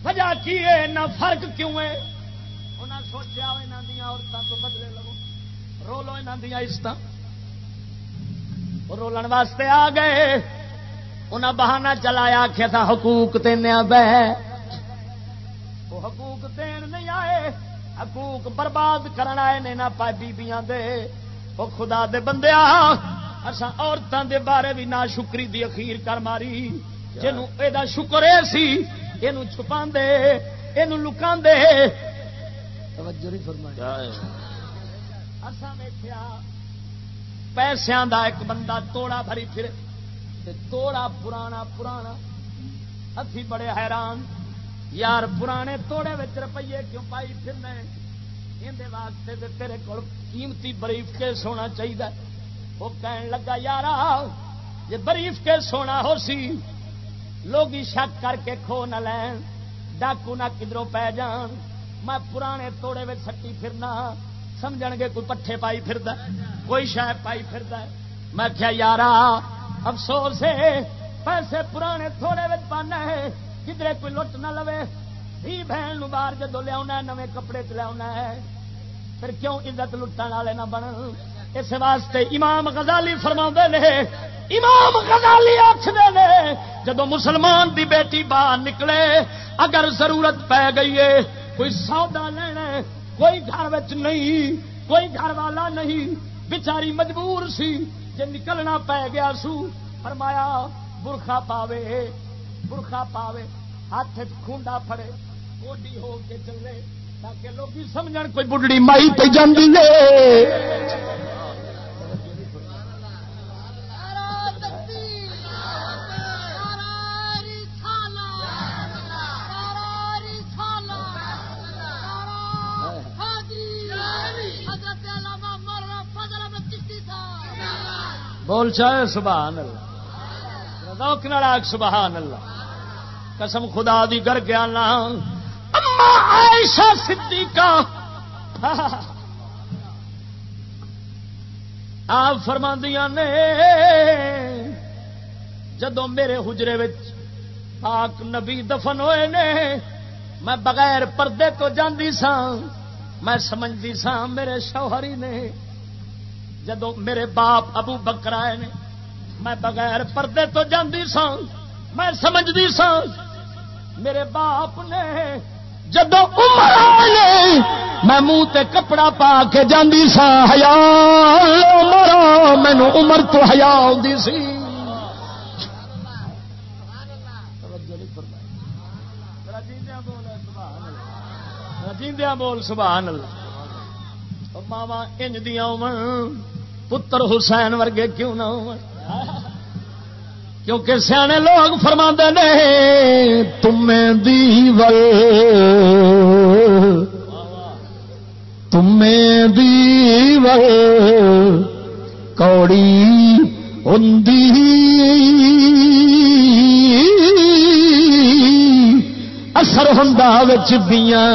وجہ کی ہے؟ نہ فرق کیوں ہے؟ انہیں سوچا یہاں عورتوں تو بدلے لو رولو یہاں دیا عزت رولن واسطے آ گئے۔ انہیں بہانا چلایا آخیا تھا حقوق تینیا بہ وہ حقوق دین نہیں آئے۔ حقوق برباد کرن آئے نے نہ پا بیبیاں دے۔ وہ خدا دے بندے اسا عورتوں دے بارے بھی نہ شکری دی اخیر کر ماری۔ جنوں اے شکر اے سی یہ چھپا دے یہ لکا دے توجہ نہیں فرمائی۔ اسا ویخیا پیسوں دا ایک بندہ توڑا بھری پھر تے توڑا پرانا پرانا۔ ہاتھی بڑے حیران یار پرانے توڑے وچ روپیے کیوں پائی پھرنے؟ اندر واسطے تے تیرے کول قیمتی بریف کے سونا چاہیے وہ کہن لگا یار یہ بریف کے سونا ہو سی۔ لوگ شک کر کے کھو نہ لین ڈاکو نہ کدروں پی جان۔ میں پرانے توڑے میں سٹی پھرنا سمجھ گے کوئی پٹھے پائی پھر کوئی شہ پائی پھر میں کیا یار افسوس ہے، پیسے پرانے تھوڑے میں پانا ہے کدھر کوئی لٹ نہ لوے۔ بھی بہن باہر جدو لیا نویں کپڑے چ لیا ہے۔ پھر کیوں عزت لٹن والے نہ بن اس واسطے امام غزالی فرما نے، امام غزالی آخر نے جدو مسلمان دی بیٹی باہر نکلے، اگر ضرورت پی گئی ہے کوئی سودا لینا کوئی گھر نہیں، کوئی گھر والا نہیں۔ بچاری مجبور سی جی نکلنا پی گیا سو۔ فرمایا، برخا پاوے برخا پاوے۔ ہاتھ خونڈا پھڑے، گوڈی ہو کے چلے، تاکہ لوگ سمجھ کوئی بڑھڑی مائی پہ جاندی بول چاہے سبحان اللہ۔ روک نڑاک سبحان اللہ۔ قسم خدا دی کر گیا نا اما عائشہ صدیقہ۔ آپ فرماندیاں نے جدو میرے حجرے پاک نبی دفن ہوئے نے، میں بغیر پردے تو جاندی سا میں سمجھتی سا میرے شوہری نے۔ جدو میرے باپ ابو بکر آئے نے، میں بغیر پردے تو جاندی سا، میں سمجھتی سا، میرے باپ نے جدو عمر آئے میں منہ تے کپڑا پا کے جاندی سا ہیا عمر مینو عمر تو ہیا آتی سی۔ جیندیا بول، سبحان اللہ۔ ماوا انج دیا پتر حسین ورگے کیوں نہ ہو؟ کیونکہ سیانے لوگ فرما نے، تمہیں دیول تمہیں دیول، کوڑی ہوں اثر ہوں بیاں،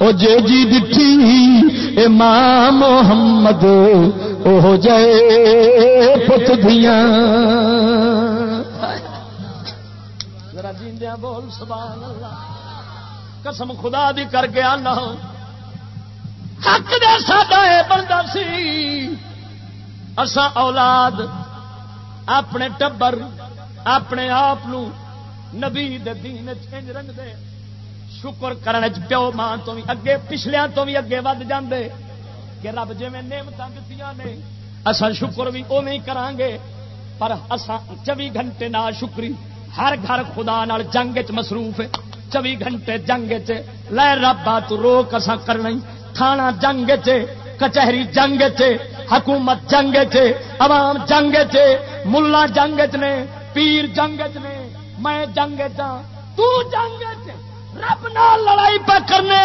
او جے جی دھی ماں محمد، او جائے پت دیا۔ ذرا جیندیا بول، سبحان اللہ۔ قسم خدا دی کر کے آنا۔ حق دے ساڈا اے بندا سی۔ اسا اولاد اپنے ٹبر، اپنے آپ نبی دین چنج رنگ دے شکر کرنے پیو ماں تو بھی اگے پچھلیا تو بھی اگے ود جاندے کہ رب جی میں نعمت دیتی نے اصا شکر بھی او نہیں کران گے پر اصا چوبی گھنٹے نہ شکری، ہر گھر خدا نال جنگ چ مصروف ہے چوبی گھنٹے جنگ چ لے ربا تو روک اصا کرنا کھانا جنگ چ کچہری جنگ چ حکومت جنگ چ عوام جنگ چ ملا جنگ چ نے، پیر جنگ چ نے، میں جنگ چاں تو جنگ چ رب نال لڑائی پہ کرنے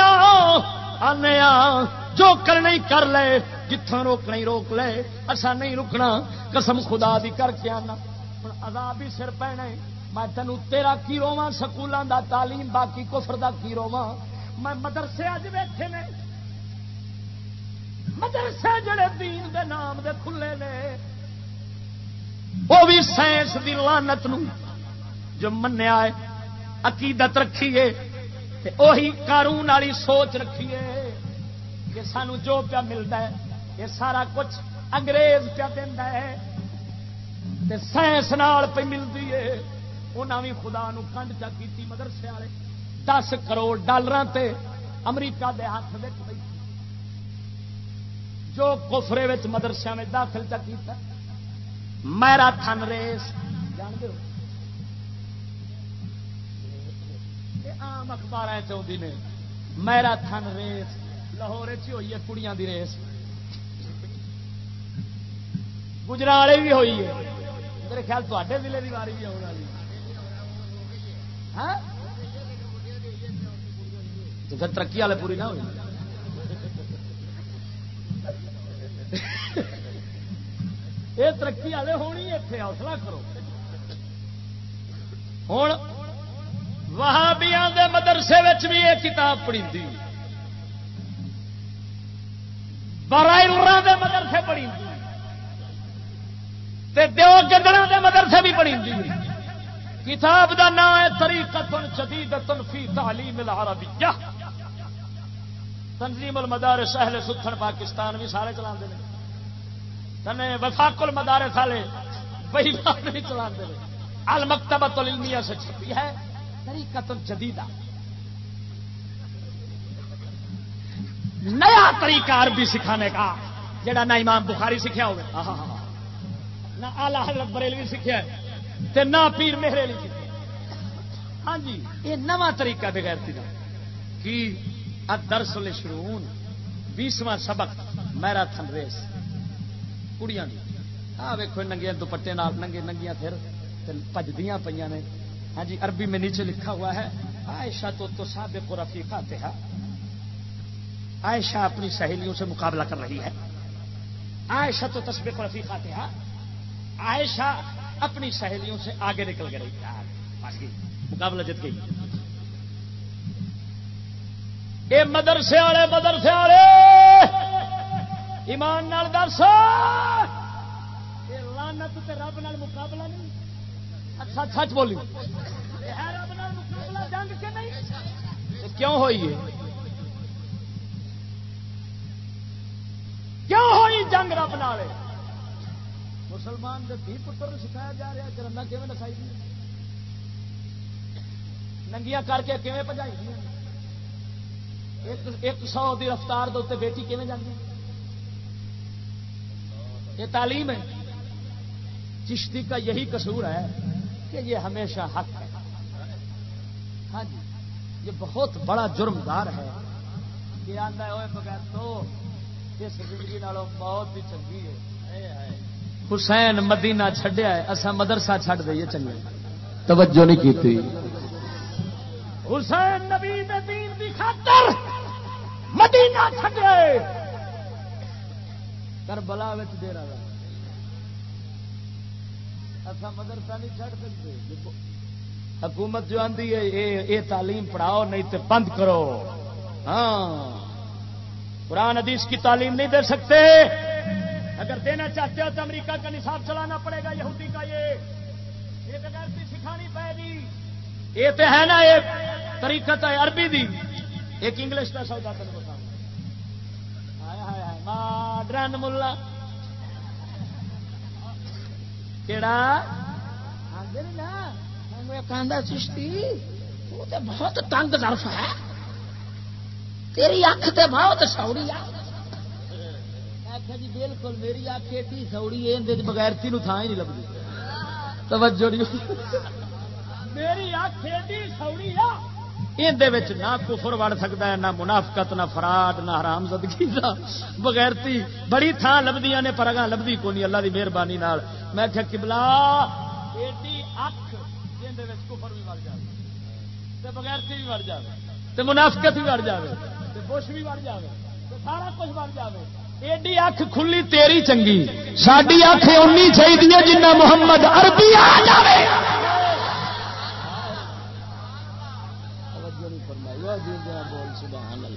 آنے آ، جو کرنا ہی کر لے جتوں روکنا ہی روک لے اصا نہیں رکنا، قسم خدا دی کر کے آنا۔ ہوں عذاب ہی سر پینے میں تینوں تیرا کی رواں سکولوں دا تعلیم، باقی کفر دا کی رواں میں مدرسے اج ویٹے نے۔ مدرسے جڑے دین دے نام دے کھلے نے۔ وہ بھی سائنس دی لانت نو جو منیا ہے، عقیدت رکھیے وہی والی سوچ رکھیے کہ سانو جو پیا ملتا ہے، یہ سارا کچھ انگریز پیا دینا ہے۔ تے سائنس نال پہ ملتی ہے۔ انہاں بھی خدا نو کنڈ چا کیتی مدرسے والے۔ دس کروڑ ڈالر تے امریکہ دے ہاتھ وچ جو کفرے وچ مدرسے میں داخل چا کیتا میرا تھن ریس۔ یہ اخبار چاہتی نے۔ میرا تھن ریس، لاہور چ ہوئی ہے، کڑیاں دی ریس۔ گجرا گجرالے بھی ہوئی ہے۔ میرے خیال تے ضلع کی واری بھی آنے والی۔ ہاں؟ تو پھر ترقی والے پوری نہ ہوئی۔ یہ ترقی والے ہونی اتنے حوصلہ کرو۔ ہوں وہابیاں دے مدرسے بھی یہ کتاب پڑھی تھی برائے دے مدرسے پڑھی تھی دیو گدڑا دے مدرسے بھی پڑھی تھی کتاب دا نام ہے طریقت جدید فی تعلیم العربیہ۔ تنظیم المدارس اہل ستھن پاکستان بھی سارے چلا وفاق المدارس والے وہی بات نہیں چلا دے المکتبت العلمیہ سے چھپی ہے۔ طریقت جدیدہ نیا طریقہ عربی سکھانے کا جڑا نہ امام بخاری سکھیا ہوگا نہ آلہ حضرت بریلوی سکھیا ہے نہ پیر مہرے سکھیا ہاں جی یہ نواں طریقہ بغیر تھی کی؟ درس شرون بیسواں سبق میرا تھن ریس۔ کڑیاں ویکو ننگیا دوپٹے ننگے ننگیاں پھر پجدیاں پہ نے۔ ہاں جی عربی میں نیچے لکھا ہوا ہے، عائشہ تو تو سابق رفیقہ تھے ہاں۔ عائشہ اپنی سہیلیوں سے مقابلہ کر رہی ہے۔ عائشہ تو تصبیق رفیقہ تھے ہاں۔ عائشہ اپنی سہیلیوں سے آگے نکل کے رہی ہے ہاں۔ مقابلہ جی، جت گئی اے مدرسے والے مدرسے والے! ایمان نال درس لانت رب نال مقابلہ نہیں۔ اچھا سچ بولی۔ کیوں ہوئی کیوں ہوئی جنگ رب نال؟ مسلمان کے دھی پتر سکھایا جا رہا کرنا کیون نسائی ننگیاں کر کے کیون پجائی ایک سو کی رفتار دے بیٹی کیون جاتی یہ تعلیم ہے۔ چشتی کا یہی قصور ہے۔ کہ یہ ہمیشہ حق ہے۔ ہاں جی یہ بہت بڑا جرمدار ہے۔ یہ آتا ہے بغیر تو اس زندگی موت بھی چنگی ہے۔ حسین مدینہ چھڈیا ہے اصا مدرسہ چھڈ دئیے چنگے۔ توجہ نہیں کی حسین نبی دین دی خاطر مدینہ چھڈیا کربلا دے رہا اصا مدرسہ نہیں چڑھ سکتے۔ حکومت جو آتی ہے یہ تعلیم پڑھاؤ، نہیں تو بند کرو۔ ہاں۔ قرآن حدیث کی تعلیم نہیں دے سکتے۔ اگر دینا چاہتے ہو تو امریکہ کا نصاب چلانا پڑے گا، یہودی کا یہ۔ یہ سکھانی پائے گی۔ یہ تو ہے نا یہ طریقت ہے عربی دی۔ ایک انگلش کا سودا تین بتا ماڈرن ملا۔ کہڑا چشتی وہ تو بہت تنگ ظرف ہے۔ تیری اکھ تے بہت سوڑی جی بالکل میری اکھ ایڈی سوڑی ہے بغیر تین تھان ہی نہیں لگتی توجہ میری اکھ ایڈی سوڑی آ یہ نہ کفر وڑ سکتا ہے، نہ منافقت، نہ فراڈ، نہ حرام زدگی نہ بغیرتی بڑی تھان لبدیاں نے پر اگاں لبدی کو نہیں اللہ کی مہربانی میں کہ کبلا ایڈی اکھ کفر بھی وڑ جائے بغیرتی بھی وڑ جائے منافقت بھی وڑ جائے بش بھی وڑ جائے سارا کچھ وڑ جائے ایڈی اکھ کھلی تیری چنگی ساری اکھ اونی چاہیے جنہ محمد عربی آ جائے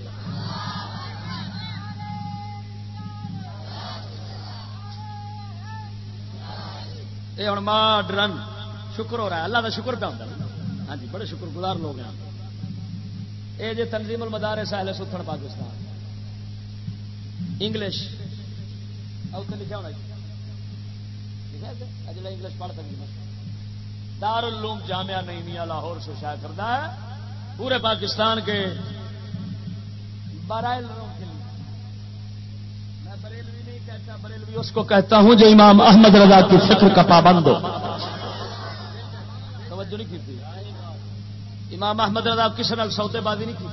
یہ ہوں ماڈرن شکر ہو رہا ہے۔ اللہ کا شکر پہ ہوتا ہاں جی بڑے شکر گزار لوگ ہیں یہ جی تنظیم المدار سہل ستھن پاکستان۔ انگلش۔ لکھا ہونا لکھا انگلش پڑھ سکتی دار العلوم جامعہ نہیں میاں لاہور سے شائع کرتا ہے۔ پورے پاکستان کے بارہ کے لیے۔ میں بریلوی نہیں کہتا، بریلوی اس کو کہتا ہوں جو امام احمد رضا کی فکر کا پابند ہو۔ توجہ نہیں کی تھی؟ امام احمد رضا کسی نال سودے بازی نہیں کی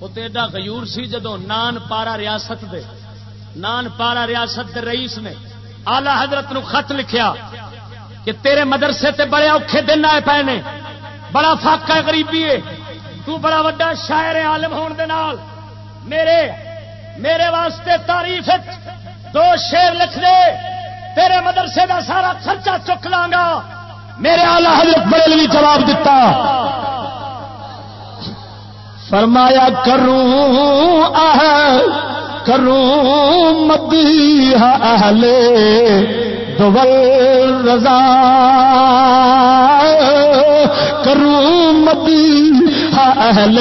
وہ تو ایڈا غیور سی جدو نان پارا ریاست دے، نان پارا ریاست دے رئیس نے آلہ حضرت نو خط لکھیا کہ تیرے مدرسے تے بڑے اوکھے دن آئے پے نے، بڑا فاقہ غریبی ہے۔ تو بڑا وڈا شاعر عالم ہون دے نال میرے میرے واسطے تعریف دو شیر لکھ دے۔ تیرے مدرسے دا سارا خرچہ چک لاں گا۔ میرے آلہ حضرت بریلوی جواب دیتا فرمایا، کروں آہ کروں مدی اہل دول رضا۔ کروں مدی اہل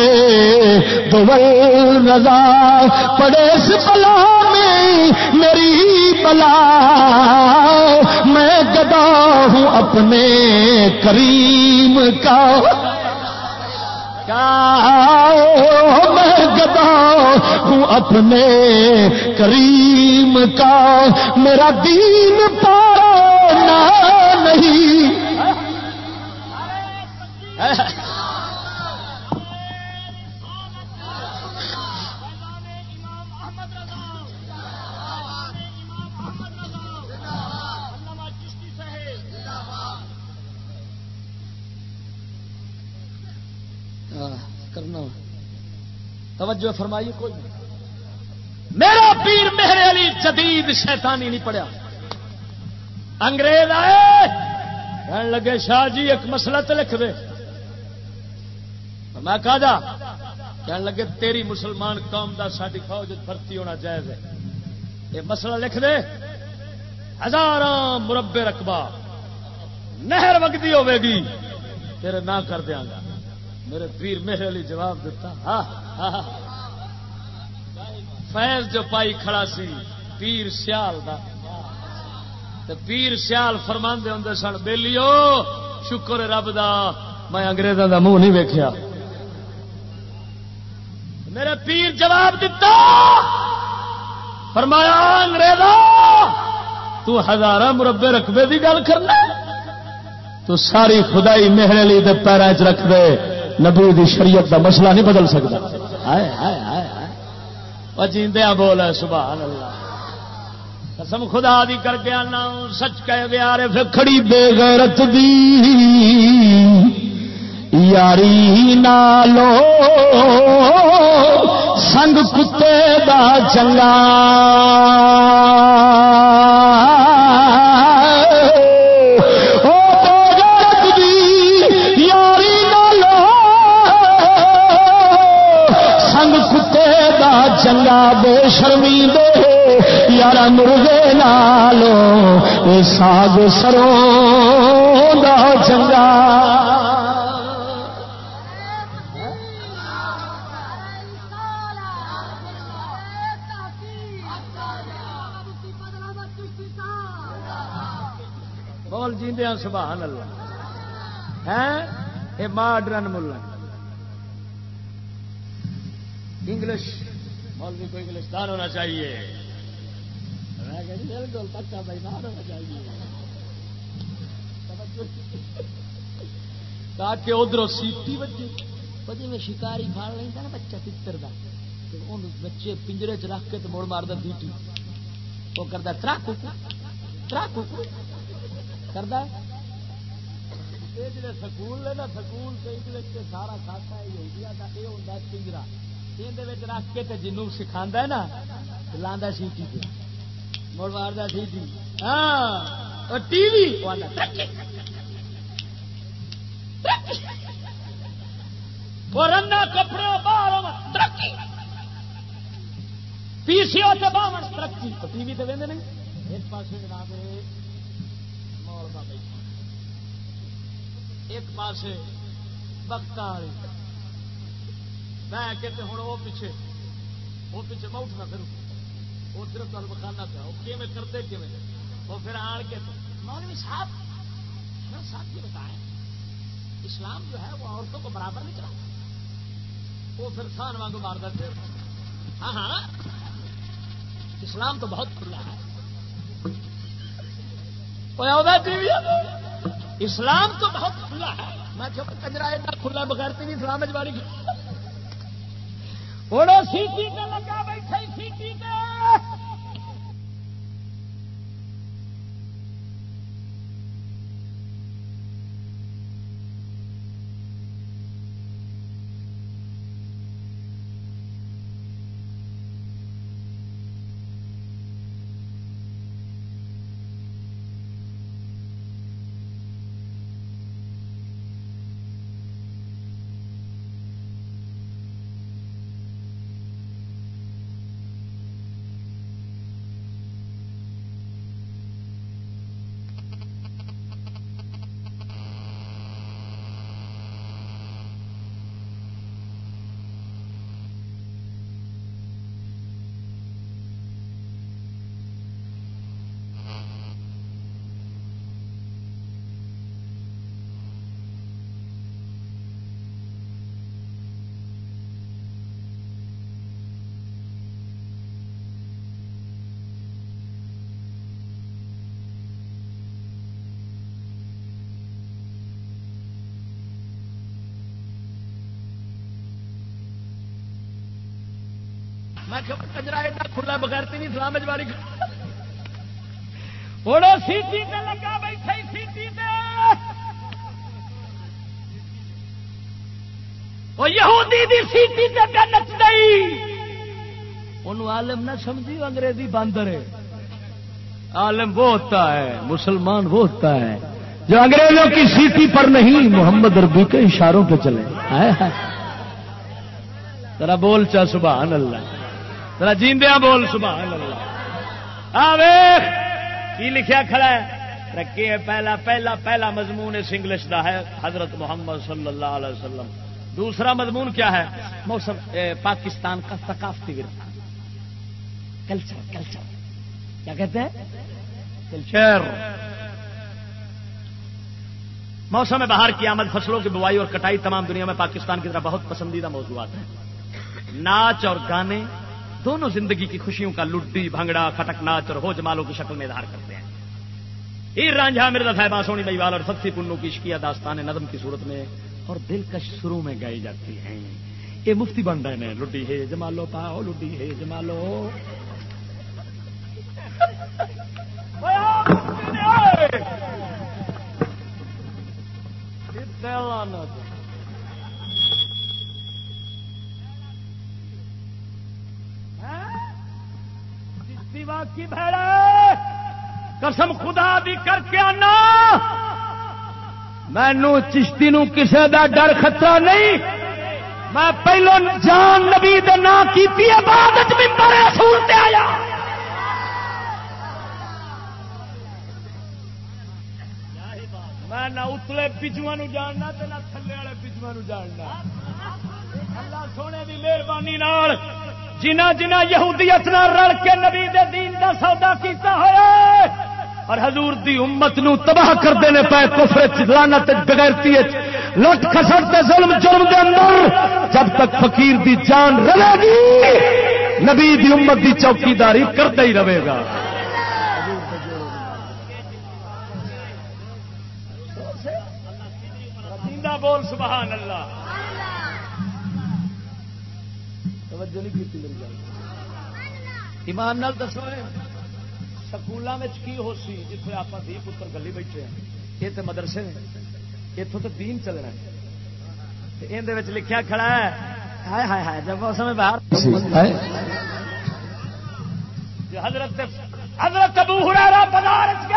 دول رضا۔ پڑے بلا میں میری بلا۔ میں گدا ہوں اپنے کریم کا۔ میں گدا ہوں اپنے کریم کا۔ میرا دین پارا نہیں۔ توجہ فرمائیے، کوئی نہیں۔ میرا پیر میرے علی جدید شیطانی نہیں پڑیا انگریز آئے کہنے لگے، شاہ جی ایک مسئلہ تو لکھ دے۔ میں کہا جا کہنے لگے، تیری مسلمان قوم دا ساری فوج بھرتی ہونا جائز ہے۔ یہ مسئلہ لکھ دے۔ ہزار مربے رقبہ نہر وگتی ہوے گی۔ تیرے نہ کر دیا گا۔ میرے پیر میرے لیے جواب دیتا ہاں۔ فیض جو پائی کھڑا سی، پیر سیال دا۔ پیر سیال فرما ہوں سن بےلیو شکر رب دا، میں انگریزوں دا منہ نہیں ویکیا میرے پیر جواب دیتا فرمایا انگریز تو ہزار مربے رقبے دی گل کرنا تو ساری خدائی میرے لیے پیروں چ رکھ دے۔ نبی دی شریعت دا مسئلہ نہیں بدل سکتا۔ جیندیا بول سبحان اللہ۔ قسم خدا دی کر کے آنا، سچ کہہ گیا رے پھر کھڑی بے غیرت دی۔ یاری نالو، سنگ کتے دا چنگا۔ چنگا بے شرمی دے یار مرغے نالو اے ساگ سروں دا چنگا۔ بول جیندیا سبحان اللہ۔ ہے یہ ماڈرن ملک۔ انگلش۔ مولوی کو انگلشدان ہونا چاہیے۔ بالکل پکا بھائی ہونا چاہیے۔ تاکہ ادھر سیٹی بجے بجے میں شکاری کھا لینا نا بچہ پتر کا بچے پنجرے چ رکھ کے مڑ مارتا سیٹی وہ کرتا ٹرک ٹرک کرتا سکول سکول سارا کھاتا ہے یہ ہوتا پنجرا یہ رکھ کے جنوب سکھا ہے نا لا سیٹی پہ مڑ مارتا سیٹی ہاں ٹی وی۔ رنا کپڑا باہر پی سی او سے باہر ترقی۔ ٹی وی تو وہدے نہیں۔ ایک پاس جناب مول کا بیٹھا ایک پاس بخت والی میں کہتے ہوں وہ پیچھے وہ پیچھے میں اٹھنا پھر وہ صرف تمہیں بخانا پیا، وہ کیون کرتے کیون وہ پھر آن کے مولوی صاحب صاحب جی کی بتائیں اسلام جو ہے وہ عورتوں کو برابر نہیں چلاتا۔ وہ پھر خان وانگو مارتا تھے ہاں،, ہاں ہاں اسلام تو بہت کھلا ہے۔ اسلام تو بہت کھلا ہے۔ میں کیوں کنجرا ایڈا کھلا بغیر تھی اسلام ہوں سیٹی لگا بیٹھے سیٹی میں کجرا ایڈا کھلا بغیر نہیں سلام باری ہوں سیٹی لگا بیٹھے سیٹی سیٹی نچ گئی ان عالم نہ سمجھی انگریزی باندر ہے عالم وہ ہوتا ہے مسلمان وہ ہوتا ہے جو انگریزوں کی سیٹی پر نہیں محمد ربی کے اشاروں پہ چلے ذرا بول چا سبحان اللہ ذرا جیندیا بول، سبحان اللہ۔ کی لکھیا کھڑا ہے؟ رکھے پہلا پہلا پہلا مضمون اس انگلش دا ہے، حضرت محمد صلی اللہ علیہ وسلم۔ دوسرا مضمون کیا ہے؟ موسم پاکستان کا ثقافتی ورثہ۔ Culture culture. کیا کہتے ہیں؟ کلچر۔ موسم بہار کی آمد، فصلوں کی بوائی اور کٹائی تمام دنیا میں پاکستان کی طرح بہت پسندیدہ موضوعات ہیں۔ ناچ اور گانے دونوں زندگی کی خوشیوں کا لڈی بھنگڑا کھٹک ناچ اور ہو جمالوں کی شکل میں اظہار کرتے ہیں۔ ہیر رانجھا مرزا صاحبہ سونی بھائی اور ستھی پنو کی شکیا داستان نظم کی صورت میں اور دلکش سروں میں گائی جاتی ہیں۔ یہ مفتی بن رہے ہیں۔ لڈی ہے جمالو پاؤ لڈی ہے جمالو۔ کی بھڑے، قسم خدا بھی کر کے آنا۔ مینو چشتی نو کسے دا ڈر خطرہ نہیں۔ میں پہلو جان نبی دے نا کی بعد رسول تے آیا۔ میں نہ اتلے پچوا جاننا تے نہ تھلے والے پچوا جاننا۔ اللہ سونے کی مہربانی جنہ جنہ یہودیت نہ رل کے نبی دے دین دا سودا کیتا ہوئے اور حضور دی امت نو تباہ کر دینے پائے کفر چلانت بغیرتی لٹ خسر تے ظلم، جرم دے اندر۔ جب تک فقیر دی جان رہے گی، نبی دی امت دی چوکی داری کرتا ہی رہے گا۔ بول، سبحان اللہ۔ توجہ نہیں کی میری گل۔ ایمان نال دسو سکولوں میں کی ہو سی جتنے آپ دھی پتر گلی بیٹھے ہیں؟ یہ تو مدرسے اتوں تو دین چلنا یہ لکھا کھڑا ہے ہائے ہائے ہائے جب موسم باہر حضرت حضرت ابو ہرارا بنارس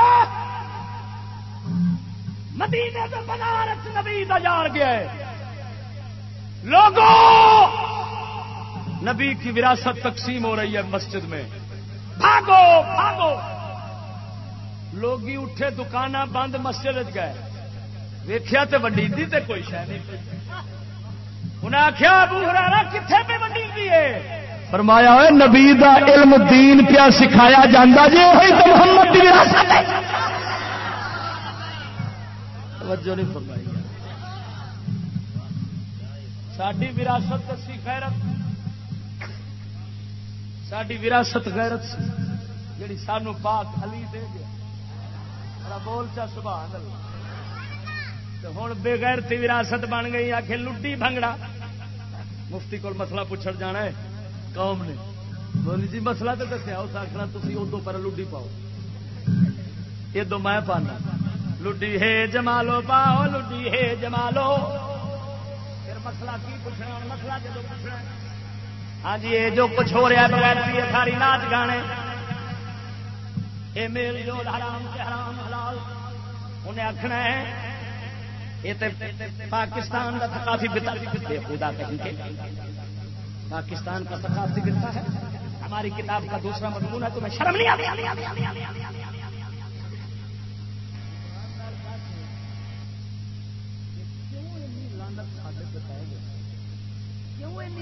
مدینے سے بنارس نبی جان گیا ہے لوگوں نبی کی وراثت تقسیم ہو رہی ہے مسجد میں۔ بھاگو بھاگو۔ لوگ اٹھے دکان بند مسجد گئے۔ ویخیا تو ونڈی تے کوئی شہ نہیں۔ انہیں آخیا ابو ہرارا کتنے پہ ونڈی ہے؟ فرمایا ہوئے نبی دا علم دین پیا سکھایا جاندہ جی وہی تو محمد دی وراثت ہے۔ توجہ نہیں فرمائی۔ ساری وراثت دسی غیرت ساری وراثت غیرت سی، جیڑی سانو پاک علی دے گیا بول چا، سبحان اللہ۔ ہوں بے غیرتی وراثت بن گئی آخر لڈی بھنگڑا۔ مفتی کو مسئلہ پوچھڑ جانا ہے، قوم نے۔ بولی جی مسئلہ تو دسیا، اس آخر تھی ادو پر لڈی پاؤ۔ یہ دو میں پانا۔ لڈی ہے جمالو، پاؤ لڈی ہے جمالو۔ پھر مسئلہ کی پوچھنا، مسئلہ جب پوچھنا ہاں جی یہ جو کچھ ہو رہا ہے، بغیر ساری ناچ گانے۔ یہ میل جو حرام سے حرام حلال۔ انہیں آخنا ہے، یہ پاکستان کا کافی خدا کہیں کے پاکستان کا ثقافتی گرتا ہے۔ ہماری کتاب کا دوسرا مضمون ہے تو میں شرم نہیں آتی؟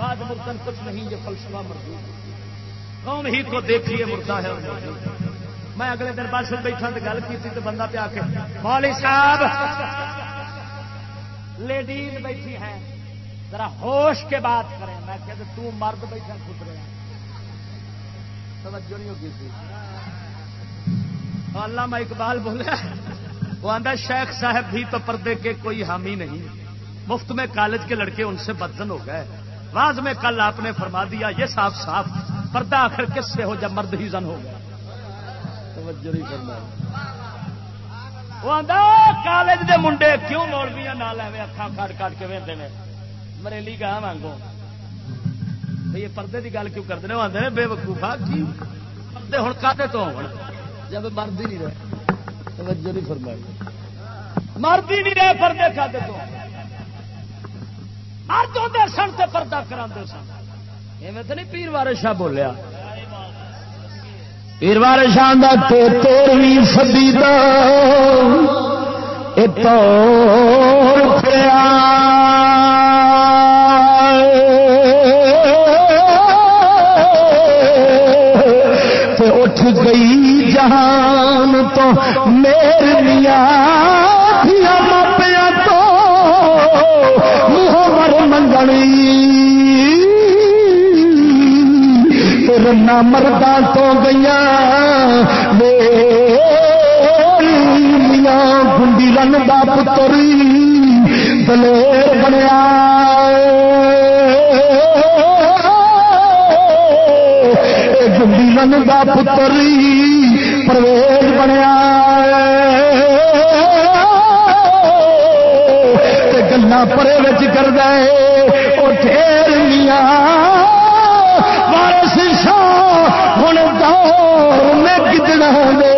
بعد مردن کچھ نہیں، یہ فلسفہ موجود قوم ہی کو دیکھیے، مردہ ہے میں اگلے دن بس بیٹھا تو گل کی تو بندہ پہ آ کے مولوی صاحب، لیڈیز بیٹھی ہیں، ذرا ہوش کے بات کریں۔ میں کہ تو مرد بیٹھا خود رہا توجہ نہیں ہوگی تھی۔ اللہ میں اقبال بولے، وہ آدھا شیخ صاحب بھی تو پردے کے کوئی حامی نہیں۔ مفت میں کالج کے لڑکے ان سے بدزن ہو گئے۔ واز میں کل آپ نے فرما دیا، یہ صاف صاف، پردہ آخر کس سے ہو جب مرد ہی زن ہو گیا؟ کالج دے منڈے کیوں مولویا نہ لے اکھان کاٹ کاٹ کے وے مریلی گاہ مانگو یہ پردے کی گل کیوں کرتے ہیں آتے ہیں بے وقوفا کی پردے ہوں کھاتے تو ہو جب مرد ہی نہیں رہے۔ توجہ نہیں فرمائی۔ مرد ہی نہیں رہے، پردے کھاتے تو مرد ہوتے سن سے پردہ کرا سن۔ ایویں تو نہیں پیر وار شاہ بولیا پیر وار شاہ تیرویں سدی تو گئی جہان تو میریا ماپیا مر منگنی رنا مردہ تو گئی گنڈی رن کا پتری دلیر بنیا من کا پتری پرویز بنیا گلا پرے کر دے پھیر میاں وارس شاہ ہوں دور میں کتنا دے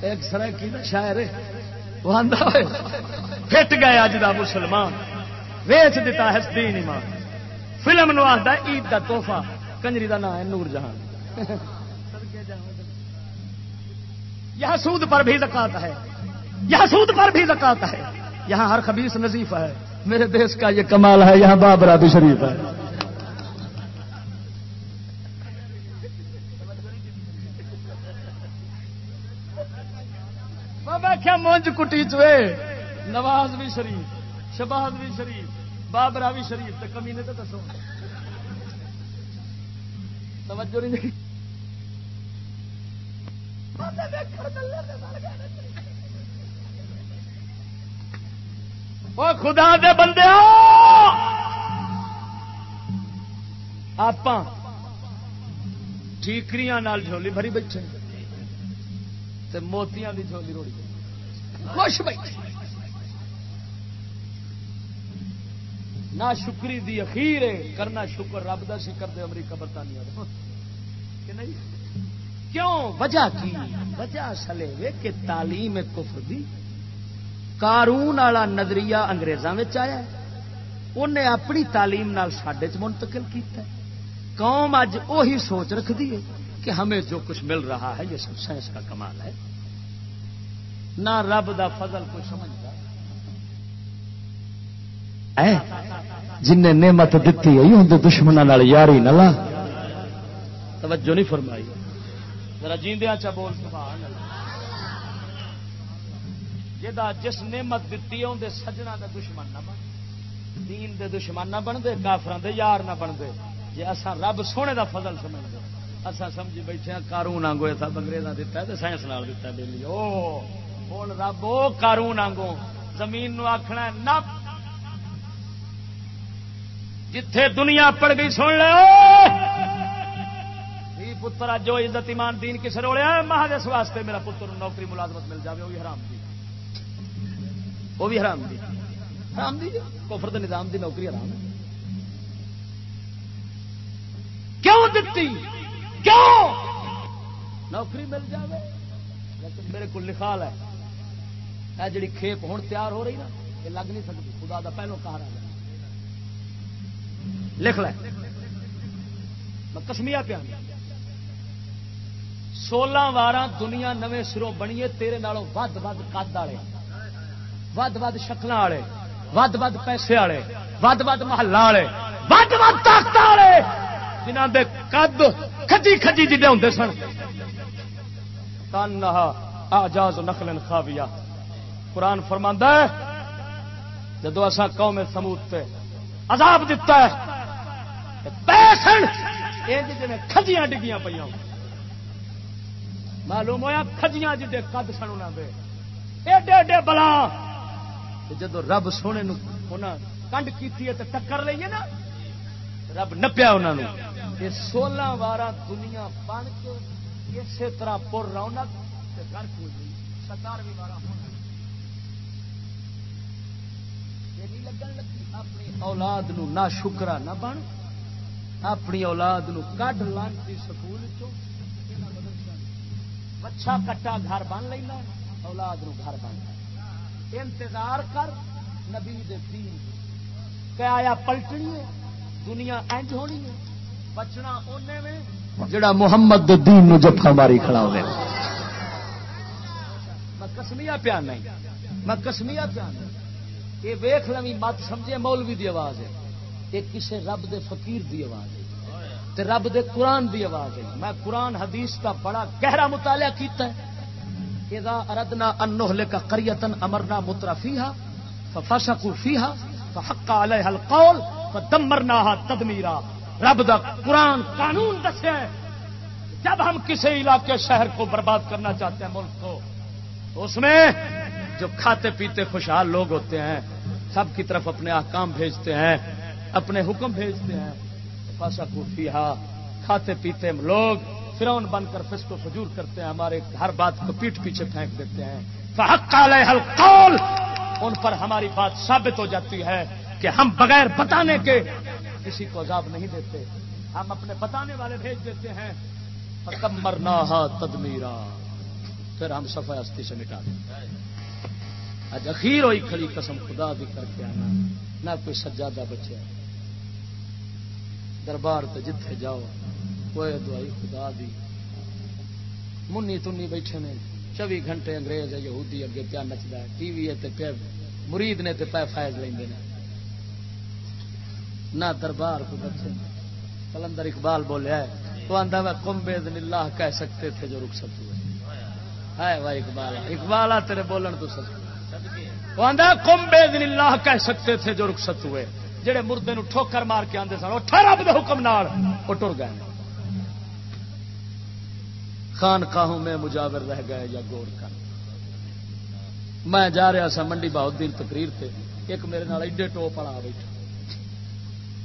ایک سرکی شاعر وہ آدھا پھٹ گئے اج کا مسلمان، ویچ دیتا ہے دین ایمان۔ فلم نو آتا عید کا توحفہ کنجری کا نام ہے نور جہان۔ یہاں سود پر بھی زکات ہے۔ یہاں سود پر بھی زکات ہے۔ یہاں ہر خبیص نظیف ہے۔ میرے دیش کا یہ کمال ہے، یہاں بابرا بھی شریف ہے۔ مونج کٹی چوے نواز بھی شریف شباز بھی شریف بابرا بھی شریف تو کمی نے تو دسو۔ توجہ نہیں وہ خدا دے بندے آپ ٹھیکریاں نال جھولی بھری بیٹھے تے موتیاں دی جھولی روڑی۔ خوش بیٹھے نہ شکری دی اخیر ہے، کرنا شکر، رب دا سی کر دے امریکہ برطانیہ دا۔ کہ نہیں؟ کیوں؟ وجہ کی؟ وجہ سلے وے کہ تعلیم کفر دی۔ قارون والا نظریہ انگریزاں آیا انہیں اپنی تعلیم نال سڈے چ منتقل کیتا ہے۔ قوم اج وہی سوچ رکھتی ہے کہ ہمیں جو کچھ مل رہا ہے، یہ سب سائنس کا کمال ہے۔ نہ رب دا فضل کوئی سمجھتا جن نے نعمت دیتی ہے اندر دشمنوں یاری نہ لا۔ توجہ نہیں فرمائی۔ ذرا جیندیا چا بول سبحان اللہ۔ جس نعمت دیتی ہے اندر سجنا کا دشمن نہ بن۔ دین دے دشمن نہ بنتے کافران دے یار نہ بنتے جی اصا رب سونے دا فضل سمجھتے اصا سمجھی بیٹھے کارون آنگو سب انگریزا دتا ہے سائنس نال دتا بہلی او بول رب او کارون آنگو زمین نو آخنا نہ جتھے دنیا پڑ گئی سن لو پتر جو عزت ایمان دین کسے روڑیا مہادس واسطے میرا پتر نوکری ملازمت مل جائے وہ بھی حرام دی وہ بھی حرام دی حرام دی کفر دے نظام دی نوکری حرام کیوں دیتی کیوں نوکری مل جائے لیکن میرے کو لکھا ہے یہ جڑی کھیپ ہوں تیار ہو رہی نا، یہ لگ نہیں سکتی۔ خدا دا پہلو کہا رہا لکھ لے۔ میں کسمیا پیا۔ سولہ وار دنیا نویں سروں بنیے، تیرے نالوں ود ود کد والے ود ود شکل والے ود ود پیسے والے ود ود محلہ والے ود ود طاقت والے جنہ دے قد کھجی کھجی جی ہوں سن۔ تن آجاز نخل خاویا قرآن فرما ہے، جدو اصا قوم سموت پہ عذاب دتا ہے پیسن جی کھجیاں ڈگیاں پہ معلوم ہوا کھجیاں جی قد سن انہوں دے۔ ایڈے ایڈے بلا۔ جب رب سونے کنڈ کی ٹکر لیے نا، رب نپیا انہوں یہ سولہ وار دنیا بن کے اسی طرح پور رونق ستارویں بارہ لگن لگی، اپنی اولاد نو نہ شکرا نہ بن، اپنی اولاد نو کڈ لانتی سکول بچا کٹا گھر بن لینا، اولاد نو گھر بن۔ انتظار کر، نبی دے دین کیا آیا پلٹنی ہے، دنیا انج ہونی ہے، بچنا اونے میں۔ جڑا محمد دے دین نو جفا ماری کھڑا ہوئے۔ میں کسمیا پیا نہیں، میں کسمیا پیا نہیں۔ یہ ویخ لوی مت سمجھے، مولوی دی آواز ہے۔ یہ کسے رب دے فقیر دی آواز ہے تے رب دے قرآن دی آواز ہے۔ میں قرآن، حدیث کا بڑا گہرا مطالعہ کیتا ہے۔ اذا اردنا ان نهلك قريه امرنا مترفيها ففسقوا فيها فحق عليها القول فدمرناها تدميرا۔ رب دا قرآن قانون دسے۔ جب ہم کسی علاقے، شہر کو برباد کرنا چاہتے ہیں، ملک کو، تو اس میں جو کھاتے پیتے خوشحال لوگ ہوتے ہیں، سب کی طرف اپنے احکام بھیجتے ہیں، اپنے حکم بھیجتے ہیں۔ فاسا کوفیہ کھاتے پیتے لوگ فرون بن کر فسکو فجور کرتے ہیں، ہمارے ہر بات کو پیٹ پیچھے پھینک دیتے ہیں۔ فحق القول، ان پر ہماری بات ثابت ہو جاتی ہے کہ ہم بغیر بتانے کے کسی کو عذاب نہیں دیتے۔ ہم اپنے بتانے والے بھیج دیتے ہیں۔ مرنا تدمیرا۔ پھر ہم صفحہ ہستی سے مٹا دیں اج اخیر ہوئی کھڑی قسم خدا بھی کر کے آنا۔ نہ کوئی سجادہ بچے۔ دربار تے جتھے جاؤ۔ کوئی دوائی خدا دی۔ منی تنی بیٹھے نے۔ چوبی گھنٹے انگریز ہے یہودی اگے پیا نچتا ہے۔ ٹی وی پیا مرید نے پہ فائد لیں نہ دربار کو بچے۔ کلندر اقبال بولیا ہے وہ آتا ہے کمبے دن اللہ کہہ سکتے تھے جو رخصت ہوئے۔ ہے بھائی اقبال اقبال تیرے بولن تو سب وہ آتا کمبے دن اللہ کہہ سکتے تھے جو رخصت ہوئے۔ جہے مردے نو ٹھوکر مار کے آتے سن وہ رب دے حکم نال، وہ ٹر گئے۔ خان کاہوں میں مجاور رہ گئے یا گور کر۔ میں جا رہا سا منڈی بہت دن تقریر تھے ایک میرے نال ایڈے ٹوپ والا بیٹھا۔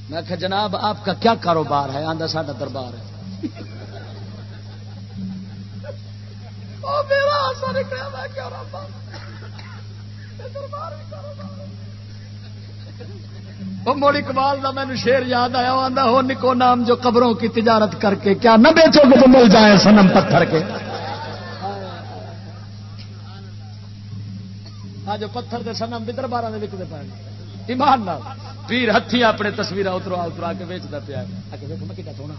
میں کہ جناب، آپ کا کیا کاروبار ہے؟ آندہ ساڈا دربار ہے۔ <laughs> میرا موڑی کمال کا مینو شیر یاد آیا آدھا ہو نکو نام جو قبروں کی تجارت کر کے، کیا نہ بیچو گے تو مل جائے سنم پتھر کے۔ ہاں جو پتھر دے سنم بھی دربار میں وکتے پے ایمان نال۔ پیر ہاتھی اپنے تصویر اتروا اترا کے ویچتا پیا میں کتا سونا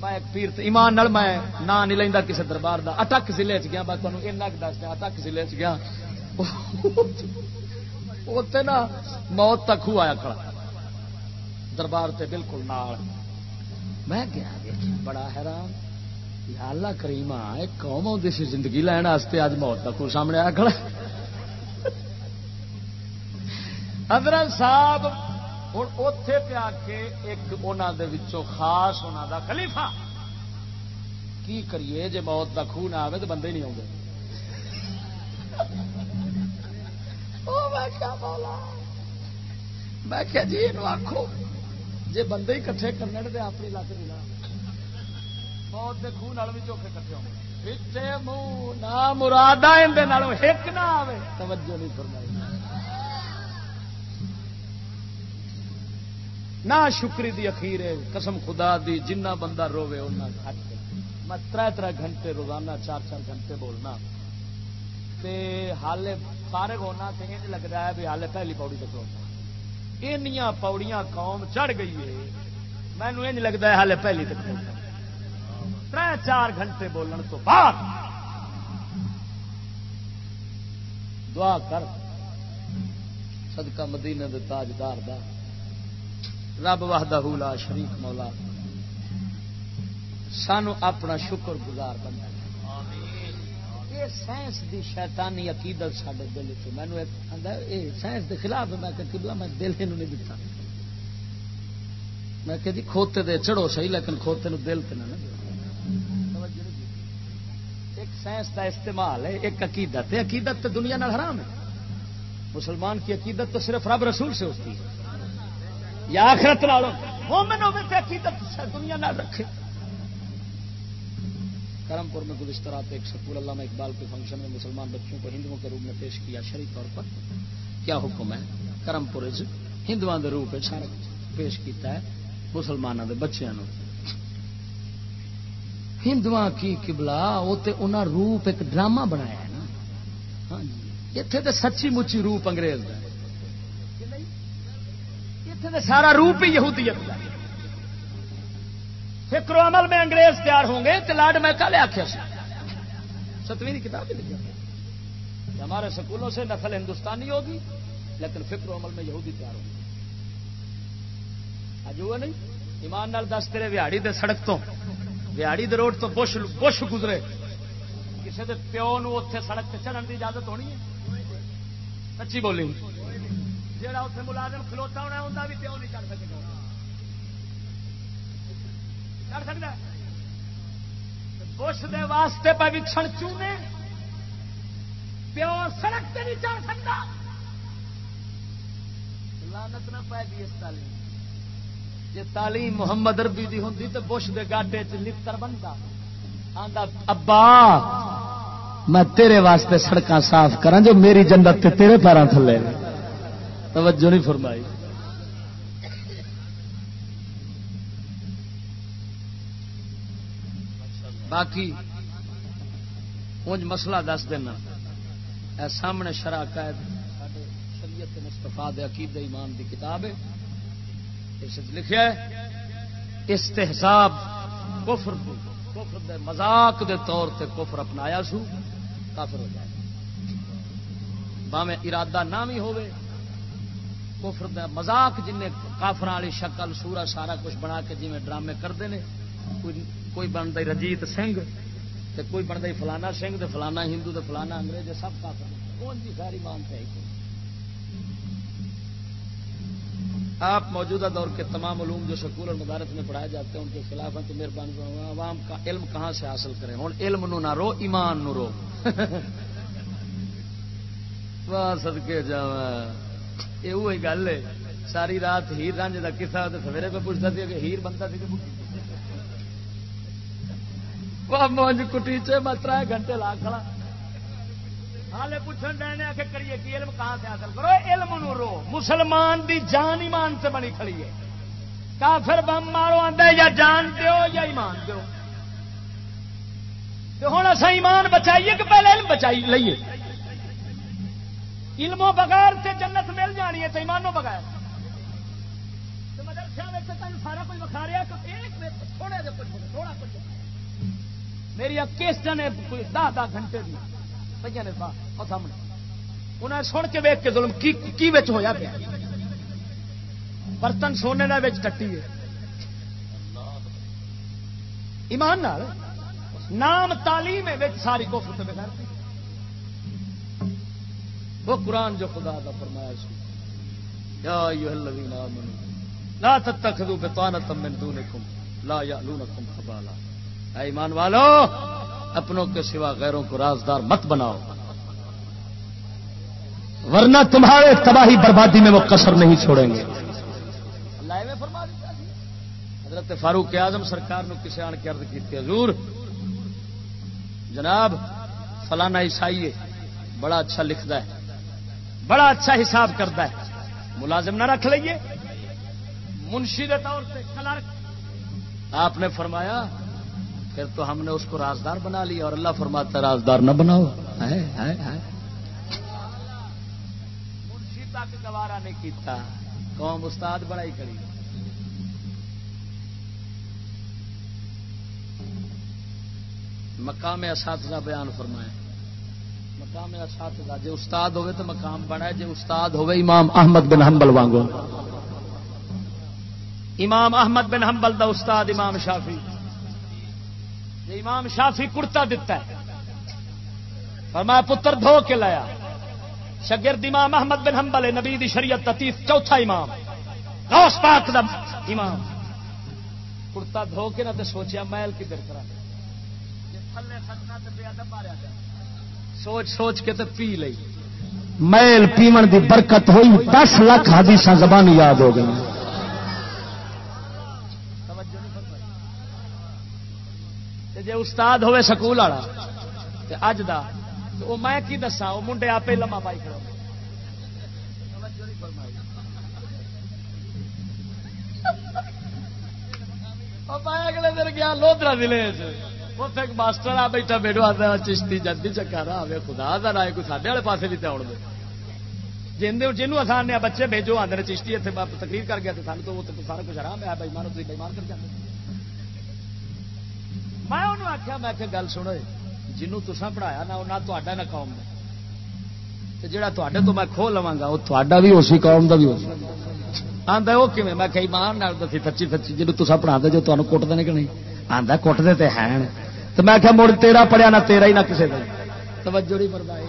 میں ایک پیر ایمان نال میں نہ نہیں لینا کسی دربار دا۔ اٹک ضلع چ گیا میں تمہیں ایسا دس دیا اٹک ضلع چ گیا۔ اتنے نا موت تک ہوا آیا کھڑا۔ دربار تے بالکل نال۔ میں گیا بڑا حیران۔ یا اللہ کریم ایک قوم آتی سی زندگی لین واسطے اج موت تک سامنے آیا کھڑا۔ حضرت صاحب ہوں اتے پیا کے ایک انہوں دے وچوں خاص انہوں دا خلیفہ۔ کی کریے جی موت کا خون آئے تو بندے نہیں <laughs> آؤ میں کیا جی یہ آخو جی بندے ہی کٹھے کرنے تو اپنی لت ملا موت کے خون بھی چوکھے کٹھے ہو پچھے منہ نہ مراد ایک نہ آئے توجہ نہیں فرمائی۔ نہ شکری دی اخیر ہے، قسم خدا دی، جنہ بندہ روے انہیں گھٹ میں تر تر گھنٹے روزانہ، چار چار گھنٹے بولنا۔ تے حالے فارغ ہونا تو لگ رہا ہے بھی حالے پہلی پوڑی تک ہوتا اینیاں پوڑیاں قوم چڑھ گئی ہے مینو یہ لگتا ہے حالے پہلی تک تر چار گھنٹے بولن تو بعد۔ دعا کر، صدقہ مدینے دے تاجدار دا۔ رب وحدہ لا شریک مولا۔ سانو اپنا شکر گزار بننا یہ سائنس دی شیطانی عقیدت سارے دل چ مینو سائنس دے خلاف میں کہ میں دل یہ نہیں دتا۔ میں کہ جی کھوتے دے چڑھو صحیح، لیکن کھوتے نو دل تے نہ ایک سائنس دا استعمال ہے، ایک عقیدت ہے۔ عقیدت تو دنیا نال حرام ہے۔ مسلمان کی عقیدت تو صرف رب رسول سے ہوتی ہے۔ یا آخرت لالو مومن ہوئے عقیدت دنیا نہ رکھے۔ کرم پور میں گزشتہ رات ایک سکول علامہ اقبال کے فنکشن میں مسلمان بچوں کو ہندوؤں کے روپ میں پیش کیا۔ شری طور پر کیا حکم ہے؟ کرم پور ہندو کے روپ سارا پیش کیتا ہے مسلمانوں کے بچوں ہندو کی کبلا وہ انہیں روپ ایک ڈرامہ بنایا ہے نا۔ ہاں جی۔ اتنے تو سچی مچی روپ انگریز کا سارا روپ ہی یہودیت کا فکر و عمل میں انگریز تیار ہوں گے تو لاڈ میں کل آخیا ستویں کی کتاب لکھا ہمارے سکولوں سے نسل ہندوستانی ہوگی، لیکن فکر و عمل میں یہودی تیار ہوگی آج وہ نہیں؟ ایمان نال دس تیرے وہاڑی دے سڑک تو وہاڑی دے روڈ تو بش بش گزرے۔ کسی دے پیو نو اتے سڑک سے چڑھن کی اجازت ہونی ہے؟ سچی بولی۔ جہاں اتنے ملازم کھلوتا ہونا انہیں بھی پیو نہیں چڑھ سکے گا چڑھ سکتا بش دے واسطے پہ وچھن چونے۔ پیو سڑک سے نہیں چڑھ سکتا لانت نہ پائے گی اس تعلیم۔ جی تعلیم محمد اربی دی ہوں تو بش دے گاڈے چ لتر بنتا آندا، ابا، میں تیرے واسطے سڑکاں صاف کرا جو میری جنت تیرے پیروں تھلے توجہ نہیں فرمائی۔ باقی اونج مسئلہ دس دینا۔ اے سامنے شرح قائد شریعت مستفا عقید ایمان دی کتاب ہے۔ اس لکھا ہے، استحساب کفر کفر دے مذاق دے طور تے کفر اپنایا سو، کافر ہو جائے۔ باویں ارادہ نہ بھی ہوئے کفر دا مذاق جن کافر والی شکل سورا سارا کچھ بنا کے جی ڈرامے کرتے ہیں۔ کوئی بنتا رجیت سنگھ تے کوئی بنتا فلانا سنگھ تے فلانا ہندو تے فلانا انگریز سب کافر کون جی ساری مانتے ہیں آپ موجودہ دور کے تمام علوم جو سکول اور مدارت میں پڑھائے جاتے ہیں، ان کے خلاف ہیں تو مہربانی عوام کا علم کہاں سے حاصل کریں؟ ہوں علم نو نہ رو، ایمان نو رو۔ <laughs> واہ سدکے جا یہ گل ہے۔ ساری رات ہیر رانج کا کسا تو سویرے پہ پوچھتا تھی کہ ہیر بنتا تھی مونج کٹی چ مترا گھنٹے لا کھڑا۔ ہالے پوچھن آ کے کریے علم کہاں سے حاصل کرو؟ علم نو رو۔ مسلمان دی جان ایمان سے بنی کھڑی ہے۔ کافر بم مارو آدھا یا جان دیو یا ایمان دیو۔ ہوں اصا ایمان بچائیے کہ پہلے علم بچائی لئیے۔ علموں بغیر سے جنت مل جانی ہے، تو ایمانوں بغیر۔ سارا کچھ بخا رہا تھوڑا تھوڑا کچھ میری کیسٹ نے دہ دہ گھنٹے دی پہ نے سامنے۔ انہیں سن کے ویک کے ظلم کی کی بچ ہویا پیا۔ برتن سونے کا بچ ٹٹی ہے۔ ایمان نال، نام تعلیم ہے ساری کوفت بغیر۔ وہ قرآن جو خدا کا فرمایا سو یا ایوہ الذین آمنوا، لا تتخذوا بطانة من دونکم، لا یعلونکم خبالا۔ اے ایمان والو، اپنوں کے سوا غیروں کو رازدار مت بناؤ۔ ورنہ تمہارے تباہی بربادی میں وہ کسر نہیں چھوڑیں گے۔ حضرت فاروق اعظم سرکار نے کسی آن کے عرض کی حضور، جناب، فلانا عیسائی بڑا اچھا لکھتا ہے۔ بڑا اچھا حساب کرتا ہے۔ ملازم نہ رکھ لئیے۔ منشی کے طور سے کلرک۔ آپ نے فرمایا، پھر تو ہم نے اس کو رازدار بنا لیا اور اللہ فرماتا رازدار نہ بناؤ۔ منشی تک گوارا نہیں کیتا۔ قوم استاد بڑائی کری۔ مقام اساتذہ بیان فرمائے۔ مقام اساتذہ جی استاد ہوئے تو مقام بنا جی استاد ہوئے امام احمد بن حنبل وانگو۔ امام احمد بن حنبل دا استاد امام شافی جی امام شافی کرتا دتا ہے، فرمایا پتر دھو کے لایا۔ شگرد امام احمد بن حنبل نبی دی شریعت تتیس چوتھا امام۔ غوث پاک دا امام۔ کرتا دھو کے نہ تو سوچیا محل کدھر کرا تھلے سجنا تو بے ادب ماریا جائے۔ سوچ سوچ کے تو پی لئی۔ میل پیمن دی برکت ہوئی دس لاکھ حدیث زبان یاد ہو گئی جی استاد ہوئے سکول والا اج دا وہ میں کی دسا وہ منڈے آپ لما پائی کھڑا اگلے دن گیا لودرا ضلع اتنے ایک ماسٹر آ بیٹھا بیٹھو آتا چشتی جلدی چکر آئے خدا کا رائے کوئی سارے والے پاس بھی تو آن دے جنوب آسان نے بچے بھیجو آدھے چشتی اتنے تقریر کر گیا سن تو سارا کچھ آرام ہے بھائی مارو تھی بےمان کر جاتے میں انہوں آخیا میں کہ گل سنو جنوں تسا پڑھایا نہ نہ تا نہ قوم کا جڑا تے تو میں کھو لوا گا وہ تا بھی اسی قوم کا بھی ہو سی آتا وہ کھے میں کئی مان دسی سچی سچی جنوب تسا پڑھا دے جو تمہیں کٹتے نہیں کہ نہیں آتا کٹتے تو ہیں تو میں کہ مڑ تیرا پڑھیا نہ تیرا ہی نہ کسی کا توجہ نہیں فرمائی۔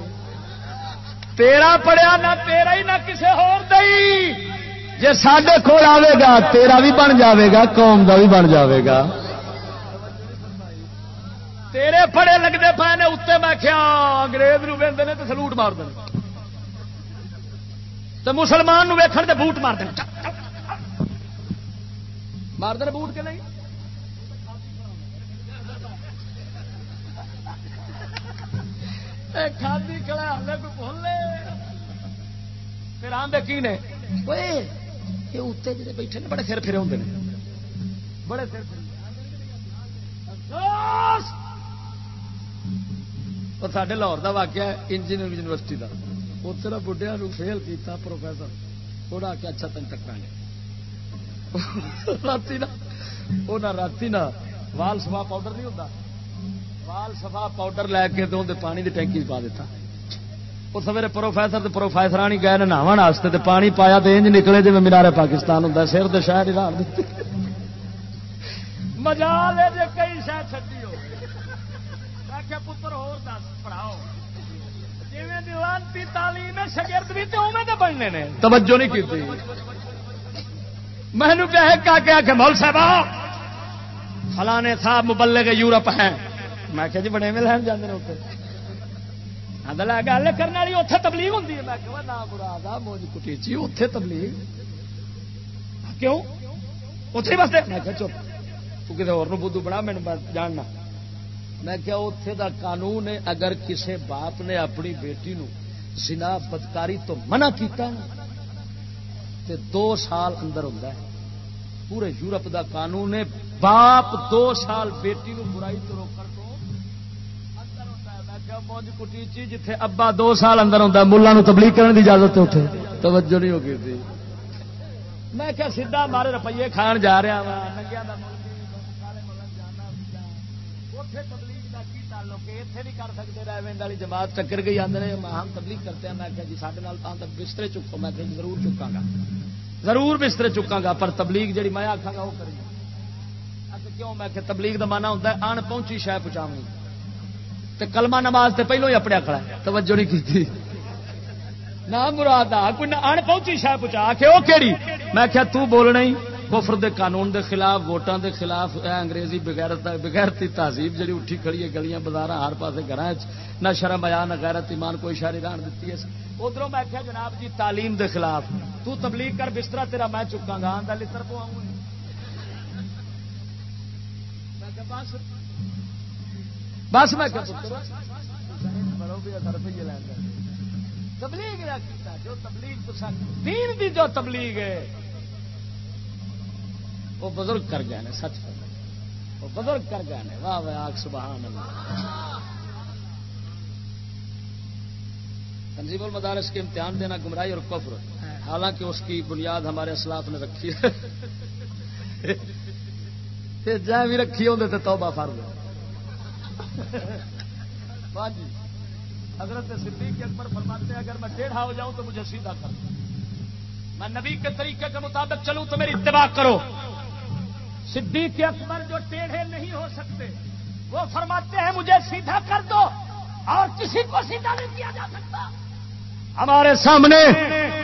تیرا پڑھیا نہ تیرا ہی نہ کسی ہور دئی جی سڈے کول آئے گا تیرا بھی بن جاوے گا قوم کا بھی بن جاوے گا۔ تیرے پڑے لگتے پے نے اتنے میں کیا انگریز نو وے تو سلوٹ مار دیں تو مسلمان ویکھن دے بوٹ مار دیں مار دیں بوٹ کے نہیں؟ کھادی کھڑا ہلے کوئی بول پھر آدھے کی نے؟ یہ اتنے جڑے بیٹھے بڑے سر پھرے ہوں بڑے سر وہ سارے لاہور کا واقعہ انجینئر یونیورسٹی کا اتنے بڑھیا فیل کیا پروفیسر۔ وہ آ کے اچھا تین ٹکرا گے رات رات وال سفا پاؤڈر نہیں ہوتا وال سفا پاؤڈر لے کے تو پانی کی ٹینکی پا دیتا وہ سویرے پروفیسر پروفیسر نہیں گئے نہاو واسطے پانی پایا تو انج نکلے جی مینارے پاکستان ہوں سر تو شاید ہی ران دیتے مزا لے جی کئی شاید چڈی ہو پتر ہو دس پڑھاؤ جی تعلیم شگرد بھی تو بننے نے توجہ نہیں کی میں کہا کہ مول صاحب فلانے صاحب مبلے کے یورپ ہیں میں کہ جی بڑے میں لین جانے اتنے گل کرنے والی اتنے تبلیغ ہوتی ہے۔ میں کہ نام مراد موج کٹیچی اتے تبلیغ۔ کیوں؟ اتنے بس میں کہ چپ، تو کسی اور بدھو بڑا میں جاننا۔ میں کیا اتے دا قانون ہے، اگر کسی باپ نے اپنی بیٹی نو زنا بدکاری تو منع کیتا تے دو سال اندر ہوتا ہے۔ پورے یورپ دا قانون ہے، باپ دو سال بیٹی نو برائی تو روکن موج کٹی جتھے ابا دو سال اندر ہوتا ملا تبلیغ کرنے کی اجازت ہے اتنے توجہ نہیں ہوگی تھی۔ میں کیا سیدا مارے روپیے کھان جا رہا وا کر سکتے ریونڈ والی جماعت ٹکر گئی آدھے ہم تبلیغ کرتے ہیں میں جی سارے تک بسترے چکو میں ضرور چکا گا ضرور بسترے چکا گا پر تبلیغ جی میں آخا گا وہ کری کیوں؟ میں کہ تبلیغ کا مانا ہوتا ہے آن پہنچی شہ پہنچاونی تے کلمہ نماز تے پہلو ہی اپنے کھڑا توجہ نہیں کی نہ مراد آ کوئی ان پہنچی شہ پہنچا کے وہ کہڑی میں کیا تو بولنا ہی۔ کفر دے قانون دے خلاف ووٹاں دے خلاف اے انگریزی بغیرت بغیرتی تہذیب جڑی اٹھی کھڑی ہے گلیاں بازار ہر پاسے گھر نہ شرم آیا نہ غیرت ایمان کوئی شہری ران دیتی ہے۔ ادھر میں کیا جناب جی تعلیم دے خلاف۔ تو تبلیغ کر بستر تیرا میں چکا گا آدھا لڑ پو آؤں بس۔ بس میں تبلیغ جو تبلیغ دین دی جو تبلیغ ہے، وہ بزرگ کر گئے نے، سچ کر وہ بزرگ کر گئے نے۔ واہ واہ، آگ سبحان اللہ۔ تنظیم المدارس کے امتحان دینا گمراہی اور کفر۔ حالانکہ اس کی بنیاد ہمارے اسلاف نے رکھی ہے۔ <laughs> جائیں بھی رکھی ہوں تو توبہ فرض ہاں جی۔ حضرت صدیق اکبر فرماتے ہیں، اگر میں ٹیڑھا ہو جاؤں تو مجھے سیدھا کر۔ میں نبی کے طریقے کے مطابق چلوں تو میری اتباع کرو۔ صدیق اکبر جو ٹیڑھے نہیں ہو سکتے، وہ فرماتے ہیں، مجھے سیدھا کر دو اور کسی کو سیدھا نہیں کیا جا سکتا۔ ہمارے سامنے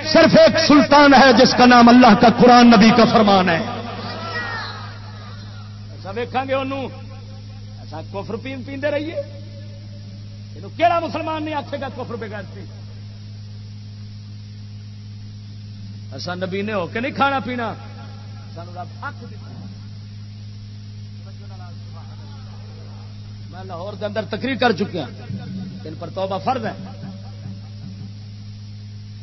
صرف ایک سلطان ہے، جس کا نام اللہ کا قرآن نبی کا فرمان ہے۔ ایسا ویکا گے انہوں اچھا ایسا کوفر پین پیندے رہیے۔ یہ کہڑا مسلمان نہیں آخے گا کوفر بغیر پی ایسا نبی نے ہو کے نہیں کھانا پینا۔ سانو رب حق میں لاہور کے اندر تقریر کر چکیا ہاں۔ ان پر توبہ فرض ہے۔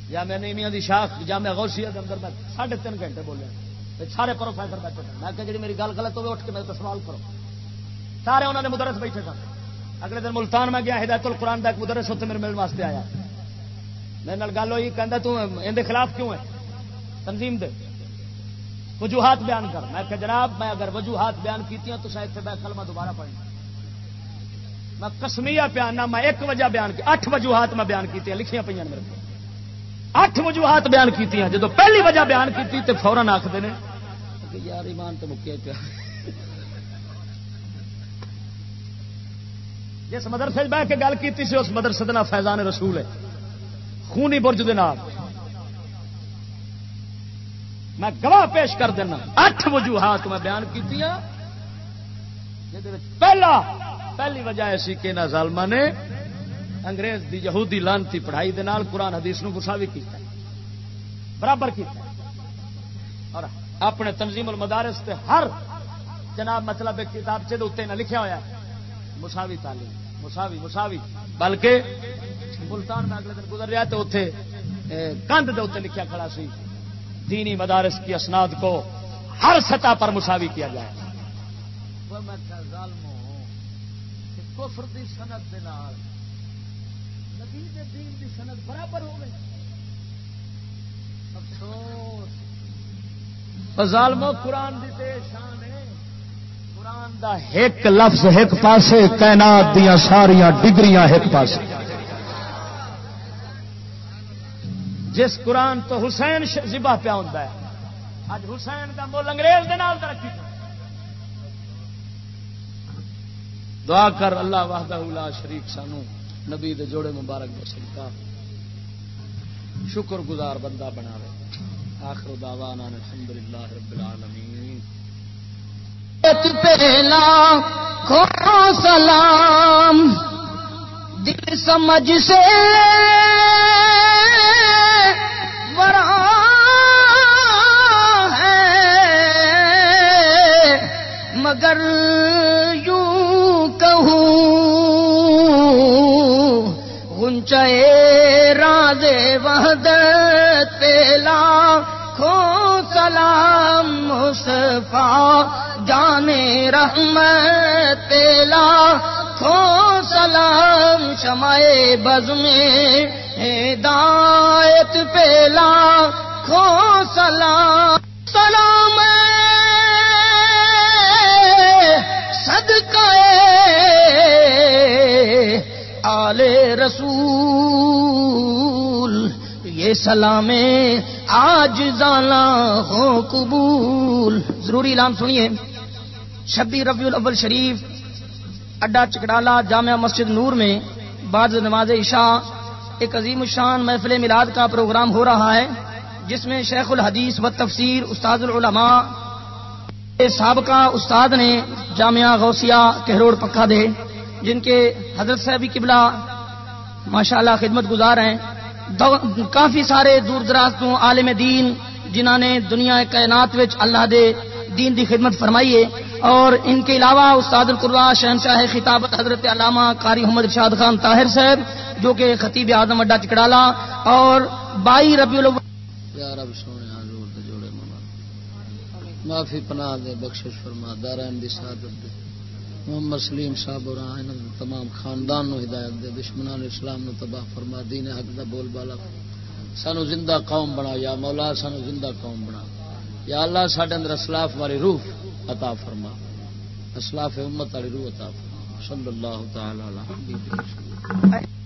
یا میں نے دی شاخ جامع غوثیہ کے اندر میں ساڑھے تین گھنٹے بولے ہاں۔ سارے پروفیسر بیٹھے ہاں۔ میں کہ جی میری گل غلط ہوگی اٹھ کے میرے تو سوال کرو۔ سارے انہوں نے مدرس بیٹھے سن۔ اگلے دن ملتان میں گیا، ہدایت القرآن کا ایک مدرس ہوتے میرے ملنے واسطے آیا۔ میرے گل ہوئی کہ ان خلاف کیوں ہے؟ تنظیم دے۔ وجوہات بیان کر۔ میں کہ جناب، میں اگر وجوہات بیان کی تو شاید میں کلمہ دوبارہ پڑھیں میں کسمیا پیانا میں ایک وجہ بیان کی، اٹھ وجوہات میں بیان کی لکھیاں پہ میرے کو۔ اٹھ وجوہات بیان کی جب پہلی وجہ بیان کی تو فورن آخر یار ایمان تو مکیا پیا۔ جس مدرسے بہ کے گل کی اس مدرسے کا فیضان رسول ہے۔ خونی برج دے میں گواہ پیش کر دینا، اٹھ وجوہات میں بیان کی پہلا، پہلی وجہ ایسی کہ نہ ظالما نے انگریز دی یہودی لانتی پڑھائی دے نال قرآن حدیث نو مساوی کیتا برابر کیتا اور اپنے تنظیم المدارس تے ہر جناب مطلب ایک کتاب سے اتنے نہ لکھا ہوا مساوی تعلیم۔ مساوی مساوی۔ بلکہ ملتان میں اگلے دن گزر رہا تو اتنے کندھ دے اتنے لکھا کھڑا سی۔ دینی مدارس کی اسناد کو ہر سطح پر مساوی کیا جائے۔ کفر دی سنت نبی دے دین دی سند برابر ہو گئی افسوس۔ ظالمو قرآن دی شان ہے دا ایک لفظ ایک پاسے، کائنات دیا ساریا ڈگریاں ایک پاسے۔ جس قرآن تو حسین ذبح پیا ہوتا ہے اج حسین کا مل انگریز دے نال ترقی دعا کر اللہ وحدہ لا شریف سانو، نبی دے جوڑے مبارک دے صدقہ۔ شکر گزار بندہ بنا رہے آخر دعوانا الحمدللہ رب العالمین۔ پہلا کھو سلام۔ دل سمجھ سے ورا ہے۔ مگر یوں کہوں گنچے راز وحدت پہلا کھو سلام مصفا جانے رحمت پہلا کھو سلام شمائے بز میں ہدایت پہلا کھو سلام سلام صدقہ آل رسول، یہ سلام آج زانا ہو قبول۔ ضروری اعلان سنیے۔ چھبی ربیع الاول شریف، اڈا چکڑالا جامعہ مسجد نور میں بعد نماز عشاء، ایک عظیم الشان محفل میلاد کا پروگرام ہو رہا ہے، جس میں شیخ الحدیث و تفسیر استاد العلماء سابقہ استاد نے جامعہ غوثیہ کہروڑ پکا دے، جن کے حضرت صاحبی قبلہ ماشاء اللہ خدمت گزار ہیں۔ کافی سارے دور دراز تو عالم دین جنہوں نے دنیا کائنات وچ اللہ دے دین دی خدمت فرمائی ہے اور ان کے علاوہ استاد القرا شہنشاہ خطابت حضرت علامہ قاری محمد ارشاد خان طاہر صاحب، جو کہ خطیب اعظم اڈا چکڑالا اور بائی ربیع الاول یا رب سونے حضور دے جوڑے معافی پناہ دے، بخشش فرما دارین دی سعادت دے۔ محمد سلیم صاحب اور انہاں دے تمام خاندان نو ہدایت دے، دشمنان اسلام نو تباہ فرما، دین حق دا بول بالا۔ سانو زندہ قوم بنا، یا مولا سانو زندہ قوم بنا۔ یا اللہ ساڈے اندر اسلاف والی روح عطا فرما۔ اسلاف امت والی روح عطا فرما۔ صلی اللہ تعالی علیہ وسلم۔